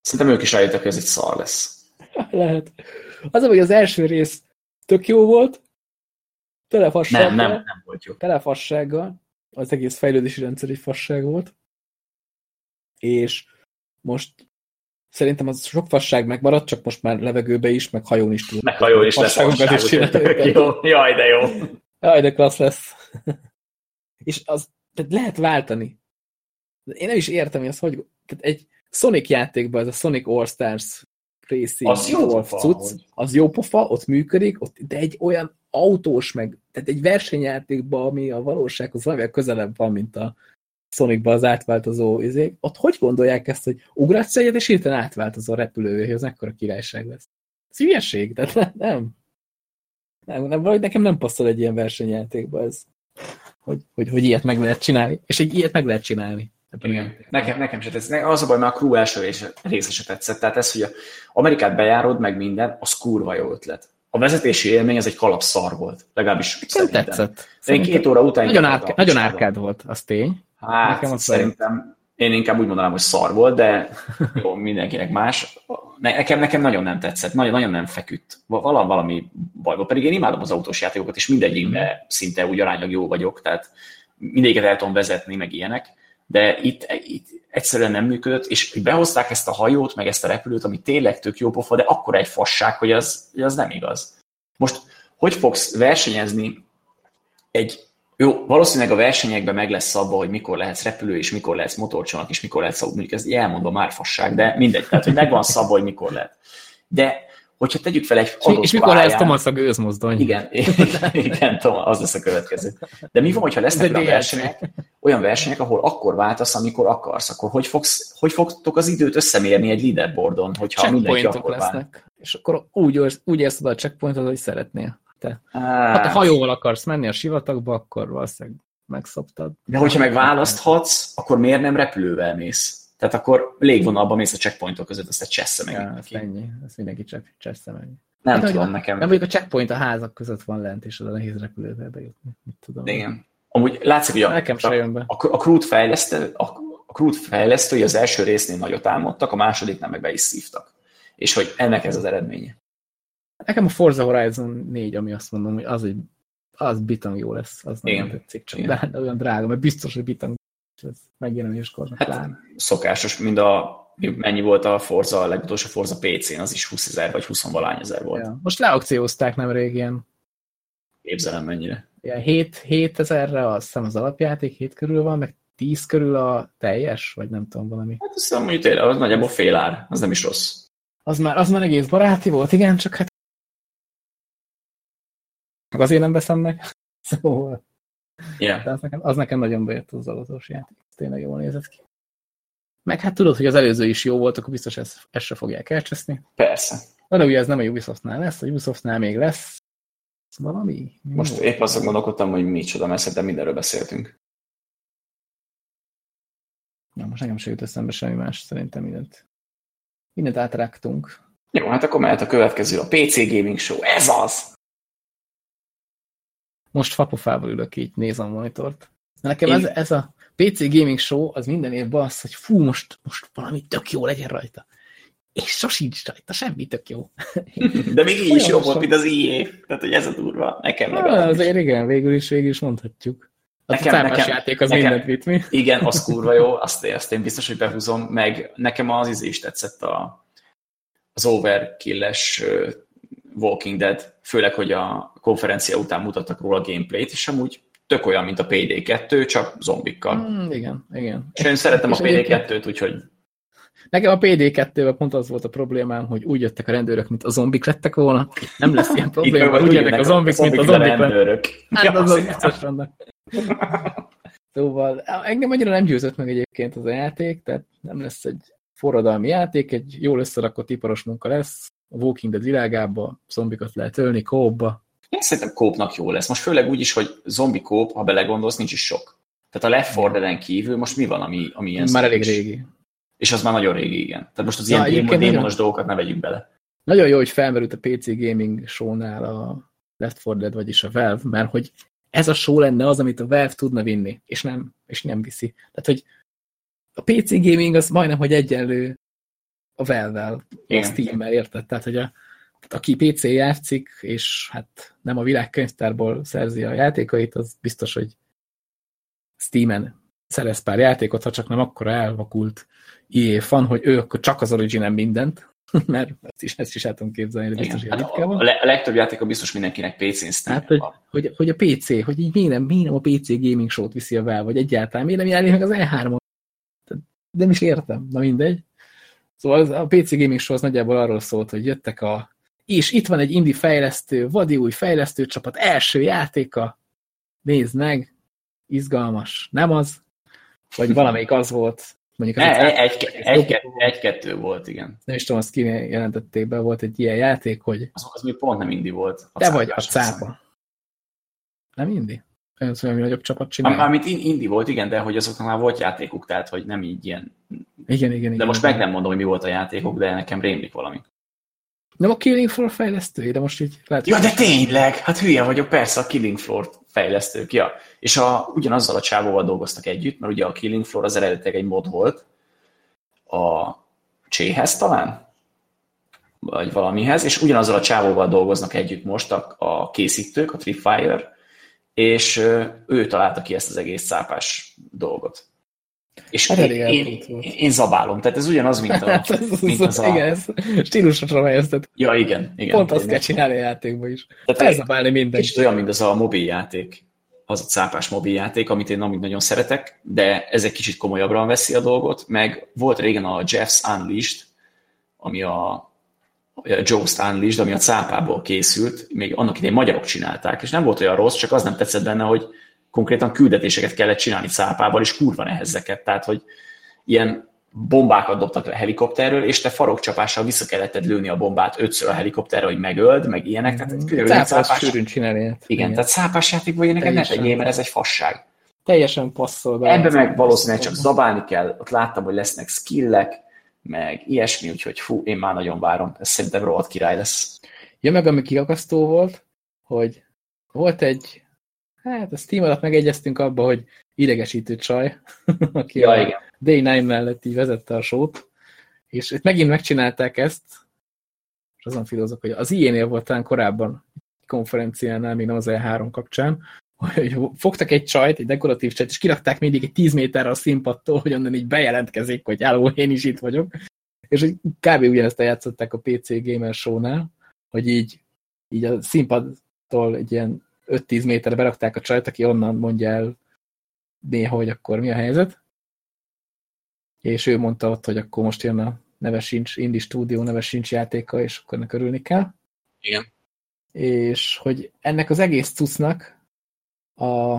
Szerintem ők is rájöttek, hogy ez egy szar lesz. Lehet. Az, hogy az első rész tök jó volt, telefassággal. Nem, nem, nem volt jó. Telefassággal. Az egész fejlődési rendszer egy fasság volt. És most szerintem az sok fasság megmaradt, csak most már levegőbe is, meg hajón is tud. Meg hajón is lesz fasság. Jó. Jaj, de jó. Jaj, de klassz lesz. és az tehát lehet váltani. Én nem is értem, hogy az hogy... Tehát egy Sonic játékban, ez a Sonic All-Stars Racing az jó pofa, cucc, az jó pofa, ott működik, ott, de egy olyan autós meg, tehát egy versenyjátékban, ami a valósághoz valamivel közelebb van, mint a Sonicban az átváltozó izék, ott hogy gondolják ezt, hogy ugratsz egyet, és hirtelen átváltozó repülővé, az ekkora királyság lesz. Ez hülyeség, tehát nem. Nem, nem, nem valahogy nekem nem passzol egy ilyen versenyjátékba ez, hogy, hogy, hogy ilyet meg lehet csinálni, és egy ilyet meg lehet csinálni. Igen. Nekem, nekem se tetszett. Az a baj, mert a crew első része se tetszett. Tehát ez, hogy a Amerikát bejárod, meg minden, az kurva jó ötlet. A vezetési élmény az egy kalapszar volt. Legalábbis Nem szerintem. tetszett. De én két óra után... Nagyon, árká, nagyon árkád volt, az tény. Hát, nekem szerintem én inkább úgy mondanám, hogy szar volt, de jó, mindenkinek más. Nekem, nekem nagyon nem tetszett, nagyon, nagyon nem feküdt. Valami, valami baj volt. Pedig én imádom az autós játékokat, és mindegyikben mm. szinte úgy aránylag jó vagyok, tehát mindegyiket el tudom vezetni, meg ilyenek de itt, itt egyszerűen nem működött, és behozták ezt a hajót, meg ezt a repülőt, ami tényleg tök jó pofa, de akkor egy fasság, hogy az, hogy az nem igaz. Most hogy fogsz versenyezni egy jó, valószínűleg a versenyekben meg lesz szabva, hogy mikor lehetsz repülő, és mikor lehetsz motorcsónak, és mikor lehetsz mondjuk ez elmondva már fasság, de mindegy, tehát hogy megvan szabva, hogy mikor lehet. De hogyha tegyük fel egy adott És mikor lesz Thomas a gőzmozdony? Igen, igen, Thomas, az lesz a következő. De mi van, hogyha lesznek olyan versenyek, olyan versenyek, ahol akkor váltasz, amikor akarsz, akkor hogy, fogsz, hogy fogtok az időt összemérni egy leaderboardon, hogyha mindenki akkor lesznek. Vál? És akkor úgy, úgy érsz oda a checkpointot, hogy szeretnél. Te. Hát, ha te hajóval akarsz menni a sivatagba, akkor valószínűleg megszoptad. De hogyha meg választhatsz, akkor miért nem repülővel mész? Tehát akkor légvonalban mész a checkpointok között, azt egy csessze meg. Ja, ez ennyi, ez mindenki csessze meg. Nem hát, tudom, a, nekem. Nem mondjuk a checkpoint a házak között van lent, és oda nehéz repülővel bejutni. Mit tudom. Igen. Amúgy látszik, hogy a, nekem a, jön be. a, a Crude fejlesztő, a, a Crude fejlesztői az első résznél nagyot álmodtak, a másodiknál meg be is szívtak. És hogy ennek ez az eredménye. Nekem a Forza Horizon 4, ami azt mondom, hogy az egy az bitang jó lesz, az nem tetszik csak, de, de olyan drága, mert biztos, hogy bitang megjelenéskor. Hát szokásos, mind a mennyi volt a Forza, a legutolsó Forza PC-n, az is 20 ezer vagy 20 valány ezer volt. Ja. Most leakciózták nem régen. Képzelem mennyire. Ja, 7, 7 ezerre azt hiszem az alapjáték, 7 körül van, meg 10 körül a teljes, vagy nem tudom valami. Hát azt hiszem, hogy tényleg, az nagyjából fél ár, az nem is rossz. Az már, az már egész baráti volt, igen, csak hát azért nem veszem meg. Szóval Yeah. De az nekem, az nekem nagyon bejött az autós játék. Tényleg jól nézett ki. Meg hát tudod, hogy az előző is jó volt, akkor biztos ezt, ezt se fogják elcseszni. Persze. De ugye ez nem a Ubisoftnál lesz, a Ubisoftnál még lesz valami. Most jó. épp azt gondolkodtam, hogy micsoda, mert szerintem mindenről beszéltünk. Na, most nekem se jut eszembe semmi más, szerintem mindent. Mindent átrágtunk. Jó, hát akkor mehet a következő, a PC Gaming Show. Ez az! Most fapofával ülök így, nézem a monitort. Nekem Én... ez, ez a PC Gaming Show az minden évben az, hogy fú, most, most valami tök jó legyen rajta. És sosincs rajta, semmi tök jó. De még így is jó volt, mint az IE. Tehát, hogy ez a durva. Nekem legalább. Azért igen, végül is, végül is mondhatjuk. A nekem, nekem, játék az nekem, mindent vitt mi. Igen, az kurva jó, azt, azt én biztos, hogy behúzom, meg nekem az izé is tetszett a, az overkill-es Walking Dead, főleg, hogy a konferencia után mutattak róla a gameplayt, és amúgy tök olyan, mint a PD2, csak zombikkal. Mm, igen, igen. És én szeretem és a PD2-t, úgyhogy... Nekem a PD2-vel pont az volt a problémám, hogy úgy jöttek a rendőrök, mint a zombik lettek volna. Nem lesz ilyen probléma, úgy jönnek a zombik, mint a zombik. rendőrök. Hát az az biztos. Szóval engem annyira nem győzött meg egyébként az a játék, tehát nem lesz egy forradalmi játék, egy jól összerakott iparos munka lesz, a Walking Dead világába, zombikat lehet ölni, kóba. Én szerintem kópnak jó lesz. Most főleg úgy is, hogy zombi kóp, ha belegondolsz, nincs is sok. Tehát a Left 4 Dead-en kívül most mi van, ami, ami ilyen Már elég régi. És az már nagyon régi, igen. Tehát most az Na, ilyen démon, démonos dolgokat ne vegyünk bele. Nagyon jó, hogy felmerült a PC Gaming show-nál a Left 4 Dead, vagyis a Valve, mert hogy ez a show lenne az, amit a Valve tudna vinni, és nem, és nem viszi. Tehát, hogy a PC gaming az majdnem, hogy egyenlő a Valve-vel, a Steam-mel, érted? Tehát, hogy a, aki PC játszik, és hát nem a világkönyvtárból szerzi a játékait, az biztos, hogy Steam-en szerez pár játékot, ha csak nem akkora elvakult EA fan, hogy ő akkor csak az origin mindent, mert ezt is, ezt is el tudom képzelni, de biztos, hogy hát a, a, a legtöbb játék biztos mindenkinek PC-n hát, hogy, hogy, hogy, a PC, hogy így miért nem, miért nem a PC gaming show-t viszi a Valve, vagy egyáltalán miért nem járja meg az E3-on. Nem is értem, na mindegy. Szóval a PC Gaming Show az nagyjából arról szólt, hogy jöttek a... És itt van egy indie fejlesztő, vadi új fejlesztő csapat, első játéka. Nézd meg, izgalmas. Nem az? Vagy valamelyik az volt, mondjuk az egy, egy, egy, egy, kettő volt, igen. Nem is tudom, azt ki jelentették be, volt egy ilyen játék, hogy... Az, az mi pont nem indi volt. De vagy a cápa. Nem indi? Olyan szóval, nagyobb csapat csinál. Amit indi volt, igen, de hogy azoknak már volt játékuk, tehát hogy nem így ilyen igen, igen, De igen, most igen. meg nem mondom, hogy mi volt a játékok, de nekem rémlik valami. Nem a Killing Floor fejlesztői, de most így lehet... Ja, de tényleg! Hát hülye vagyok, persze a Killing Floor fejlesztők, ja. És a, ugyanazzal a csávóval dolgoztak együtt, mert ugye a Killing Floor az eredetileg egy mod volt, a Cséhez talán? Vagy valamihez, és ugyanazzal a csávóval dolgoznak együtt most a, a készítők, a Tripwire, és ő találta ki ezt az egész szápás dolgot. És hát én, én, én zabálom, tehát ez ugyanaz, mint, a, hát ez, mint az, az. Igen, ez stílusra helyeztet. Ja, igen. igen Pont azt kell csinálni a játékban is. Tehát Felzabálni mindent. Kicsit olyan, mint az a mobiljáték, az a cápás mobiljáték, amit én amúgy nagyon szeretek, de ez egy kicsit komolyabbra veszi a dolgot, meg volt régen a Jeff's Unleashed, ami a Joe's Unleashed, ami a cápából készült, még annak idején magyarok csinálták, és nem volt olyan rossz, csak az nem tetszett benne, hogy konkrétan küldetéseket kellett csinálni cápával, és kurva nehezeket, tehát hogy ilyen bombákat dobtak le helikopterről, és te farokcsapással vissza kellett lőni a bombát ötször a helikopterre, hogy megöld, meg ilyenek. Tehát, mm. cápás sűrűn csinálni. Igen, igen, tehát cápás játékban ilyeneket ne tegyél, mert ez egy fasság. Teljesen passzol be. Ebben meg valószínűleg csak zabálni kell, ott láttam, hogy lesznek skillek, meg ilyesmi, úgyhogy fú, én már nagyon várom. Ez szerintem rohadt király lesz. Ja, meg ami kiakasztó volt, hogy volt egy Hát a Steam alatt megegyeztünk abba, hogy idegesítő csaj, aki ja, a igen. Day9 mellett így vezette a sót, és itt megint megcsinálták ezt, és azon filozok, hogy az ilyenél volt talán korábban konferenciánál, még nem az E3 kapcsán, hogy fogtak egy csajt, egy dekoratív csajt, és kirakták mindig egy 10 méterre a színpadtól, hogy onnan így bejelentkezik, hogy álló, én is itt vagyok. És kb. ugyanezt eljátszották a PC Gamer Show-nál, hogy így, így a színpadtól egy ilyen 5-10 méterre berakták a csajt, aki onnan mondja el néha, hogy akkor mi a helyzet. És ő mondta ott, hogy akkor most jön a neve sincs, Indie Studio neve sincs játéka, és akkor ennek örülni kell. Igen. És hogy ennek az egész cuccnak a,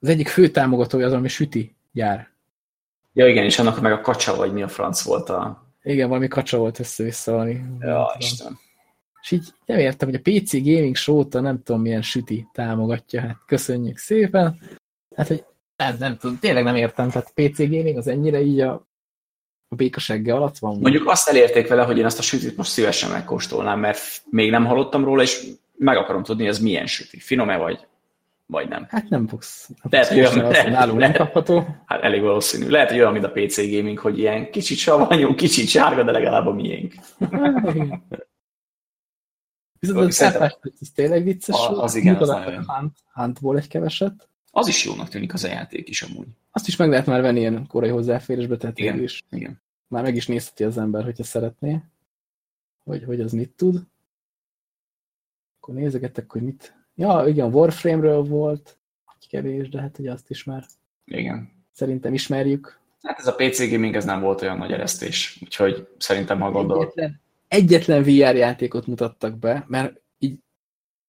az egyik fő támogatója az, ami süti gyár. Ja igen, és annak meg a kacsa, vagy mi a franc volt a... Igen, valami kacsa volt össze-vissza valami. Ja, Isten. És így nem értem, hogy a PC Gaming show nem tudom milyen süti támogatja, hát köszönjük szépen. Hát, hogy nem, nem tudom, tényleg nem értem, tehát PC Gaming az ennyire így a, a békasegge alatt van. Mondjuk azt elérték vele, hogy én azt a sütit most szívesen megkóstolnám, mert még nem hallottam róla, és meg akarom tudni, hogy ez milyen süti. Finom-e vagy, vagy nem. Hát nem fogsz. Lehet, hogy olyan, lehet, nálunk nem kapható. Hát elég valószínű. Lehet, hogy olyan, mint a PC Gaming, hogy ilyen kicsit savanyú, kicsit sárga, de legalább a miénk. Viszont a cápás, ez tényleg vicces. A- az igen, az nagyon Hunt, Huntból egy keveset. Az is jónak tűnik az a játék is amúgy. Azt is meg lehet már venni ilyen korai hozzáférésbe, tehát Igen. is Igen. már meg is nézheti az ember, hogyha szeretné, hogy, hogy az mit tud. Akkor nézegetek, hogy mit... Ja, igen, Warframe-ről volt, hogy kevés, de hát ugye azt is már Igen. szerintem ismerjük. Hát ez a PC Gaming ez nem volt olyan nagy eresztés, úgyhogy szerintem ha gondol. Egyetlen, egyetlen VR játékot mutattak be, mert így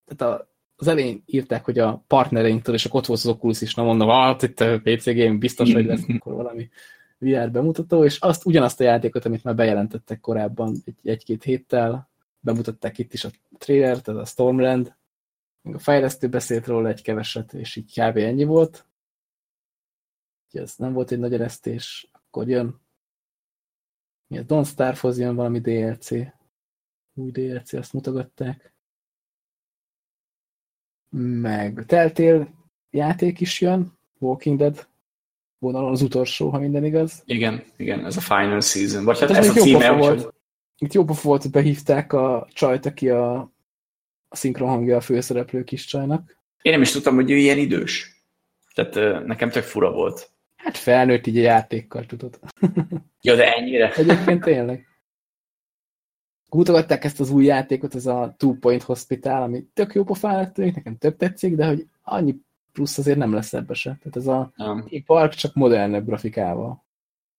tehát a, az elején írták, hogy a partnereinktől, és akkor ott volt az Oculus is, na mondom, hát itt a PC Game biztos, hogy lesz akkor valami VR bemutató, és azt ugyanazt a játékot, amit már bejelentettek korábban egy- egy-két héttel, bemutatták itt is a trailert, ez a Stormland, még a fejlesztő beszélt róla egy keveset, és így kb. ennyi volt. Úgyhogy ez nem volt egy nagy eresztés. Akkor jön mi a Don't Starve-hoz jön valami DLC. Új DLC, azt mutogatták. Meg Telltale játék is jön, Walking Dead vonalon az utolsó, ha minden igaz. Igen, igen, ez a Final Season. Vagy hát Ez ez a címe, volt. Itt jó volt, hogy behívták a csajt, aki a, a szinkron hangja a főszereplő kis csajnak. én nem is tudtam, hogy ő ilyen idős. Tehát nekem tök fura volt. Hát felnőtt így a játékkal, tudod. Ja, de ennyire? Egyébként tényleg. Mutogatták ezt az új játékot, ez a Two Point Hospital, ami tök jó pofának tűnik, nekem több tetszik, de hogy annyi plusz azért nem lesz ebbe se. Tehát ez a Um, Team Park csak modernebb grafikával.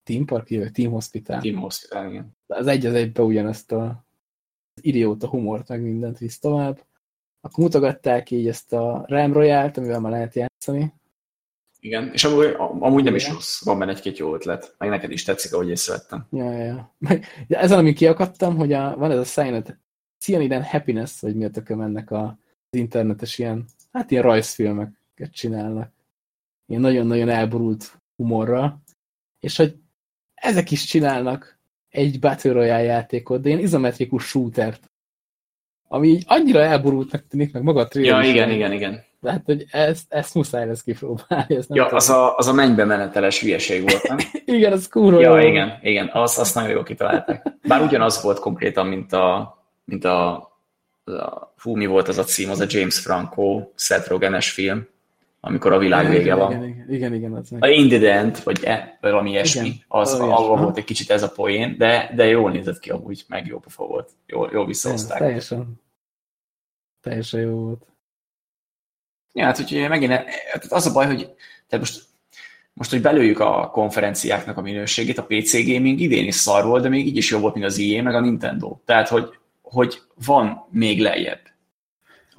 Team Park, jövő, Team Hospital. Team Hospital, igen. Az egy az egybe ugyanezt a idióta humort, meg mindent visz tovább. Akkor mutogatták így ezt a Ram Royale-t, amivel már lehet játszani. Igen, és amúgy, amúgy nem is Igen. rossz. Van benne egy-két jó ötlet. Meg neked is tetszik, ahogy észrevettem. Ja, ja, ja. Meg- ja, Ezen, amin kiakadtam, hogy a, van ez a Cyanide, Cyanide Happiness, vagy mi a tököm ennek a, az internetes ilyen, hát ilyen rajzfilmeket csinálnak. Ilyen nagyon-nagyon elborult humorral. És hogy ezek is csinálnak egy Battle Royale játékot, de ilyen izometrikus shootert, ami így annyira elborultnak tűnik, meg maga a Ja, igen, igen, igen. De hát, hogy ezt, ezt muszáj lesz kipróbálni. Ezt nem Ja, tudom. az a, az a mennybe meneteles hülyeség volt, nem? Igen, az kurva Ja, jó. igen, igen, azt, azt nagyon jól kitalálták. Bár ugyanaz volt konkrétan, mint a, mint a, a fú, mi volt az a cím, az a James Franco Seth Rogen-es film, amikor a világ vége igen, van. Igen, igen, igen, igen, az. A In the End, vagy e, valami ilyesmi, Igen, az ilyesmi. volt egy kicsit ez a poén, de, de jól nézett ki amúgy, meg jó pofa volt. Jól, jól Ja, visszahozták. teljesen, teljesen jó volt. Ja, hát úgyhogy megint tehát az a baj, hogy tehát most, most, hogy belőjük a konferenciáknak a minőségét, a PC Gaming idén is szar volt, de még így is jobb volt, mint az EA, meg a Nintendo. Tehát, hogy, hogy van még lejjebb.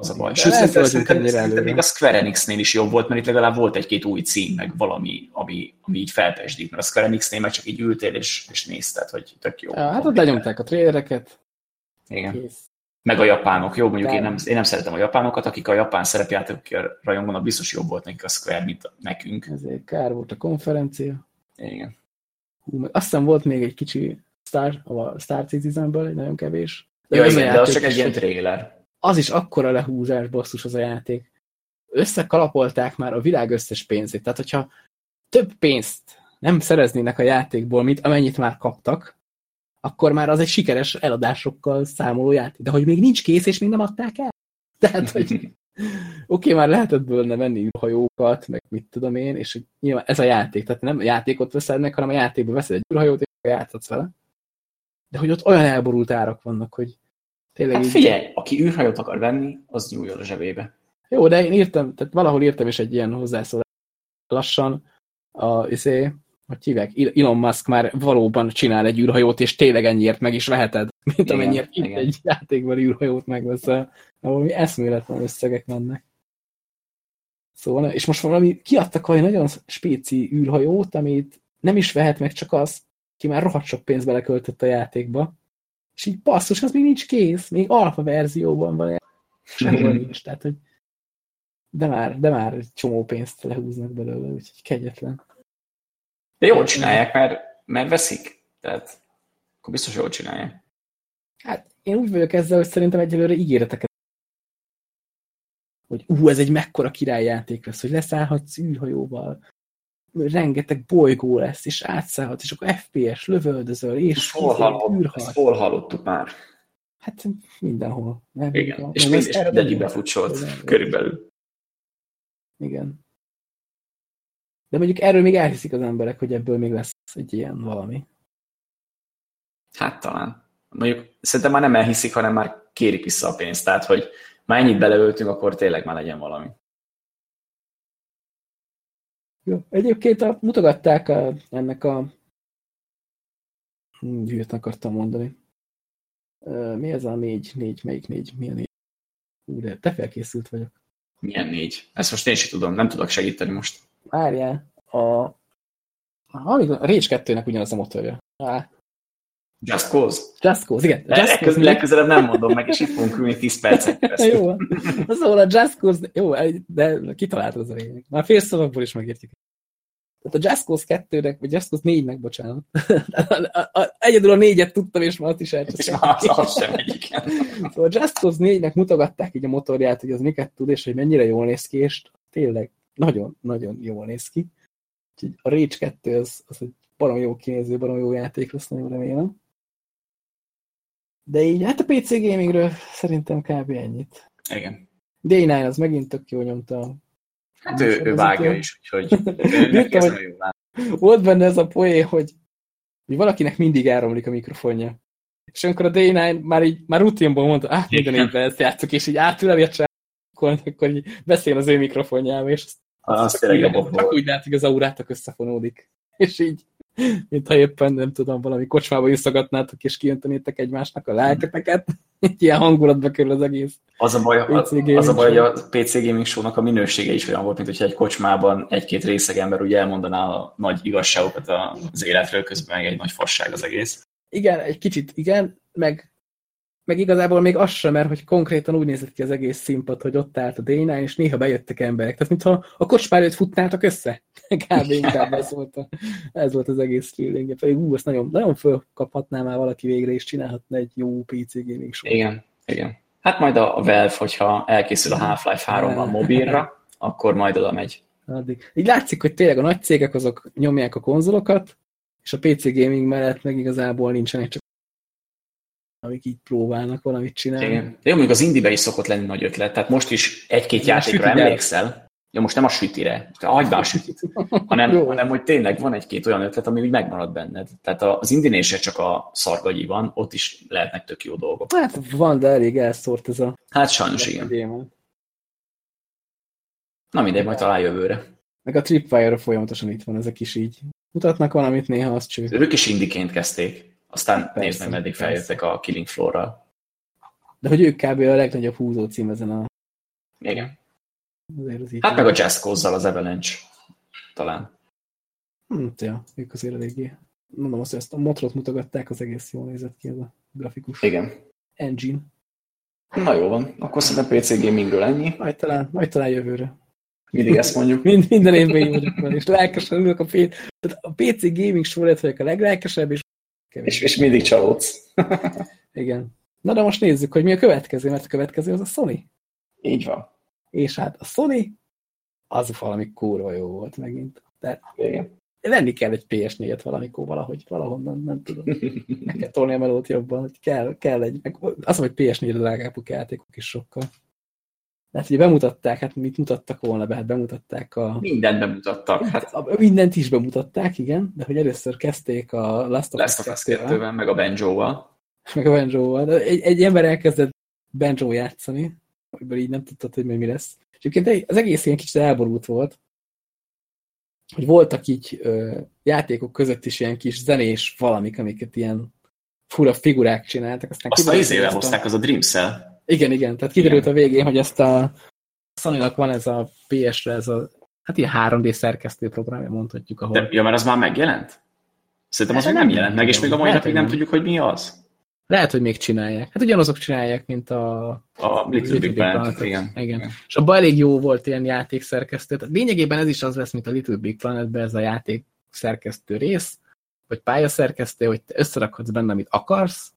Az a baj. De Sőt, lehet, szerintem, még a Square Enix-nél is jobb volt, mert itt legalább volt egy-két új cím, meg valami, ami, ami így felpesdít, mert a Square Enix-nél meg csak így ültél és, és nézted, hogy tök jó. Ja, hát ott lenyomták a trailereket, Igen. kész. Meg a japánok, jó, mondjuk én De- nem, én nem szeretem a japánokat, akik a japán szerepjátékokért rajonganak, biztos jobb volt nekik a Square, mint nekünk. Ezért kár volt a konferencia. Igen. Hú, meg azt hiszem volt még egy kicsi Star, a Star Citizenből, egy nagyon kevés. Ja, az a igen, de az csak egy ilyen trailer. Az is akkora lehúzás, basszus az a játék. Összekalapolták már a világ összes pénzét. Tehát, hogyha több pénzt nem szereznének a játékból, mint amennyit már kaptak, akkor már az egy sikeres eladásokkal számoló játék. De hogy még nincs kész, és még nem adták el. Tehát, hogy oké, okay, már lehetett bőle venni űrhajókat, meg mit tudom én, és hogy nyilván ez a játék, tehát nem a játékot veszed meg, hanem a játékba veszed egy űrhajót, és játszhatsz vele. De hogy ott olyan elborult árak vannak, hogy tényleg Hát így- figyelj, aki űrhajót akar venni, az nyúljon a zsebébe. Jó, de én írtam, tehát valahol írtam is egy ilyen hozzászólás lassan, a, izé, hogy hívják, Elon Musk már valóban csinál egy űrhajót, és tényleg ennyiért meg is veheted, mint Igen, amennyiért itt igen. egy játékban űrhajót megveszel, valami eszméletlen összegek mennek. Szóval, és most valami kiadtak valami nagyon spéci űrhajót, amit nem is vehet meg csak az, ki már rohadt sok pénzt beleköltött a játékba, és így basszus, az még nincs kész, még alfa verzióban van, sehol nincs, tehát hogy de már, de már egy csomó pénzt lehúznak belőle, úgyhogy kegyetlen. De jól csinálják, mert, mert veszik, tehát akkor biztos jól csinálják. Hát én úgy vagyok ezzel, hogy szerintem egyelőre ígéreteket. Hogy ú, ez egy mekkora királyjáték lesz, hogy leszállhatsz űrhajóval, rengeteg bolygó lesz, és átszállhat, és akkor FPS, lövöldözöl, és hol, hallott, hol hallottuk már? Hát mindenhol. Nem, Igen, a, és mindegyik befutsolt körülbelül. Igen. De mondjuk erről még elhiszik az emberek, hogy ebből még lesz egy ilyen valami. Hát talán. Mondjuk szerintem már nem elhiszik, hanem már kérik vissza a pénzt. Tehát, hogy már ennyit beleöltünk, akkor tényleg már legyen valami. Jó. Egyébként a, mutogatták a, ennek a hm, hülyet akartam mondani. Mi ez a négy, négy, melyik négy, milyen négy? Ú, de te felkészült vagyok. Milyen négy? Ezt most én sem tudom, nem tudok segíteni most. Várjál, a, a, Rage 2-nek ugyanaz a motorja. Á, Just Cause? Just Cause, igen. Just Cause, Cause legközelebb nem mondom meg, és itt fogunk ülni 10 percet. jó, szóval a Just Cause, jó, de kitaláltad az a lényeg. Már fél szavakból is megértjük. Tehát a Just Cause 2-nek, vagy Just Cause 4-nek, bocsánat. Egyedül a négyet tudtam, és már azt is elcsesztem. És az, az sem egyik. Szóval a Just Cause 4-nek mutogatták így a motorját, hogy az miket tud, és hogy mennyire jól néz ki, és tényleg nagyon-nagyon jól néz ki. Úgyhogy a Rage 2 az, az egy barom jó kinéző, barom jó játék lesz, nagyon remélem. De így, hát a PC gamingről szerintem kb. ennyit. Igen. D9 az megint tök jó nyomta. Hát ő, ő vágja is, úgyhogy hogy volt benne ez a poé, hogy, valakinek mindig elromlik a mikrofonja. És amikor a D9 már így, már rutinból mondta, ah, minden évben ezt játszok, és így átüleli a csákon, akkor így beszél az ő mikrofonjával, és azt, azt, azt tényleg csak úgy látszik, az aurátok összefonódik. És így mintha éppen, nem tudom, valami kocsmába iszogatnátok, és kijöntenétek egymásnak a lelketeket. Egy ilyen hangulatba kerül az egész. Az a baj, az, az a baj hogy a PC Gaming Show-nak a minősége is olyan volt, mint hogyha egy kocsmában egy-két részeg ember úgy elmondaná a nagy igazságokat az életről, közben egy nagy fasság az egész. Igen, egy kicsit igen, meg meg igazából még az sem, mert hogy konkrétan úgy nézett ki az egész színpad, hogy ott állt a d és néha bejöttek emberek. Tehát, mintha a kocsmár előtt futnátok össze. Kb. inkább ez volt, a, ez volt az egész feeling. Pedig ú, ezt nagyon, nagyon fölkaphatná már valaki végre, és csinálhatna egy jó PC gaming show. Igen, igen. Hát majd a Valve, hogyha elkészül a Half-Life 3 mobilra, akkor majd oda megy. Addig. Így látszik, hogy tényleg a nagy cégek azok nyomják a konzolokat, és a PC gaming mellett meg igazából nincsenek csak amik így próbálnak valamit csinálni. Igen. De jó, mondjuk az indibe is szokott lenni nagy ötlet, tehát most is egy-két játékra emlékszel, ja most nem a sütire, hagyd be a sütit, hanem, hanem hogy tényleg van egy-két olyan ötlet, ami úgy megmarad benned. Tehát az indinél se csak a szargagyi van, ott is lehetnek tök jó dolgok. Hát van, de elég elszórt ez a... Hát sajnos igen. Téma. Na mindegy, majd talán jövőre. Meg a Tripwire folyamatosan itt van, ezek is így mutatnak valamit, néha azt cső. Ők is indiként kezdték. Aztán persze, nézd meg, meddig feljöttek a Killing Floor-ral. De hogy ők kb. a legnagyobb húzó cím ezen a... Igen. Az hát meg a Cause-zal az Avalanche. Talán. Hm, ja, ők azért eléggé. Mondom azt, hogy ezt a motrot mutogatták, az egész jól nézett ki ez a grafikus. Igen. Engine. Na jó van, akkor szerintem PC Gamingről ennyi. Majd talán, majd talán jövőre. Mindig ezt mondjuk. Mind, minden évben így vagyok és lelkesen ülök a, PC, a PC Gaming sorát vagyok a leglelkesebb, és és, és mindig csalódsz. Igen. Na de most nézzük, hogy mi a következő, mert a következő az a Sony. Így van. És hát a Sony az valami kurva jó volt megint. De Igen. venni kell egy PS4-et valamikor valahogy, valahonnan, nem tudom. Meg kell tolni a melót jobban, hogy kell, kell egy, meg azt mondom, hogy PS4-re drágábbuk játékok is sokkal. Hát ugye bemutatták, hát mit mutattak volna be? Hát bemutatták a... Mindent bemutattak. Hát... A, mindent is bemutatták, igen, de hogy először kezdték a Last of Us 2 meg a Banjo-val. Meg a Banjo-val. Egy, egy ember elkezdett Banjo játszani, amiből így nem tudtad, hogy mi lesz. És egyébként az egész ilyen kicsit elborult volt, hogy voltak így ö, játékok között is ilyen kis zenés valamik, amiket ilyen fura figurák csináltak. Aztán Azt a izével hozták, az a Dreamcell. Igen, igen. Tehát kiderült igen. a végén, hogy ezt a sony van ez a PS-re, ez a hát ilyen 3D szerkesztő programja mondhatjuk, ahol... De, ja, mert az már megjelent? Szerintem az még nem jelent meg, és még a mai napig nem tudjuk, hogy mi az. Lehet, hogy még csinálják. Hát ugyanazok csinálják, mint a... A Little Big Planet, igen. igen. igen. És abban elég jó volt ilyen játékszerkesztő. Tehát lényegében ez is az lesz, mint a Little Big Planetben ez a játékszerkesztő rész, vagy pályaszerkesztő, hogy te összerakhatsz benne, amit akarsz,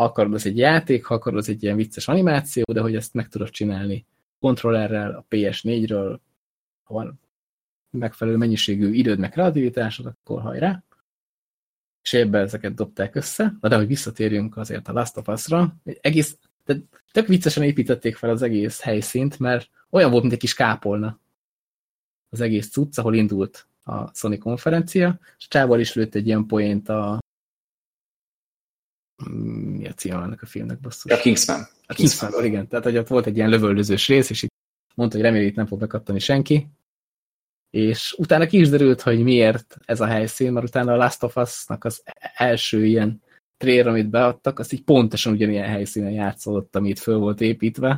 ha akarod, az egy játék, ha akarod, az egy ilyen vicces animáció, de hogy ezt meg tudod csinálni kontrollerrel, a PS4-ről, ha van megfelelő mennyiségű időd, meg kreativitásod, akkor hajrá! És ebbe ezeket dobták össze, Na de hogy visszatérjünk azért a Last of Us-ra, egész, de tök viccesen építették fel az egész helyszínt, mert olyan volt, mint egy kis kápolna. Az egész cucc, ahol indult a Sony konferencia, és Csával is lőtt egy ilyen poént a mi a címe ennek a filmnek, basszus? A Kingsman. A Kingsman, Kingsman. igen. Tehát, hogy ott volt egy ilyen lövöldözős rész, és itt mondta, hogy reméli, itt nem fog bekattani senki, és utána ki is derült, hogy miért ez a helyszín, mert utána a Last of Us-nak az első ilyen trailer, amit beadtak, azt így pontosan ugyanilyen helyszínen játszódott, amit föl volt építve,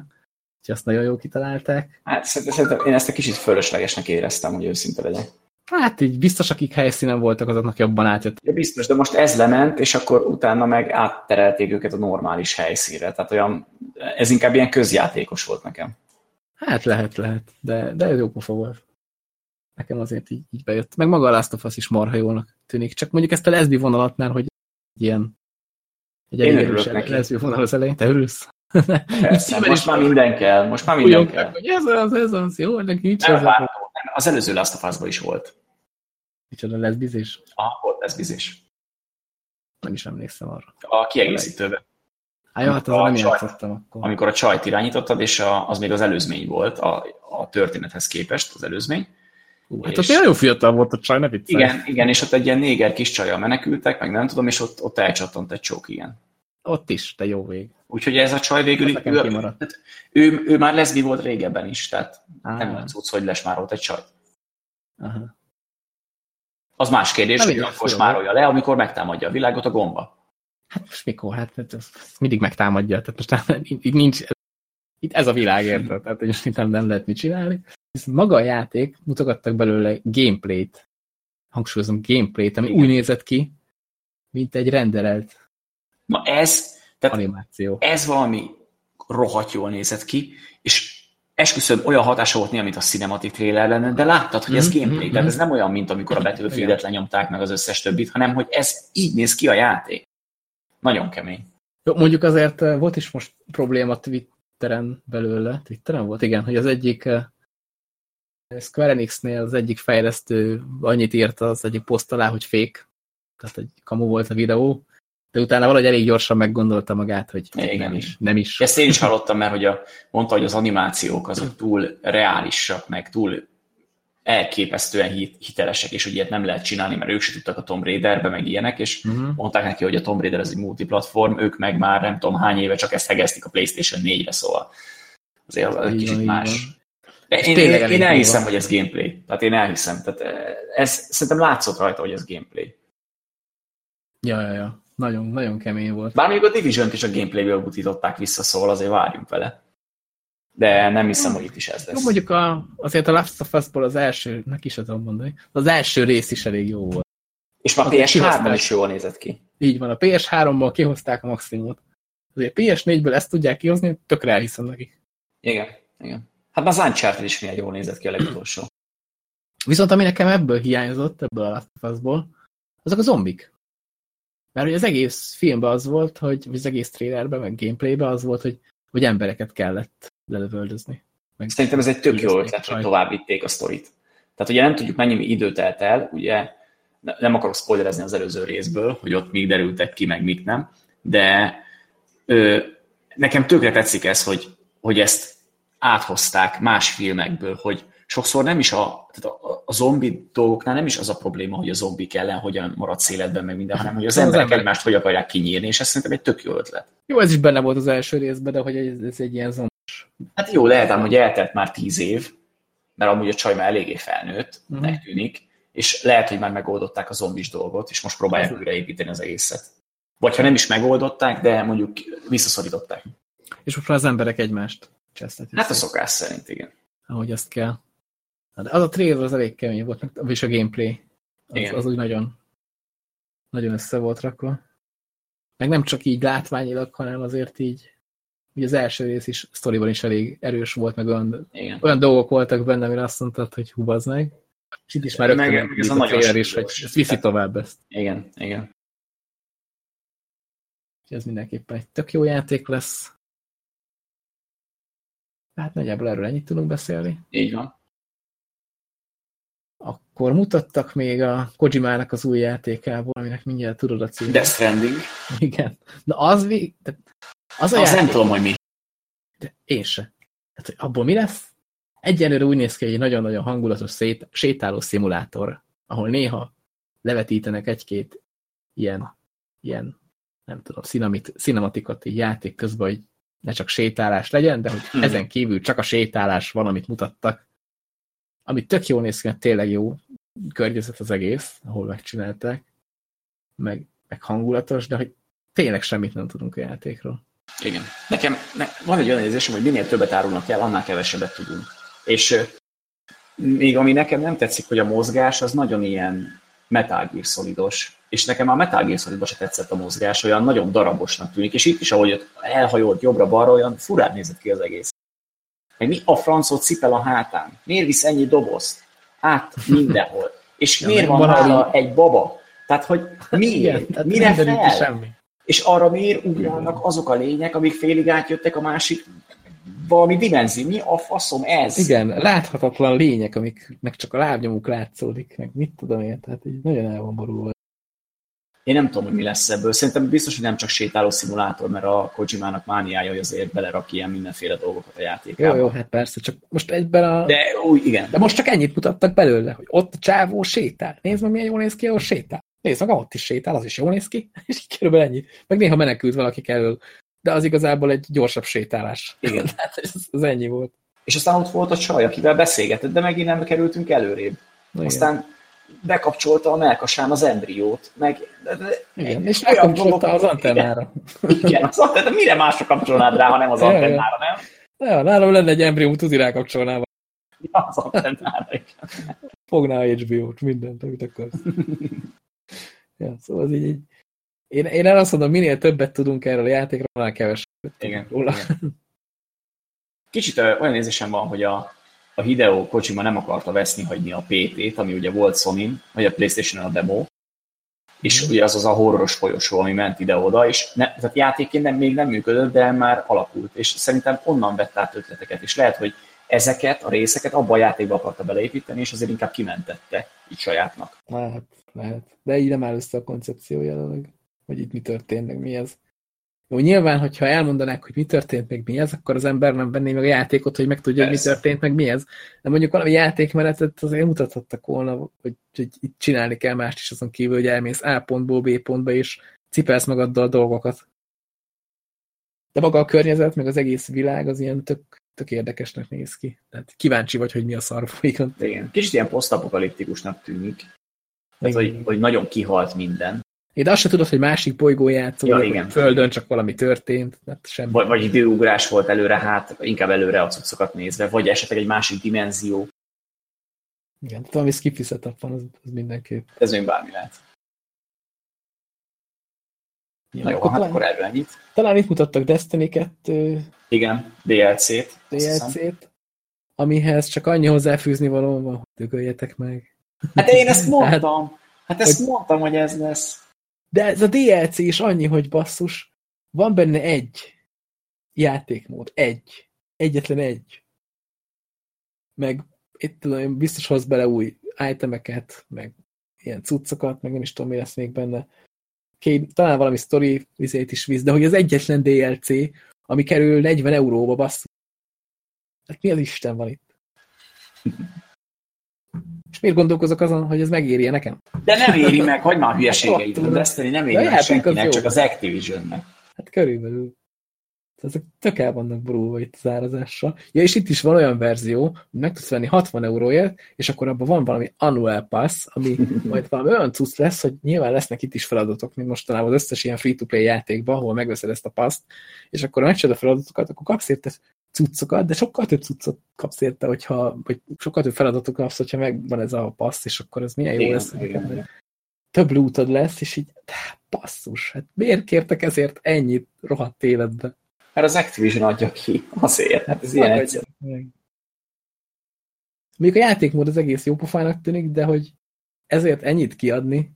úgyhogy azt nagyon jó kitalálták. Hát szerintem én ezt egy kicsit fölöslegesnek éreztem, hogy őszinte legyek. Hát így biztos, akik helyszínen voltak, azoknak jobban átjött. Ja, biztos, de most ez lement, és akkor utána meg átterelték őket a normális helyszínre. Tehát olyan, ez inkább ilyen közjátékos volt nekem. Hát lehet, lehet, de, de ez jó pofa volt nekem azért így, így bejött. Meg maga a Last of Us is marha jónak tűnik. Csak mondjuk ezt a leszbi vonalatnál, hogy egy ilyen egy Én erős leszbi vonal az elején, te örülsz? Persze, most már minden kell, most már minden kell. Hogy ez az, ez az, jó, neki nincs nem, az. Előző Last of Us-ban is volt. Micsoda leszbizés? Ah, volt leszbizés. Nem is emlékszem arra. A kiegészítőbe. Hát jó, hát az nem játszottam akkor. Amikor a csajt irányítottad, és a, az még az előzmény volt, a, a történethez képest az előzmény, Hú, hát ott nagyon fiatal volt a csaj, ne viccelj. Igen, igen, és ott egy ilyen néger kis csajjal menekültek, meg nem tudom, és ott, ott elcsattant egy csók, igen. Ott is, te jó vég. Úgyhogy ez a csaj végül, ő, ő, ő, ő, már leszbi volt régebben is, tehát Á. nem olyan cucc, hogy lesz már ott egy csaj. Aha. Az más kérdés, hogy akkor smárolja le, amikor megtámadja a világot a gomba. Hát most mikor? Hát, hát mindig megtámadja. Tehát most így nincs, itt ez a világ, érted? Tehát hogy most nem, nem lehet mit csinálni maga a játék mutogattak belőle gameplayt, hangsúlyozom gameplayt, ami Igen. úgy nézett ki, mint egy renderelt Na ez, tehát animáció. ez valami rohadt jól nézett ki, és esküszöm olyan hatása volt néha, mint a cinematic trailer lenne, de láttad, hogy ez mm -hmm. gameplay, tehát ez nem olyan, mint amikor a Battlefield-et lenyomták meg az összes többit, hanem hogy ez így néz ki a játék. Nagyon kemény. Jó, mondjuk azért eh, volt is most probléma Twitteren belőle, Twitteren volt, igen, hogy az egyik eh, Square Enix-nél az egyik fejlesztő annyit írt az egyik poszt alá, hogy fake, tehát egy kamu volt a videó, de utána valahogy elég gyorsan meggondolta magát, hogy Igen. nem is. Nem is. Ezt én is hallottam, mert hogy a, mondta, hogy az animációk azok túl reálisak, meg túl elképesztően hitelesek, és hogy ilyet nem lehet csinálni, mert ők se tudtak a Tomb Raiderbe, meg ilyenek, és uh mhm. -huh. mondták neki, hogy a Tomb Raider ez egy multiplatform, ők meg már nem tudom hány éve csak ezt hegeztik a Playstation 4-re, szóval azért az egy kicsit más. Én, én, én elhiszem, hogy ez gameplay. Tehát én elhiszem. Tehát eh, ez, szerintem látszott rajta, hogy ez gameplay. Ja, ja, ja. Nagyon, nagyon kemény volt. Bár még a division is a gameplayből butították vissza, szóval azért várjunk vele. De nem hiszem, hogy itt is ez lesz. Jó, mondjuk a, azért a Last of Us-ból az első, neki is tudom mondani, az első rész is elég jó volt. És már PS3-ban is jól nézett ki. Így van, a PS3-ból kihozták a maximumot. Azért PS4-ből ezt tudják kihozni, tökre elhiszem nekik. Igen, igen. Hát már az Uncharted is milyen jól nézett ki a legutolsó. Viszont ami nekem ebből hiányzott, ebből a Last of Us-ból, azok a zombik. Mert hogy az egész filmben az volt, hogy az egész trailerben, meg gameplayben az volt, hogy, hogy embereket kellett lelövöldözni. Meg Szerintem ez egy tök jó ötlet, hogy tovább vitték a sztorit. Tehát ugye nem tudjuk mennyi időt telt el, ugye nem akarok spoilerezni az előző részből, hogy ott még derültek ki, meg mik nem, de ö, nekem tökre tetszik ez, hogy, hogy ezt áthozták más filmekből, hogy sokszor nem is a, tehát a, a zombi dolgoknál nem is az a probléma, hogy a zombik ellen hogyan marad életben, meg minden, hanem hogy az, az emberek ember. egymást hogy akarják kinyírni, és ez szerintem egy tök jó ötlet. Jó, ez is benne volt az első részben, de hogy ez, ez egy ilyen zombis. Hát jó, lehet ám, hogy eltelt már tíz év, mert amúgy a csaj már eléggé felnőtt, uh-huh. megtűnik, és lehet, hogy már megoldották a zombis dolgot, és most próbálják újraépíteni az egészet. Vagy ha nem is megoldották, de mondjuk visszaszorították. És most már az emberek egymást csesztetik. Hát a szokás szerint, igen. Ahogy azt kell. De az a trailer az elég kemény volt, és a gameplay. Az, Igen. az úgy nagyon, nagyon össze volt rakva. Meg nem csak így látványilag, hanem azért így, ugye az első rész is sztoriban is elég erős volt, meg olyan, Igen. olyan dolgok voltak benne, amire azt mondtad, hogy húbazd meg. És itt is már rögtön Meg- ez a a trailer is, hogy ezt viszi tovább ezt. Igen, igen. Úgyhogy ez mindenképpen egy tök jó játék lesz. Hát nagyjából erről ennyit tudunk beszélni. Így van. Akkor mutattak még a Kojimának az új játékából, aminek mindjárt tudod a címet. Death Stranding. Igen. Na az, de az a nem játék, tudom, hogy mi. de én se. Hát, hogy abból mi lesz? Egyenlőre úgy néz ki, hogy egy nagyon-nagyon hangulatos szét, sétáló szimulátor, ahol néha levetítenek egy-két ilyen, ilyen, nem tudom, cinamit, cinematikot így játék közben, hogy ne csak sétálás legyen, de hogy Mhm. ezen kívül csak a sétálás van, amit mutattak. Ami tök jól néz ki, tényleg jó környezet az egész, ahol megcsinálták, meg, meg hangulatos, de hogy tényleg semmit nem tudunk a játékról. Igen. Nekem ne, van egy olyan érzésem, hogy minél többet árulnak el, annál kevesebbet tudunk. És még ami nekem nem tetszik, hogy a mozgás az nagyon ilyen Metal Gear Solidos. És nekem a Metal Gear Solidban se tetszett a mozgás, olyan nagyon darabosnak tűnik, és itt is, ahogy ott elhajolt jobbra-balra, olyan furán nézett ki az egész. Meg mi a francot cipel a hátán? Miért visz ennyi dobozt? Át mindenhol. És Ja, miért van nála egy baba? Tehát, hogy miért? tehát Mire fel? Semmi. és arra miért ugrálnak azok a lények, amik félig átjöttek a másik valami dimenzió. Mi a faszom ez? Igen, láthatatlan lények, amiknek csak a lábnyomuk látszódik, meg mit tudom én, tehát így nagyon el van borulva. Én nem tudom, hogy mi lesz ebből. Szerintem biztos, hogy nem csak sétáló szimulátor, mert a Kojimának mániája, hogy azért belerak ilyen mindenféle dolgokat a Jó, játékába. jó, hát persze, csak most egyben a... De, úgy, igen. de most csak ennyit mutattak belőle, hogy ott a csávó sétál. Nézd meg, milyen jól néz ki, ahol sétál. Nézd meg, ott is sétál, az is jól néz ki, és így körülbelül ennyi. Meg néha menekült valaki elől, de az igazából egy gyorsabb sétálás. Igen. Tehát ez, ez ennyi volt. És aztán ott volt a csaj, akivel beszélgetett, de megint nem kerültünk előrébb. Na, Aztán bekapcsolta a melkasán az embriót, meg de, de, igen. És dolgok- az antennára. Igen, igen az antennára, de mire másra kapcsolnád rá, ha nem az antennára, nem? Ja, nálam lenne egy embrió, tuzi rákapcsolná, Ja, az antennára. igen. fogná a HBO-t, mindent, amit akarsz. ja, szóval az így, így én, én el azt mondom, minél többet tudunk erről a játékról, annál kevesebbet Igen, róla. igen. Kicsit olyan érzésem van, hogy a, a Hideo Kojima nem akarta veszni hagyni a PT-t, ami ugye volt sony vagy a Playstation-on a demo, és ugye az az a horroros folyosó, ami ment ide-oda, és ne, tehát játékként nem, még nem működött, de már alakult, és szerintem onnan vett át ötleteket, és lehet, hogy ezeket a részeket abba a játékba akarta beleépíteni, és azért inkább kimentette így sajátnak. Lehet, lehet. De így nem áll össze a koncepció jelenleg, hogy itt mi történt, meg mi ez. Jó, nyilván, hogyha elmondanák, hogy mi történt, meg mi ez, akkor az ember nem venné meg a játékot, hogy megtudja, hogy mi történt, meg mi ez. De mondjuk valami játékmenetet azért mutathattak volna, hogy, hogy itt csinálni kell mást is azon kívül, hogy elmész A pontból B pontba, és cipelsz magaddal dolgokat. De maga a környezet, meg az egész világ az ilyen tök, tök érdekesnek néz ki. Tehát kíváncsi vagy, hogy mi a szar folyik. Igen. Kicsit ilyen posztapokaliptikusnak tűnik, tehát, hogy, hogy nagyon kihalt minden. De azt se tudod, hogy másik bolygón játszol, Ja, igen. földön csak valami történt, tehát semmi. Vagy, vagy időugrás volt előre, hát inkább előre a cuccokat nézve, vagy esetleg egy másik dimenzió, Igen, tehát valami skippy setup van, az, az mindenképp. ez még bármi lehet. Ja, Na jó, akkor hát talán, akkor erről ennyit. talán itt mutattak Destiny 2 Igen, DLC-t. DLC-t, amihez csak annyi hozzáfűzni való van, hogy dögöljetek meg. Hát én ezt mondtam. Hát ezt mondtam, hogy ez lesz. De ez a DLC is annyi, hogy basszus, van benne egy játékmód, egy. Egyetlen egy. Meg itt tudom, biztos hoz bele új itemeket, meg ilyen cuccokat, meg nem is tudom, mi lesz még benne. Ké, talán valami story vizét is visz, de hogy az egyetlen DLC, ami kerül 40 euróba, basszus. Hát mi az Isten van itt? És miért gondolkozok azon, hogy ez megéri nekem? De nem éri meg, hagyd már a hülyeségeit. Destiny nem éri meg az senkinek, csak az Activisionnek. Hát körülbelül. Ezek tök el vannak borulva itt az árazással. Ja, és itt is van olyan verzió, hogy meg tudsz venni 60 euróért, és akkor abban van valami annual pass, ami majd valami olyan cucc lesz, hogy nyilván lesznek itt is feladatok, mint mostanában az összes ilyen free-to-play játékban, ahol megveszed ezt a paszt, és akkor ha megcsinálod a feladatokat, akkor kapsz érte cuccokat, de sokkal több cuccot kapsz érte, hogyha, vagy sokkal több feladatot kapsz, hogyha megvan ez a passz, és akkor ez milyen jó Igen, lesz. igen, igen. Több lootod lesz, és így, basszus, hát miért kértek ezért ennyit rohadt életbe? Mert az Activision adja ki, azért. Hát ez ilyen egyszerű. Mondjuk a játékmód az egész jó pofának tűnik, de hogy ezért ennyit kiadni,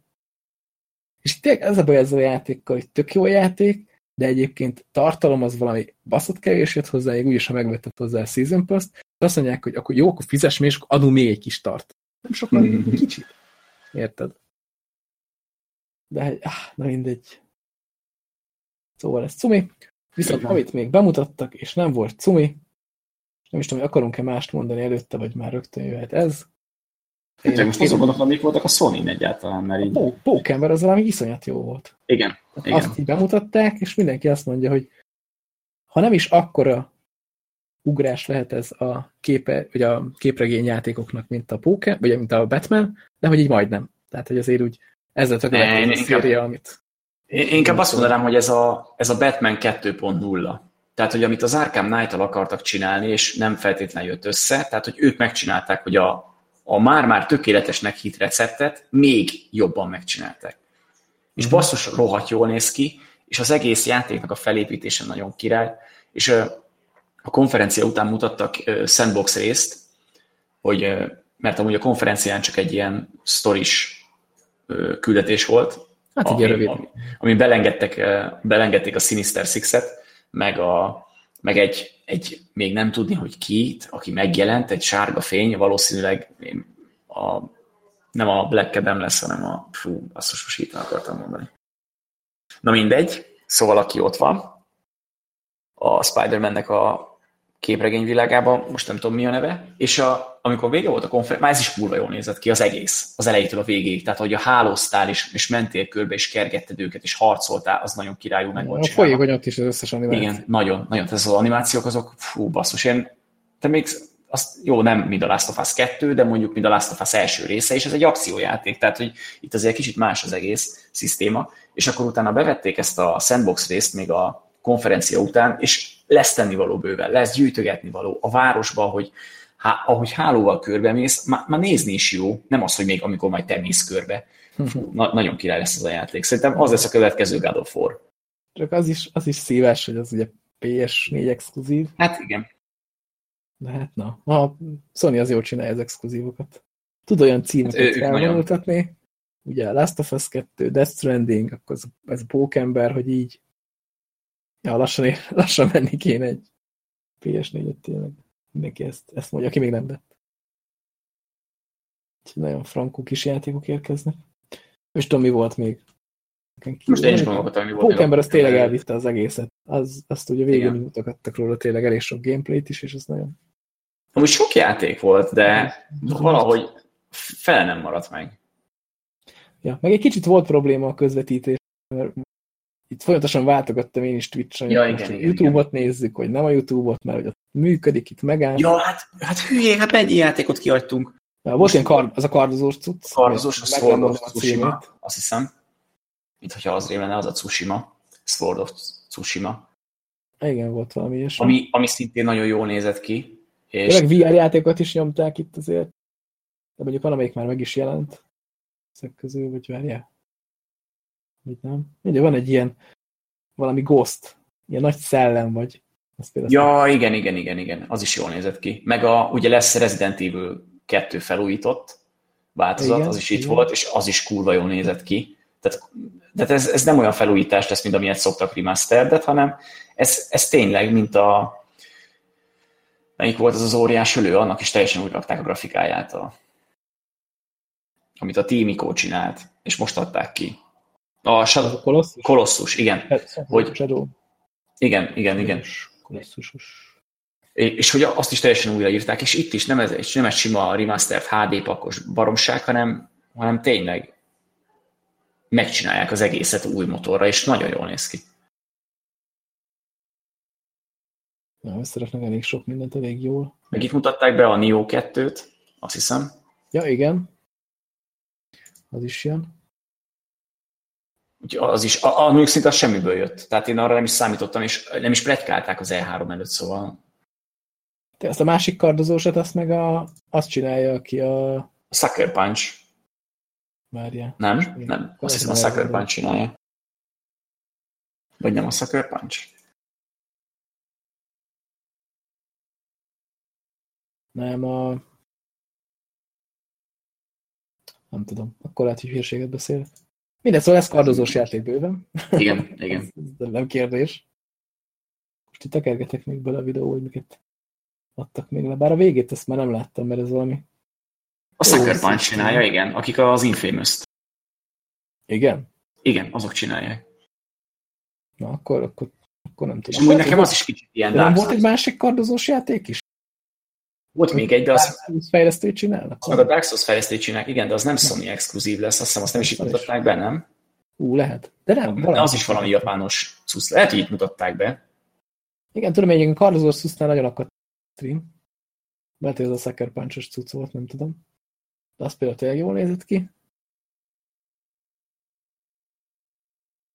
és tényleg ez a baj ezzel a játékkal, hogy tök jó a játék, de egyébként tartalom az valami baszott kevés jött hozzá, még úgyis, ha megvetted hozzá a Season Pass-t, azt mondják, hogy akkor jó, akkor fizess még, és akkor adunk még egy kis tart. Nem sokan, Mhm. kicsit. Érted? De ah, na mindegy. Szóval ez cumi. Viszont Igen. amit még bemutattak, és nem volt cumi, nem is tudom, hogy akarunk-e mást mondani előtte, vagy már rögtön jöhet ez. Én most azon gondolkodom, mik voltak a sony egyáltalán, mert a így... Pó- Pókember az valami iszonyat jó volt. Igen, Igen. Azt így bemutatták, és mindenki azt mondja, hogy ha nem is akkora ugrás lehet ez a képe, vagy a képregényjátékoknak, mint a Póke, vagy mint a Batman, de hogy így majdnem. Tehát, hogy azért úgy meg én a széria, amit Én inkább azt mondanám, hogy ez a, ez a Batman 2.0. Tehát, hogy amit az Arkham Knight-tal akartak csinálni, és nem feltétlenül jött össze, tehát, hogy ők megcsinálták, hogy a, a már-már tökéletesnek hit receptet még jobban megcsinálták. És Mhm. basszus rohadt jól néz ki, és az egész játéknak a felépítése nagyon király, és a konferencia után mutattak sandbox részt, hogy, mert amúgy a konferencián csak egy ilyen stories ö, küldetés volt, hát ami, rövid. ami, ami belengedtek, belengedték a Sinister Six-et, meg, a, meg egy, egy, még nem tudni, hogy ki, aki megjelent, egy sárga fény, valószínűleg a, nem a Black Adam lesz, hanem a, fú, azt most hirtelen akartam mondani. Na mindegy, szóval aki ott van, a Spider-Man-nek a képregényvilágában, most nem tudom mi a neve, és a, amikor vége volt a konferencia, már ez is kurva jól nézett ki, az egész, az elejétől a végéig, tehát hogy a hálóztál és, és mentél körbe, és kergetted őket, és harcoltál, az nagyon királyú meg volt A folyékony is az összes animáció. Igen, nagyon, nagyon. Tehát az animációk azok, fú, basszus, én, te még azt, jó, nem mind a Last of Us 2, de mondjuk mind a Last of Us első része, és ez egy akciójáték, tehát hogy itt azért kicsit más az egész szisztéma, és akkor utána bevették ezt a sandbox részt még a konferencia után, és lesz tennivaló bőven, lesz gyűjtögetni való a városba, hogy há, ahogy hálóval körbe mész, már, már nézni is jó, nem az, hogy még amikor majd te mész körbe. Na, nagyon király lesz ez a játék. Szerintem az lesz a következő God of War. Csak az is, az is szíves, hogy az ugye PS4 exkluzív, Hát igen. de hát na. A Sony az jól csinálja az exkluzívokat. Tud olyan Hát címeket hát, nagyon- elvonultatni, ugye a Last of Us 2, Death Stranding, akkor ez, ez Pókember, hogy így ja, lassan, ér, lassan menni kéne egy PS4-et tényleg. Mindenki ezt, ezt mondja, aki még nem vett. Úgyhogy nagyon frankó kis játékok érkeznek. És tudom, mi volt még. Most én is gondolkodtam, mi volt. Pókember az tényleg elvitte az egészet. Az, azt ugye végén Igen. mutattak róla tényleg elég sok gameplayt is, és az nagyon... Amúgy sok játék volt, de valahogy fel nem maradt meg. Ja, meg egy kicsit volt probléma a közvetítés, mert itt folyamatosan váltogattam én is Twitch-on, Ja, hogy igen, a igen, YouTube-ot nézzük, vagy nem a YouTube-ot, mert hogy ott működik, itt megáll. Ja, hát, hát hülyé, hát mennyi játékot kiadtunk. Ja, volt ilyen kard, az a kardozós cucc. Kardozós, a Sword of a Tsushima, azt hiszem. Mint hogyha az rémlene, az a Tsushima. Sword of Tsushima. Igen, volt valami ilyesmi. Ami, ami szintén nagyon jól nézett ki. És Tényleg VR játékokat is nyomták itt azért. De mondjuk valamelyik már meg is jelent. Ezek közül, vagy várjál. Vagy nem. Ugye van egy ilyen valami ghost. Ilyen nagy szellem vagy. Azt Ja, igen, igen, igen, igen. Az is jól nézett ki. Meg a, ugye lesz Resident Evil 2 felújított változat, Igen, az is itt igen. volt, és az is kurva jól nézett ki. Tehát, tehát ez, ez nem olyan felújítás lesz, mint amilyet szoktak remastered hanem ez, ez tényleg, mint a melyik volt az az óriás ölő, annak is teljesen úgy rakták a grafikáját, a, amit a Ico csinált, és most adták ki. A Shadow, a kolosszus. Colossus, igen. Hogy- Shadow. Igen, igen, igen. Kolosszusos. És hogy azt is teljesen újraírták, és itt is nem ez, és nem egy sima remastered HD pakos baromság, hanem, hanem tényleg megcsinálják az egészet új motorra, és nagyon jól néz ki. Ja, összeraknak elég sok mindent elég jól. Meg itt mutatták be a Neo 2-t, azt hiszem. Ja, igen. Az is jön. Az is, a, a mondjuk szinte az semmiből jött. Tehát én arra nem is számítottam, és nem is pletykálták az E3 előtt, szóval Te azt a másik kardozósat, azt meg a, azt csinálja, aki a... A Sucker Punch. Várja. Nem? Nem. Azt hiszem a Sucker Punch csinálja. Vagy nem a Sucker Punch? Nem, a... Nem tudom. Akkor lehet, hogy hírséget beszél. Minden, szóval ez kardozós játék bőven. Igen, igen. ez nem kérdés. Most itt tekergetek még bele a videó, hogy miket adtak még le. Bár a végét ezt már nem láttam, mert ez valami... A Sucker Punch csinálja, igen. Akik az infamous -t. Igen? Igen, azok csinálják. Na, akkor, akkor, akkor nem tudom. És amúgy nekem az is kicsit ilyen de nem volt egy másik kardozós játék is? Volt még egy, de az... Dark fejlesztő csinálnak? Meg a Dark Souls fejlesztő csinálják, igen, de az nem Sony exkluzív lesz, azt hiszem azt nem is itt mutatták be, nem? Ú, lehet. De nem. De az is valami japános cusz. Lehet, hogy itt mutatták be. Igen, tudom, hogy egy kardozós szusznál nagyon akadt stream. Lehet, hogy ez a Sucker punch cucc volt, nem tudom. De az például tényleg jól nézett ki.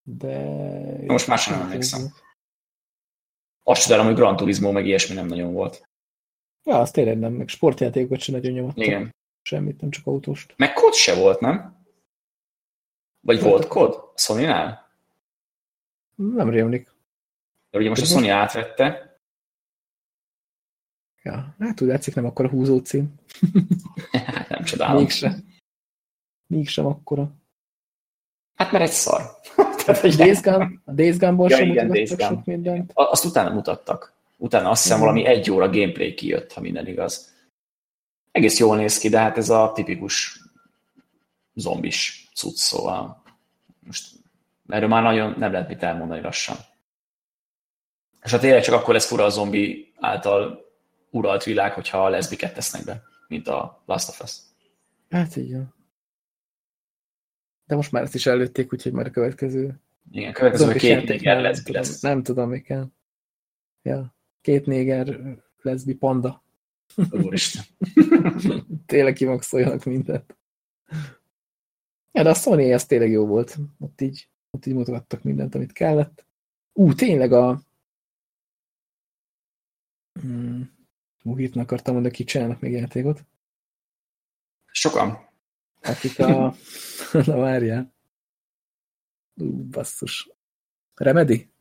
De... Most már sem emlékszem. Azt csodálom, hogy Gran Turismo meg ilyesmi nem nagyon volt. Ja, azt tényleg nem, meg sportjátékokat sem nagyon nyomattak. Igen. Semmit, nem csak autóst. Meg kod se volt, nem? Vagy nem volt kod? A Sony-nál? Nem rémlik. De ugye most a Sony átvette. Ja, hát úgy látszik, nem akkor a húzó cím. nem csodálom. Mégsem. Mégsem akkora. Hát mert egy szar. Tehát, hogy Days Gone, a Days Gone-ból ja, sem igen, mutattak sok mindent. Azt utána mutattak. Utána azt hiszem valami egy óra gameplay kijött, ha minden igaz. Egész jól néz ki, de hát ez a tipikus zombis cucc, szóval most erről már nagyon nem lehet mit elmondani lassan. És hát tényleg csak akkor lesz fura a zombi által uralt világ, hogyha a leszbiket tesznek be, mint a Last of Us. Hát van. De most már ezt is előtték, úgyhogy már a következő... Igen, következő két leszbi lesz. Nem tudom, kell. Ja, két néger leszbi panda. Úristen. tényleg kimaxoljanak mindent. Ja, de a Sony ez tényleg jó volt. Ott így, ott így mutogattak mindent, amit kellett. Ú, tényleg a... Hmm. Muhitnak akartam mondani, ki csinálnak még játékot. Sokan. Akik a... Na várjál. Ú, basszus. Remedy?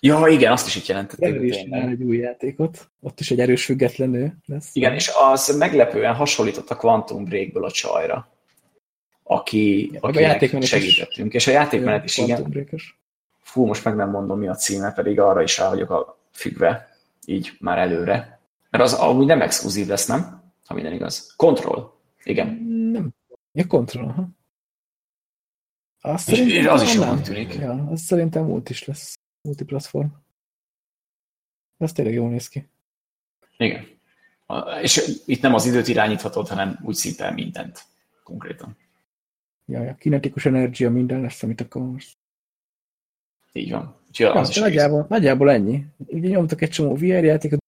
Ja, igen, azt is itt jelentették. Remedy is egy új játékot. Ott is egy erős független nő lesz. Igen, és az meglepően hasonlított a Quantum Breakből a csajra, aki, a játékmenet segítettünk. És a játékmenet is, igen. Fú, most meg nem mondom, mi a címe, pedig arra is rá vagyok a függve, így már előre. Mert az amúgy nem exkluzív lesz, nem? Ha minden igaz. Control. Igen. Nem. Ja, Control, ha. Azt és az is jól tűnik. Ja, az szerintem múlt is lesz. Multiplatform. Ez tényleg jól néz ki. Igen. És itt nem az időt irányíthatod, hanem úgy szinte mindent konkrétan. Ja, ja, kinetikus energia minden lesz, amit akarsz. Így van. Úgyhogy ja, az is nagyjából, egész. nagyjából ennyi. Ugye nyomtak egy csomó VR játékot,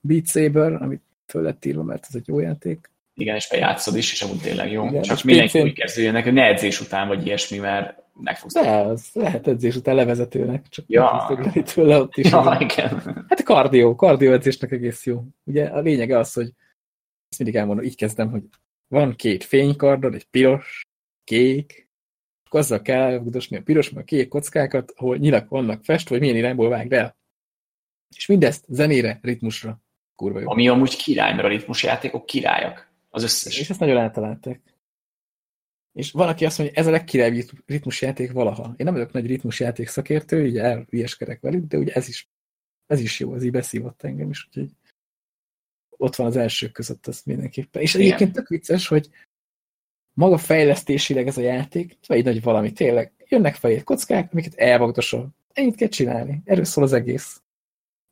Beat Saber, amit föl lett írva, mert ez egy jó játék. Igen, és bejátszod is, és amúgy tényleg jó. Igen, Csak mindenki úgy kezdőjének, hogy ne edzés után vagy ilyesmi, mert meg fogsz. De, az lehet edzés után levezetőnek, csak ja. tőle ott is. Ja, igen. Hát kardió, kardióedzésnek egész jó. Ugye a lényege az, hogy ezt mindig elmondom, így kezdem, hogy van két fénykardod, egy piros, kék, akkor azzal kell elgudosni a piros, meg a kék kockákat, ahol nyilak vannak fest, vagy milyen irányból vágd el. És mindezt zenére, ritmusra. Kurva jó. Ami amúgy király, mert a ritmusjátékok királyak. Az összes. És ezt nagyon eltalálták. És van, aki azt mondja, ez a legkirályabb ritmusjáték valaha. Én nem vagyok nagy ritmusjáték szakértő, ugye elvieskedek velük, de ugye ez is, ez is jó, ez így beszívott engem is, úgyhogy ott van az elsők között ez mindenképpen. És Igen. egyébként tök vicces, hogy maga fejlesztésileg ez a játék, vagy nagy valami, tényleg, jönnek felé kockák, amiket elmagdosol. Ennyit kell csinálni. Erről szól az egész.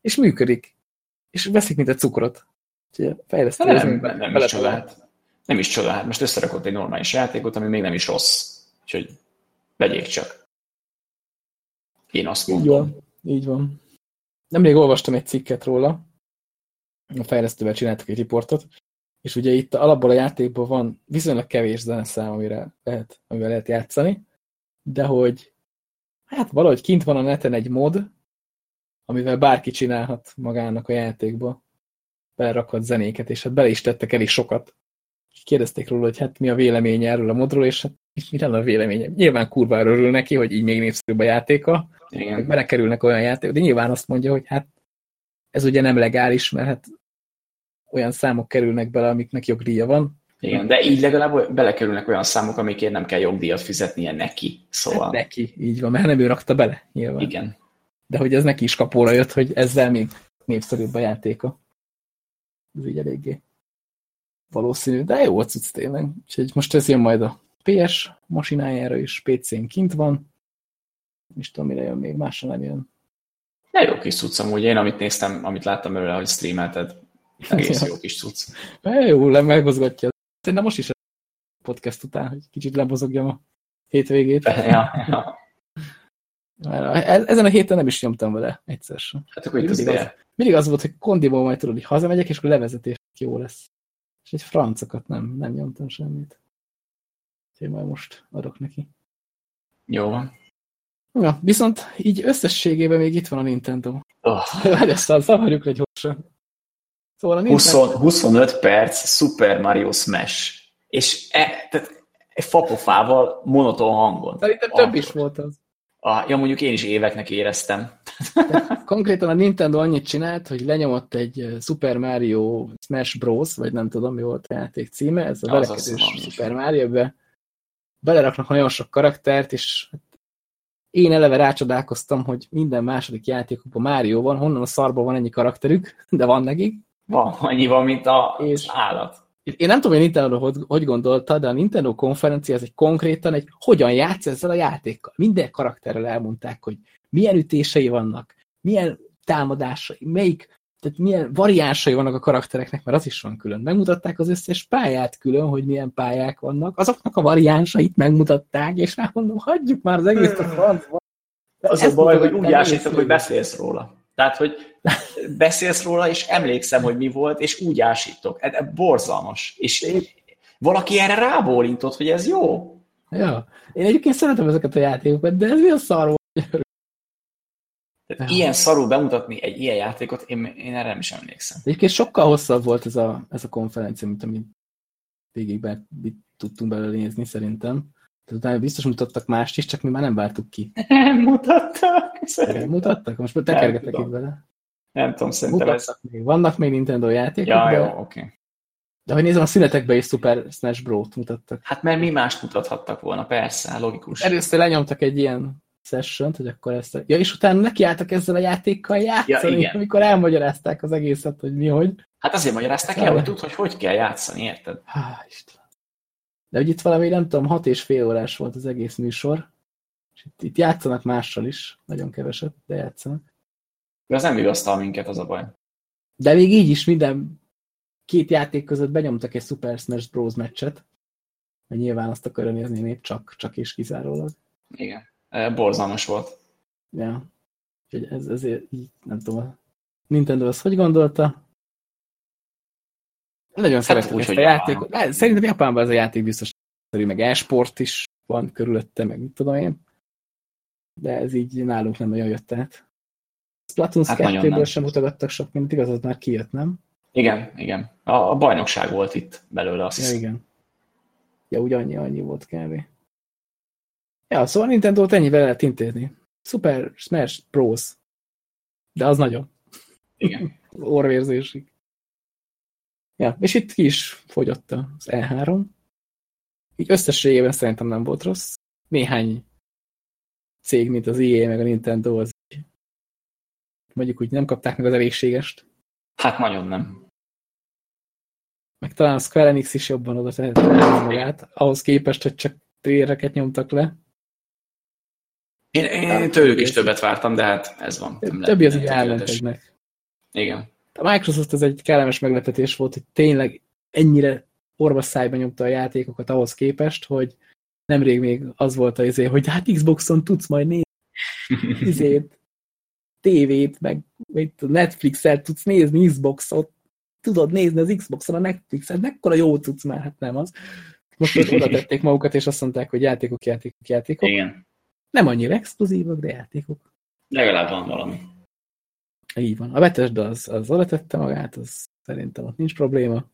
És működik. És veszik, mint egy cukrot. Úgyhogy fejlesztő. Nem, nem, nem is. Nem is csodát. Most összerakott egy normális játékot, ami még nem is rossz. Úgyhogy vegyék csak. Én azt mondom. Így van. Így van. Nemrég olvastam egy cikket róla, a fejlesztővel csináltak egy riportot, és ugye itt alapból a játékban van viszonylag kevés zeneszám, amire lehet, amivel lehet játszani, de hogy hát valahogy kint van a neten egy mod, amivel bárki csinálhat magának a játékba belerakott zenéket, és hát bele is tettek elég sokat. Kérdezték róla, hogy hát mi a véleménye erről a modról, és hát mi lenne a véleménye? Nyilván kurva örül neki, hogy így még népszerűbb a játéka, Igen. meg belekerülnek olyan játékok, de nyilván azt mondja, hogy hát ez ugye nem legális, mert hát olyan számok kerülnek bele, amiknek jogdíja van. Igen, de így legalább belekerülnek olyan számok, amikért nem kell jogdíjat fizetnie neki. Szóval, Hát neki, így van, mert nem ő rakta bele, nyilván. igen. De hogy ez neki is kapóra jött, hogy ezzel még népszerűbb a játéka. Ez így eléggé valószínű, de jó a cucc tényleg. Úgyhogy most ez jön majd a PS masinájára is, PC-n kint van. És tudom, mire jön még, másra nem jön. De jó kis cucc amúgy. Én amit néztem, amit láttam belőle, hogy streamelted, egész Ja. jó kis cucc. E, jó, le megmozgatja. Szerintem most is a podcast után, hogy kicsit lemozogjam a hétvégét. Ja, ja. Mert e- Ezen a héten nem is nyomtam vele egyszer sem. Hát akkor itt Mindig az, mindig az volt, hogy kondiból majd tudod, hogy hazamegyek, és akkor levezetés jó lesz. És egy francokat nem, nem nyomtam semmit. Úgyhogy majd most adok neki. Jó van. Ja, viszont így összességében még itt van a Nintendo. Oh, aztán zavarjuk egy gyorsan. Szóval a Nintendo... 20, 25 perc Super Mario Smash. És e, tehát egy fapofával monoton hangon. Szerintem több is volt az. Ah, ja, mondjuk én is éveknek éreztem. Konkrétan a Nintendo annyit csinált, hogy lenyomott egy eh, Super Mario Smash Bros, vagy nem tudom, mi volt a játék címe, ez a mondom, Super Mario, be beleraknak nagyon sok karaktert, és hát én eleve rácsodálkoztam, hogy minden második játékokban Mario van, honnan a szarból van ennyi karakterük, de van nekik. Van, annyi van, mint a, És- állat. Én nem tudom, hogy Nintendo hogy, hogy gondolta, de a Nintendo konferencia az egy konkrétan egy hogyan játsz ezzel a játékkal. Minden karakterrel elmondták, hogy milyen ütései vannak, milyen támadásai, melyik, tehát milyen variánsai vannak a karaktereknek, mert az is van külön. Megmutatták az összes pályát külön, hogy milyen pályák vannak, azoknak a variánsait megmutatták, és már mondom, hagyjuk már az egész a francba. Az a baj, hogy úgy ásítok, hogy beszélsz róla. Tehát, hogy beszélsz róla, és emlékszem, hogy mi volt, és úgy ásítok. Ez, ez borzalmas. És valaki erre rábólintott, hogy ez jó. Ja. Én egyébként szeretem ezeket a játékokat, de ez mi a szar volt? Tehát Ja. ilyen szarul bemutatni egy ilyen játékot, én, én erre nem is emlékszem. Egyébként sokkal hosszabb volt ez a, ez a konferencia, mint amit végig be, tudtunk belőle nézni, szerintem. Tehát utána biztos mutattak mást is, csak mi már nem vártuk ki. Nem mutattak. Igen, Mutattak? Most már tekergetek itt vele. Nem tudom, szerintem ez... Még. Vannak még Nintendo játékok, Ja, de, jó, oké. Okay. de hogy nézem, a szünetekben is Super Smash Bros-t mutattak. Hát mert mi mást mutathattak volna, persze, logikus. Először lenyomtak egy ilyen session hogy akkor ezt... Ja, és utána nekiálltak ezzel a játékkal játszani, igen. amikor elmagyarázták az egészet, hogy mi, hogy. Hát azért magyarázták el, hogy tud, hogy hogy kell játszani, érted? Há, Isten. De hogy itt valami, nem tudom, hat és fél órás volt az egész műsor, és itt, itt játszanak mással is, nagyon keveset, de játszanak. De az nem vigasztal minket, az a baj. De még így is minden két játék között benyomtak egy Super Smash Bros. meccset, mert nyilván azt akarja nézni csak, csak és kizárólag. Igen. Borzalmas volt. Ja. Úgyhogy ez, ezért így, nem tudom, Nintendo azt hogy gondolta? Nagyon hát szeretem ezt a játékot. Szerintem Japánban ez a játék biztos szerű, meg e-sport is van körülötte, meg mit tudom én. De ez így nálunk nem nagyon jött át. Splatoon Hát hát nagyon 2-ből nem. sem mutogattak sok, mint igaz, az már kijött, nem? Igen, igen. A, a bajnokság volt itt belőle, azt Ja, hiszem. igen. Ja, úgy annyi, annyi volt kb. Ja, szóval Nintendo-t ennyivel lehet intézni. Super Smash Bros. De az nagyon. Igen. Orvérzésig. Ja, és itt ki is fogyott az E3. Így összességében szerintem nem volt rossz. Néhány cég, mint az EA meg a Nintendo, az mondjuk úgy nem kapták meg az elégségest. Hát nagyon nem. Meg talán a Square Enix is jobban oda tehette magát, ahhoz képest, hogy csak trailereket nyomtak le. Én, én tőlük is többet vártam, de hát ez van. Nem Többi az tökéletes. ellentegnek. Igen. A Microsoft az egy kellemes meglepetés volt, hogy tényleg ennyire orvasszájba nyomta a játékokat ahhoz képest, hogy nemrég még az volt az izé, hogy hát Xboxon tudsz majd nézni izét, tévét, meg Netflixet tudsz nézni Xboxot, tudod nézni az Xboxon a Netflixet, mekkora jó tudsz már, hát nem az. Most oda tették magukat, és azt mondták, hogy játékok, játékok, játékok. Igen. Nem annyira exkluzívak, de játékok. Legalább van valami. Így van. A Bethesda az, az oda tette magát, az szerintem ott nincs probléma.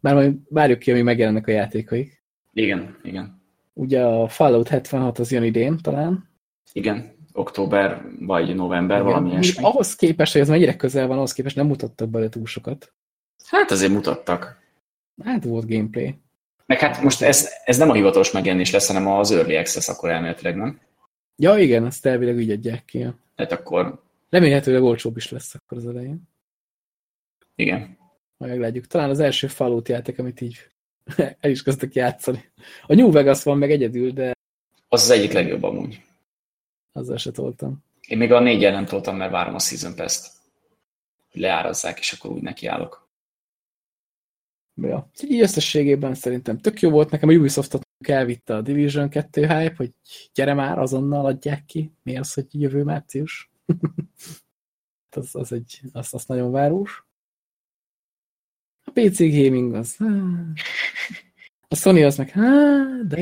Már majd várjuk ki, amíg megjelennek a játékaik. Igen, igen. Ugye a Fallout 76 az jön idén talán. Igen, október vagy november, Igen. valami ilyesmi. Ahhoz képest, hogy ez mennyire közel van, ahhoz képest nem mutattak bele túl sokat. Hát azért mutattak. Hát volt gameplay. Meg hát most ez, ez nem a hivatalos megjelenés lesz, hanem az Early Access akkor elméletileg, nem? Ja, igen, azt elvileg úgy adják ki. Hát akkor... Remélhetőleg olcsóbb is lesz akkor az elején. Igen. Majd meglátjuk. Talán az első Fallout játék, amit így el is kezdtek játszani. A New Vegas van meg egyedül, de... Az az egyik legjobb amúgy. Azzal se toltam. Én még a négyen nem toltam, mert várom a Season Pass-t. Hogy leárazzák, és akkor úgy nekiállok. Ja. Így összességében szerintem tök jó volt. Nekem a Ubisoft-ot elvitte a Division 2 hype, hogy gyere már, azonnal adják ki. Mi az, hogy jövő március? az, az, egy, az, az nagyon várós. A PC gaming az... A Sony az meg... De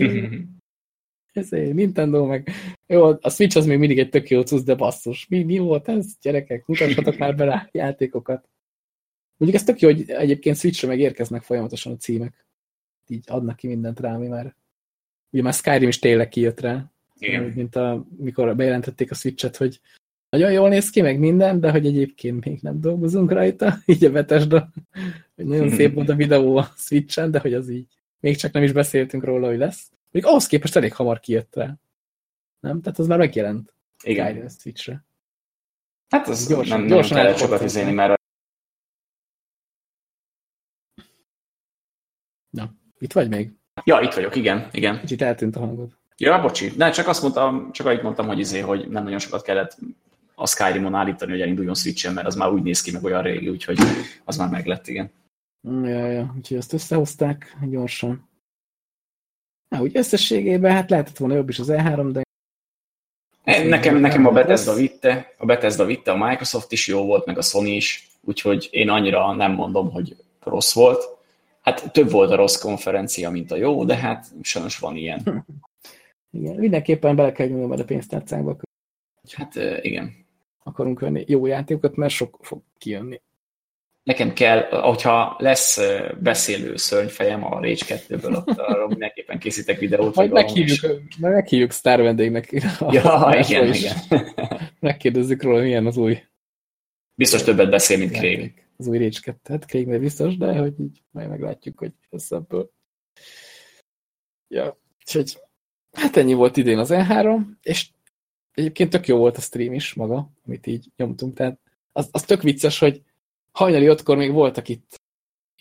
ez Nintendo meg... Jó, a Switch az még mindig egy tök jó cusz, de basszus. Mi, mi volt ez? Gyerekek, mutassatok már bele játékokat. Mondjuk ez tök jó, hogy egyébként Switchre meg érkeznek folyamatosan a címek. Így adnak ki mindent rá, mi már... Ugye már Skyrim is tényleg kijött rá. Igen. Mint a, mikor bejelentették a Switchet, hogy nagyon jól néz ki, meg minden, de hogy egyébként még nem dolgozunk rajta, így a Bethesda, hogy nagyon szép volt a videó a Switchen, de hogy az így, még csak nem is beszéltünk róla, hogy lesz. Még ahhoz képest elég hamar kijött rá. Nem? Tehát az már megjelent. Igen. Switchre. Hát az gyorsan, nem, gyorsan nem kellett sokat izélni, mert Na, itt vagy még? Ja, itt vagyok, igen, igen. Kicsit eltűnt a hangod. Ja, bocsi. De csak azt mondtam, csak annyit mondtam, hogy izé, hogy nem nagyon sokat kellett a Skyrimon állítani, hogy elinduljon Switchen, mert az már úgy néz ki, meg olyan régi, úgyhogy az már meglett, igen. Ja, ja, úgyhogy ezt összehozták gyorsan. Na, úgy összességében hát lehetett volna jobb is az E3, de Nekem, nekem a Bethesda vitte, a Bethesda vitte, a Microsoft is jó volt, meg a Sony is, úgyhogy én annyira nem mondom, hogy rossz volt. Hát több volt a rossz konferencia, mint a jó, de hát sajnos van ilyen. Igen, mindenképpen bele kell nyúlni a pénztárcánkba. Hát igen akarunk venni jó játékokat, mert sok fog kijönni. Nekem kell, hogyha lesz beszélő szörnyfejem a Rage 2-ből, ott arról mindenképpen készítek videót. Majd meghívjuk, majd meghívjuk sztár vendégnek. Ja, igen, igen. Megkérdezzük róla, milyen az új. Biztos többet beszél, mint Craig. Az új Rage 2, hát Craig biztos, de hogy így majd meglátjuk, hogy lesz ebből. Ja, úgyhogy hát ennyi volt idén az E3, és egyébként tök jó volt a stream is maga, amit így nyomtunk, tehát az, az tök vicces, hogy hajnali ötkor még voltak itt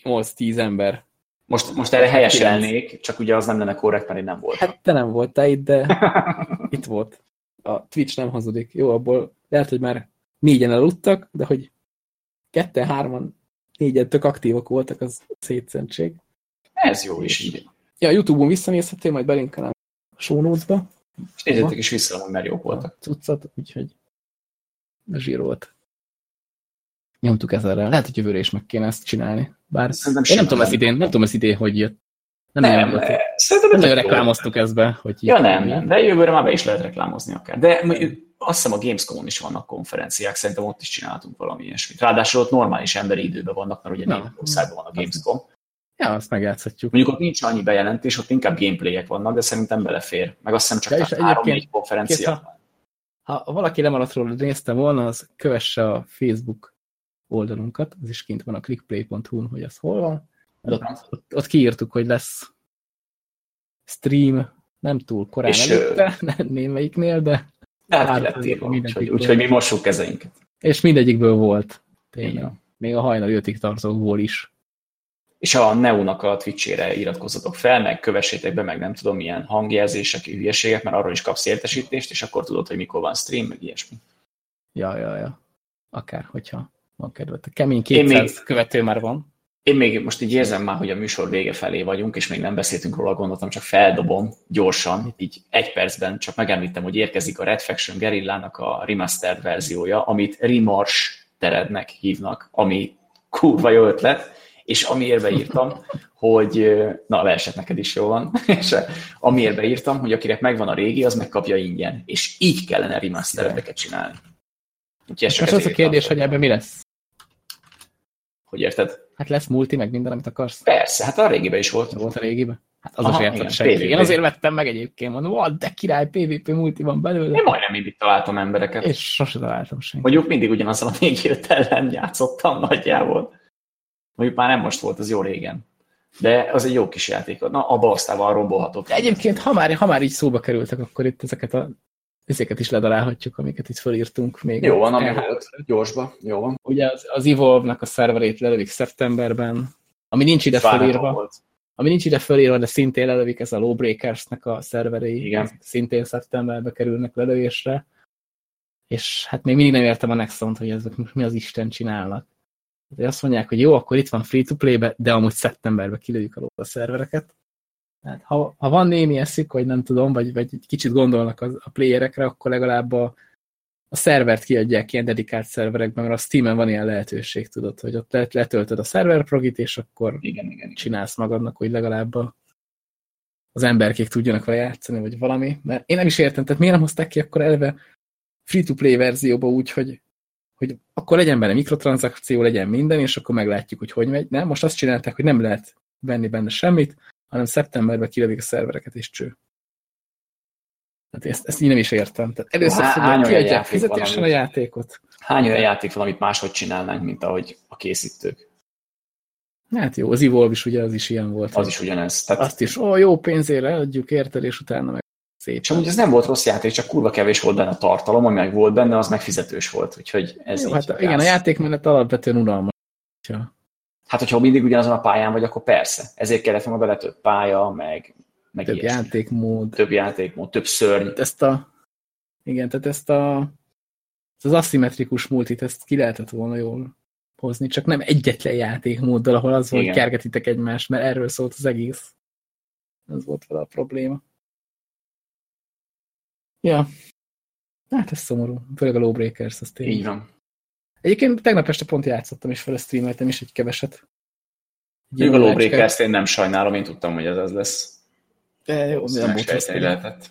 8-10 ember. Most, most erre helyeselnék, csak ugye az nem lenne korrekt, mert én nem voltam. Hát te nem voltál itt, de itt volt. A Twitch nem hazudik. Jó, abból lehet, hogy már négyen aludtak, de hogy ketten, hárman, négyen tök aktívak voltak, az szétszentség. Ez jó is így. Ja, Youtube-on visszanézhető, majd belinkelem a show notes-ba. És nézzétek is vissza, hogy már jók voltak. Cuccat, úgyhogy zsír volt. Nyomtuk ezerrel. Lehet, hogy jövőre is meg kéne ezt csinálni. Bár én nem tudom, ez idén, nem tudom, ez idén, hogy jött. Nem, nem, nem, nem, nem nagyon reklámoztuk ezt be. Hogy ja, nem, nem, de jövőre már be is lehet reklámozni akár. De azt hiszem a Gamescom-on is vannak konferenciák, szerintem ott is csináltunk valami ilyesmit. Ráadásul ott normális emberi időben vannak, mert ugye négy országban van a Gamescom. Ja, azt megjátszhatjuk. Mondjuk ott nincs annyi bejelentés, ott inkább gameplayek vannak, de szerintem belefér. Meg azt hiszem csak ja, három-négy konferencia. Ha, ha valaki lemaradt róla, nézte volna, az kövesse a Facebook oldalunkat, az is kint van a clickplay.hu-n, hogy az hol van. Ott, ott, ott kiírtuk, hogy lesz stream, nem túl korán és előtte, nem némelyiknél, de hát úgyhogy, úgyhogy mi mossuk kezeinket. És mindegyikből volt. Tényleg. Még a hajnali ötig tartókból is és a Neónak a Twitch-ére iratkozzatok fel, meg kövessétek be, meg nem tudom milyen hangjelzések, hülyeségek, mert arról is kapsz értesítést, és akkor tudod, hogy mikor van stream, meg ilyesmi. Ja, ja, ja. Akár, hogyha van kedvet. Kemény 200 még, követő már van. Én még most így érzem már, hogy a műsor vége felé vagyunk, és még nem beszéltünk róla, gondoltam, csak feldobom gyorsan, így egy percben csak megemlítem, hogy érkezik a Red Faction Guerrillának a remastered verziója, amit Remars terednek hívnak, ami kurva jó ötlet, és amiért beírtam, hogy na, verset neked is jó van, és amiért beírtam, hogy akinek megvan a régi, az megkapja ingyen, és így kellene remasteredeket csinálni. Most az a kérdés, hogy ebben mi lesz? Hogy érted? Hát lesz multi, meg minden, amit akarsz. Persze, hát a régiben is volt. Volt a régiben? Hát az Aha, a igen, igen, azért vettem meg egyébként, mondom, oh, de király, PvP multi van belőle. Én majdnem mindig találtam embereket. És sose találtam senki. Mondjuk mindig ugyanazzal a négy ellen játszottam nagyjából. Mondjuk már nem most volt, az jó régen. De az egy jó kis játék. Na, abba aztán van rombolhatott. Egyébként, ha már, ha már így szóba kerültek, akkor itt ezeket a ezeket is ledalálhatjuk, amiket itt felírtunk még. Jó van, ami volt gyorsba. Jó van. Ugye az, az Evolve-nak a szerverét lelövik szeptemberben, ami nincs ide felírva. Volt. Ami nincs ide felírva, de szintén lelövik, ez a Lawbreakers-nek a szerverei. Igen. Szintén szeptemberbe kerülnek lelövésre. És hát még mindig nem értem a Nexon-t, hogy ezek mi az Isten csinálnak. De azt mondják, hogy jó, akkor itt van free-to-play-be, de amúgy szeptemberbe kilőjük a, a szervereket. Hát, ha, ha van némi eszük, vagy nem tudom, vagy, vagy egy kicsit gondolnak a, a playerekre, akkor legalább a, a szervert kiadják ilyen dedikált szerverekben, mert a Steam-en van ilyen lehetőség, tudod, hogy ott let, letöltöd a szerverprogit, és akkor igen, igen, igen. csinálsz magadnak, hogy legalább a, az emberkék tudjanak vele játszani, vagy valami. Mert én nem is értem, tehát miért nem hozták ki akkor eleve free-to-play verzióba úgy, hogy, hogy akkor legyen benne mikrotranszakció, legyen minden, és akkor meglátjuk, hogy hogy megy. Nem, most azt csinálták, hogy nem lehet venni benne semmit, hanem szeptemberben kilövik a szervereket, és cső. Tehát ezt, ezt így nem is értem. Tehát először Há, kiadják fizetésen a játékot. Hány olyan játék van, amit máshogy csinálnánk, mint ahogy a készítők? Hát jó, az Evolve is ugye az is ilyen volt. Az is ugyanez. Tehát... Azt is, ó, jó pénzére adjuk érted, és utána meg szép. És amúgy ez nem volt rossz játék, csak kurva kevés volt benne a tartalom, ami meg volt benne, az megfizetős volt. Úgyhogy ez jó, hát igen, a játékmenet alapvetően unalmas. Hát, hogyha mindig ugyanazon a pályán vagy, akkor persze. Ezért kellett volna bele több pálya, meg, meg több ilyesmi. játékmód. Több játékmód, több szörny. Ezt a, igen, tehát ezt a az aszimmetrikus multit, ezt ki lehetett volna jól hozni, csak nem egyetlen játékmóddal, ahol az volt, hogy kergetitek egymást, mert erről szólt az egész. Ez volt vele a probléma. Ja. Hát ez szomorú. Főleg a Lawbreakers, az tényleg. Így van. Egyébként tegnap este pont játszottam, és fel streameltem is egy keveset. Még a Lawbreakers én nem sajnálom, én tudtam, hogy ez az lesz. De jó, nem volt lehetett.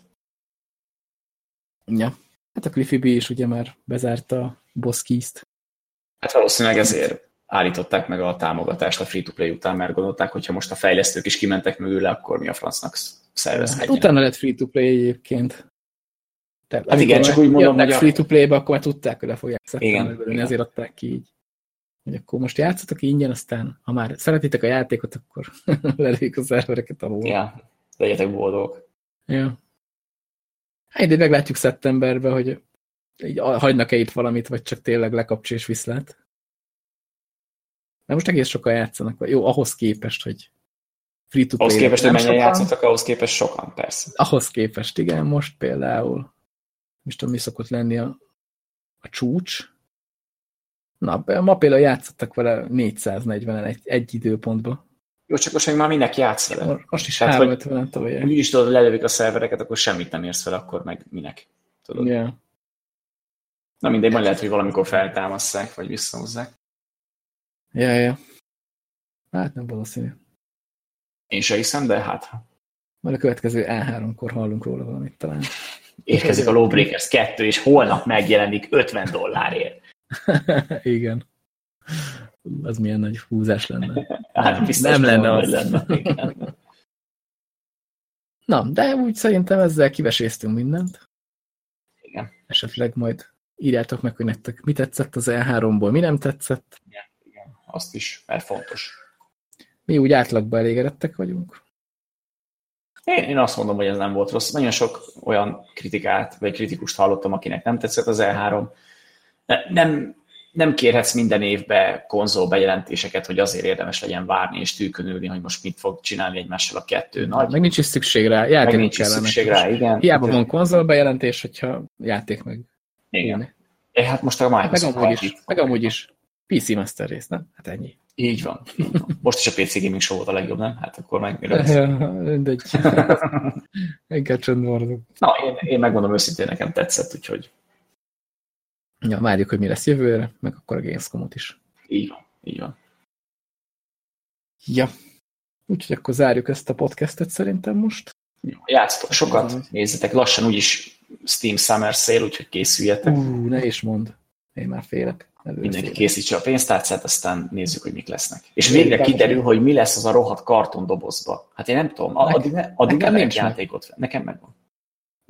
Ja. Hát a Cliffy B is ugye már bezárta a boss keys-t. Hát valószínűleg ezért állították meg a támogatást a free-to-play után, mert gondolták, hogy ha most a fejlesztők is kimentek mögül, akkor mi a francnak szervezhetjen. Hát utána lett free-to-play egyébként. Tehát, hát igen, csak úgy mondom, hogy a... free-to-play-be, akkor már tudták, hogy le fogják szedni, ezért adták ki így. Hogy akkor most játszatok ingyen, aztán ha már szeretitek a játékot, akkor lelőjük a szervereket alól. Ja, legyetek boldogok. Ja. Hát de meglátjuk szeptemberben, hogy így hagynak-e itt valamit, vagy csak tényleg lekapcs és viszlát. De most egész sokan játszanak. Jó, ahhoz képest, hogy free to play. Ahhoz képest, hogy mennyien játszottak, ahhoz képest sokan, persze. Ahhoz képest, igen, most például most tudom, mi szokott lenni a, a csúcs. Na, ma például játszottak vele 440-en egy, egy időpontban. Jó, csak most már mindenki játsz vele. Most is 350 tolja. Úgy is tudod, lelövik a szervereket, akkor semmit nem érsz fel, akkor meg minek. Tudod? Yeah. Na mindegy, majd lehet, hogy valamikor feltámasszák, vagy visszahozzák. Ja, ja. Hát nem valószínű. Én se hiszem, de hát. Majd a következő E3-kor hallunk róla valamit talán érkezik a Lawbreakers 2, és holnap megjelenik 50 dollárért. Igen. Az milyen nagy húzás lenne. Hát biztos nem lenne az. Lenne. Na, de úgy szerintem ezzel kiveséztünk mindent. Igen. Esetleg majd írjátok meg, hogy nektek mi tetszett az E3-ból, mi nem tetszett. Igen, igen. azt is, mert fontos. Mi úgy átlagban elégedettek vagyunk. Én, én azt mondom, hogy ez nem volt rossz. Nagyon sok olyan kritikát, vagy kritikust hallottam, akinek nem tetszett az E3. Nem, nem kérhetsz minden évbe konzol bejelentéseket, hogy azért érdemes legyen várni és tűkönülni, hogy most mit fog csinálni egymással a kettő nagy. Meg nincs is szükség rá, játék meg nincs is szükség rá, igen. Hiába van konzol bejelentés, hogyha játék meg. Igen. É, hát most a Microsoft meg amúgy is, meg amúgy is. PC Master rész, nem? Hát ennyi. Így van. Most is a PC Gaming Show volt a legjobb, nem? Hát akkor meg mi lesz? Ja, mindegy. Inkább csönd Na, én, én megmondom őszintén, nekem tetszett, úgyhogy... Ja, várjuk, hogy mi lesz jövőre, meg akkor a Gamescom-ot is. Így van, így van. Ja. Úgyhogy akkor zárjuk ezt a podcastet szerintem most. Játsztok sokat, nézzetek, lassan úgyis Steam Summer Sale, úgyhogy készüljetek. Ú, ne is mond. Én már félek. Mindenki készítse a pénztárcát, aztán nézzük, hogy mik lesznek. És végre kiderül, hogy mi lesz az a rohadt kartondobozba. Hát én nem tudom, addig, ne, addig nem merek játékot venni. Nekem megvan.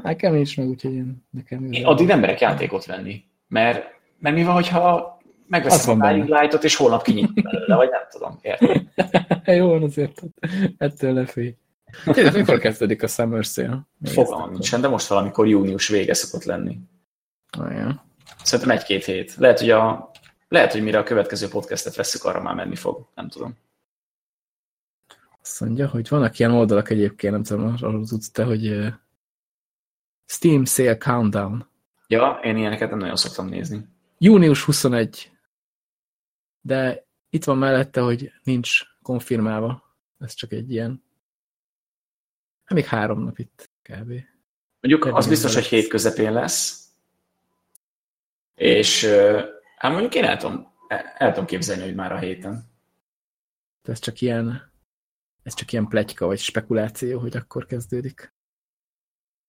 Nekem nincs meg, úgyhogy én, nekem én addig nem merek játékot venni. Mert, mert mi van, hogyha megveszem a Dying Light-ot, és holnap kinyit belőle, vagy nem tudom, érted? Jó van, azért ettől félj. Kérdez, mikor kezdődik a Summer Sale? Fogalmam nincsen, de most valamikor június vége szokott lenni. Olyan. Szerintem egy-két hét. Lehet, hogy, a, lehet, hogy mire a következő podcastet veszük, arra már menni fog. Nem tudom. Azt mondja, hogy vannak ilyen oldalak egyébként, nem tudom, arról tudsz te, hogy Steam Sale Countdown. Ja, én ilyeneket nem nagyon szoktam nézni. Június 21. De itt van mellette, hogy nincs konfirmálva. Ez csak egy ilyen Hát még három nap itt kb. Mondjuk az biztos, hogy hét közepén lesz, és hát mondjuk én el tudom, el tudom képzelni, hogy már a héten. Ez csak ilyen, ez csak ilyen pletyka, vagy spekuláció, hogy akkor kezdődik.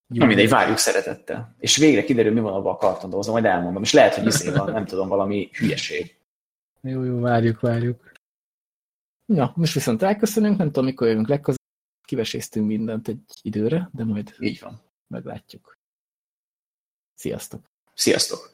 Na mindegy, várjuk szeretettel. És végre kiderül, mi van abban a kartondózom, majd elmondom. És lehet, hogy izé van, nem tudom, valami hülyeség. Jó, jó, várjuk, várjuk. Na, most viszont elköszönünk, nem tudom, mikor jövünk legközelebb kiveséztünk mindent egy időre, de majd így van. Meglátjuk. Sziasztok! Sziasztok!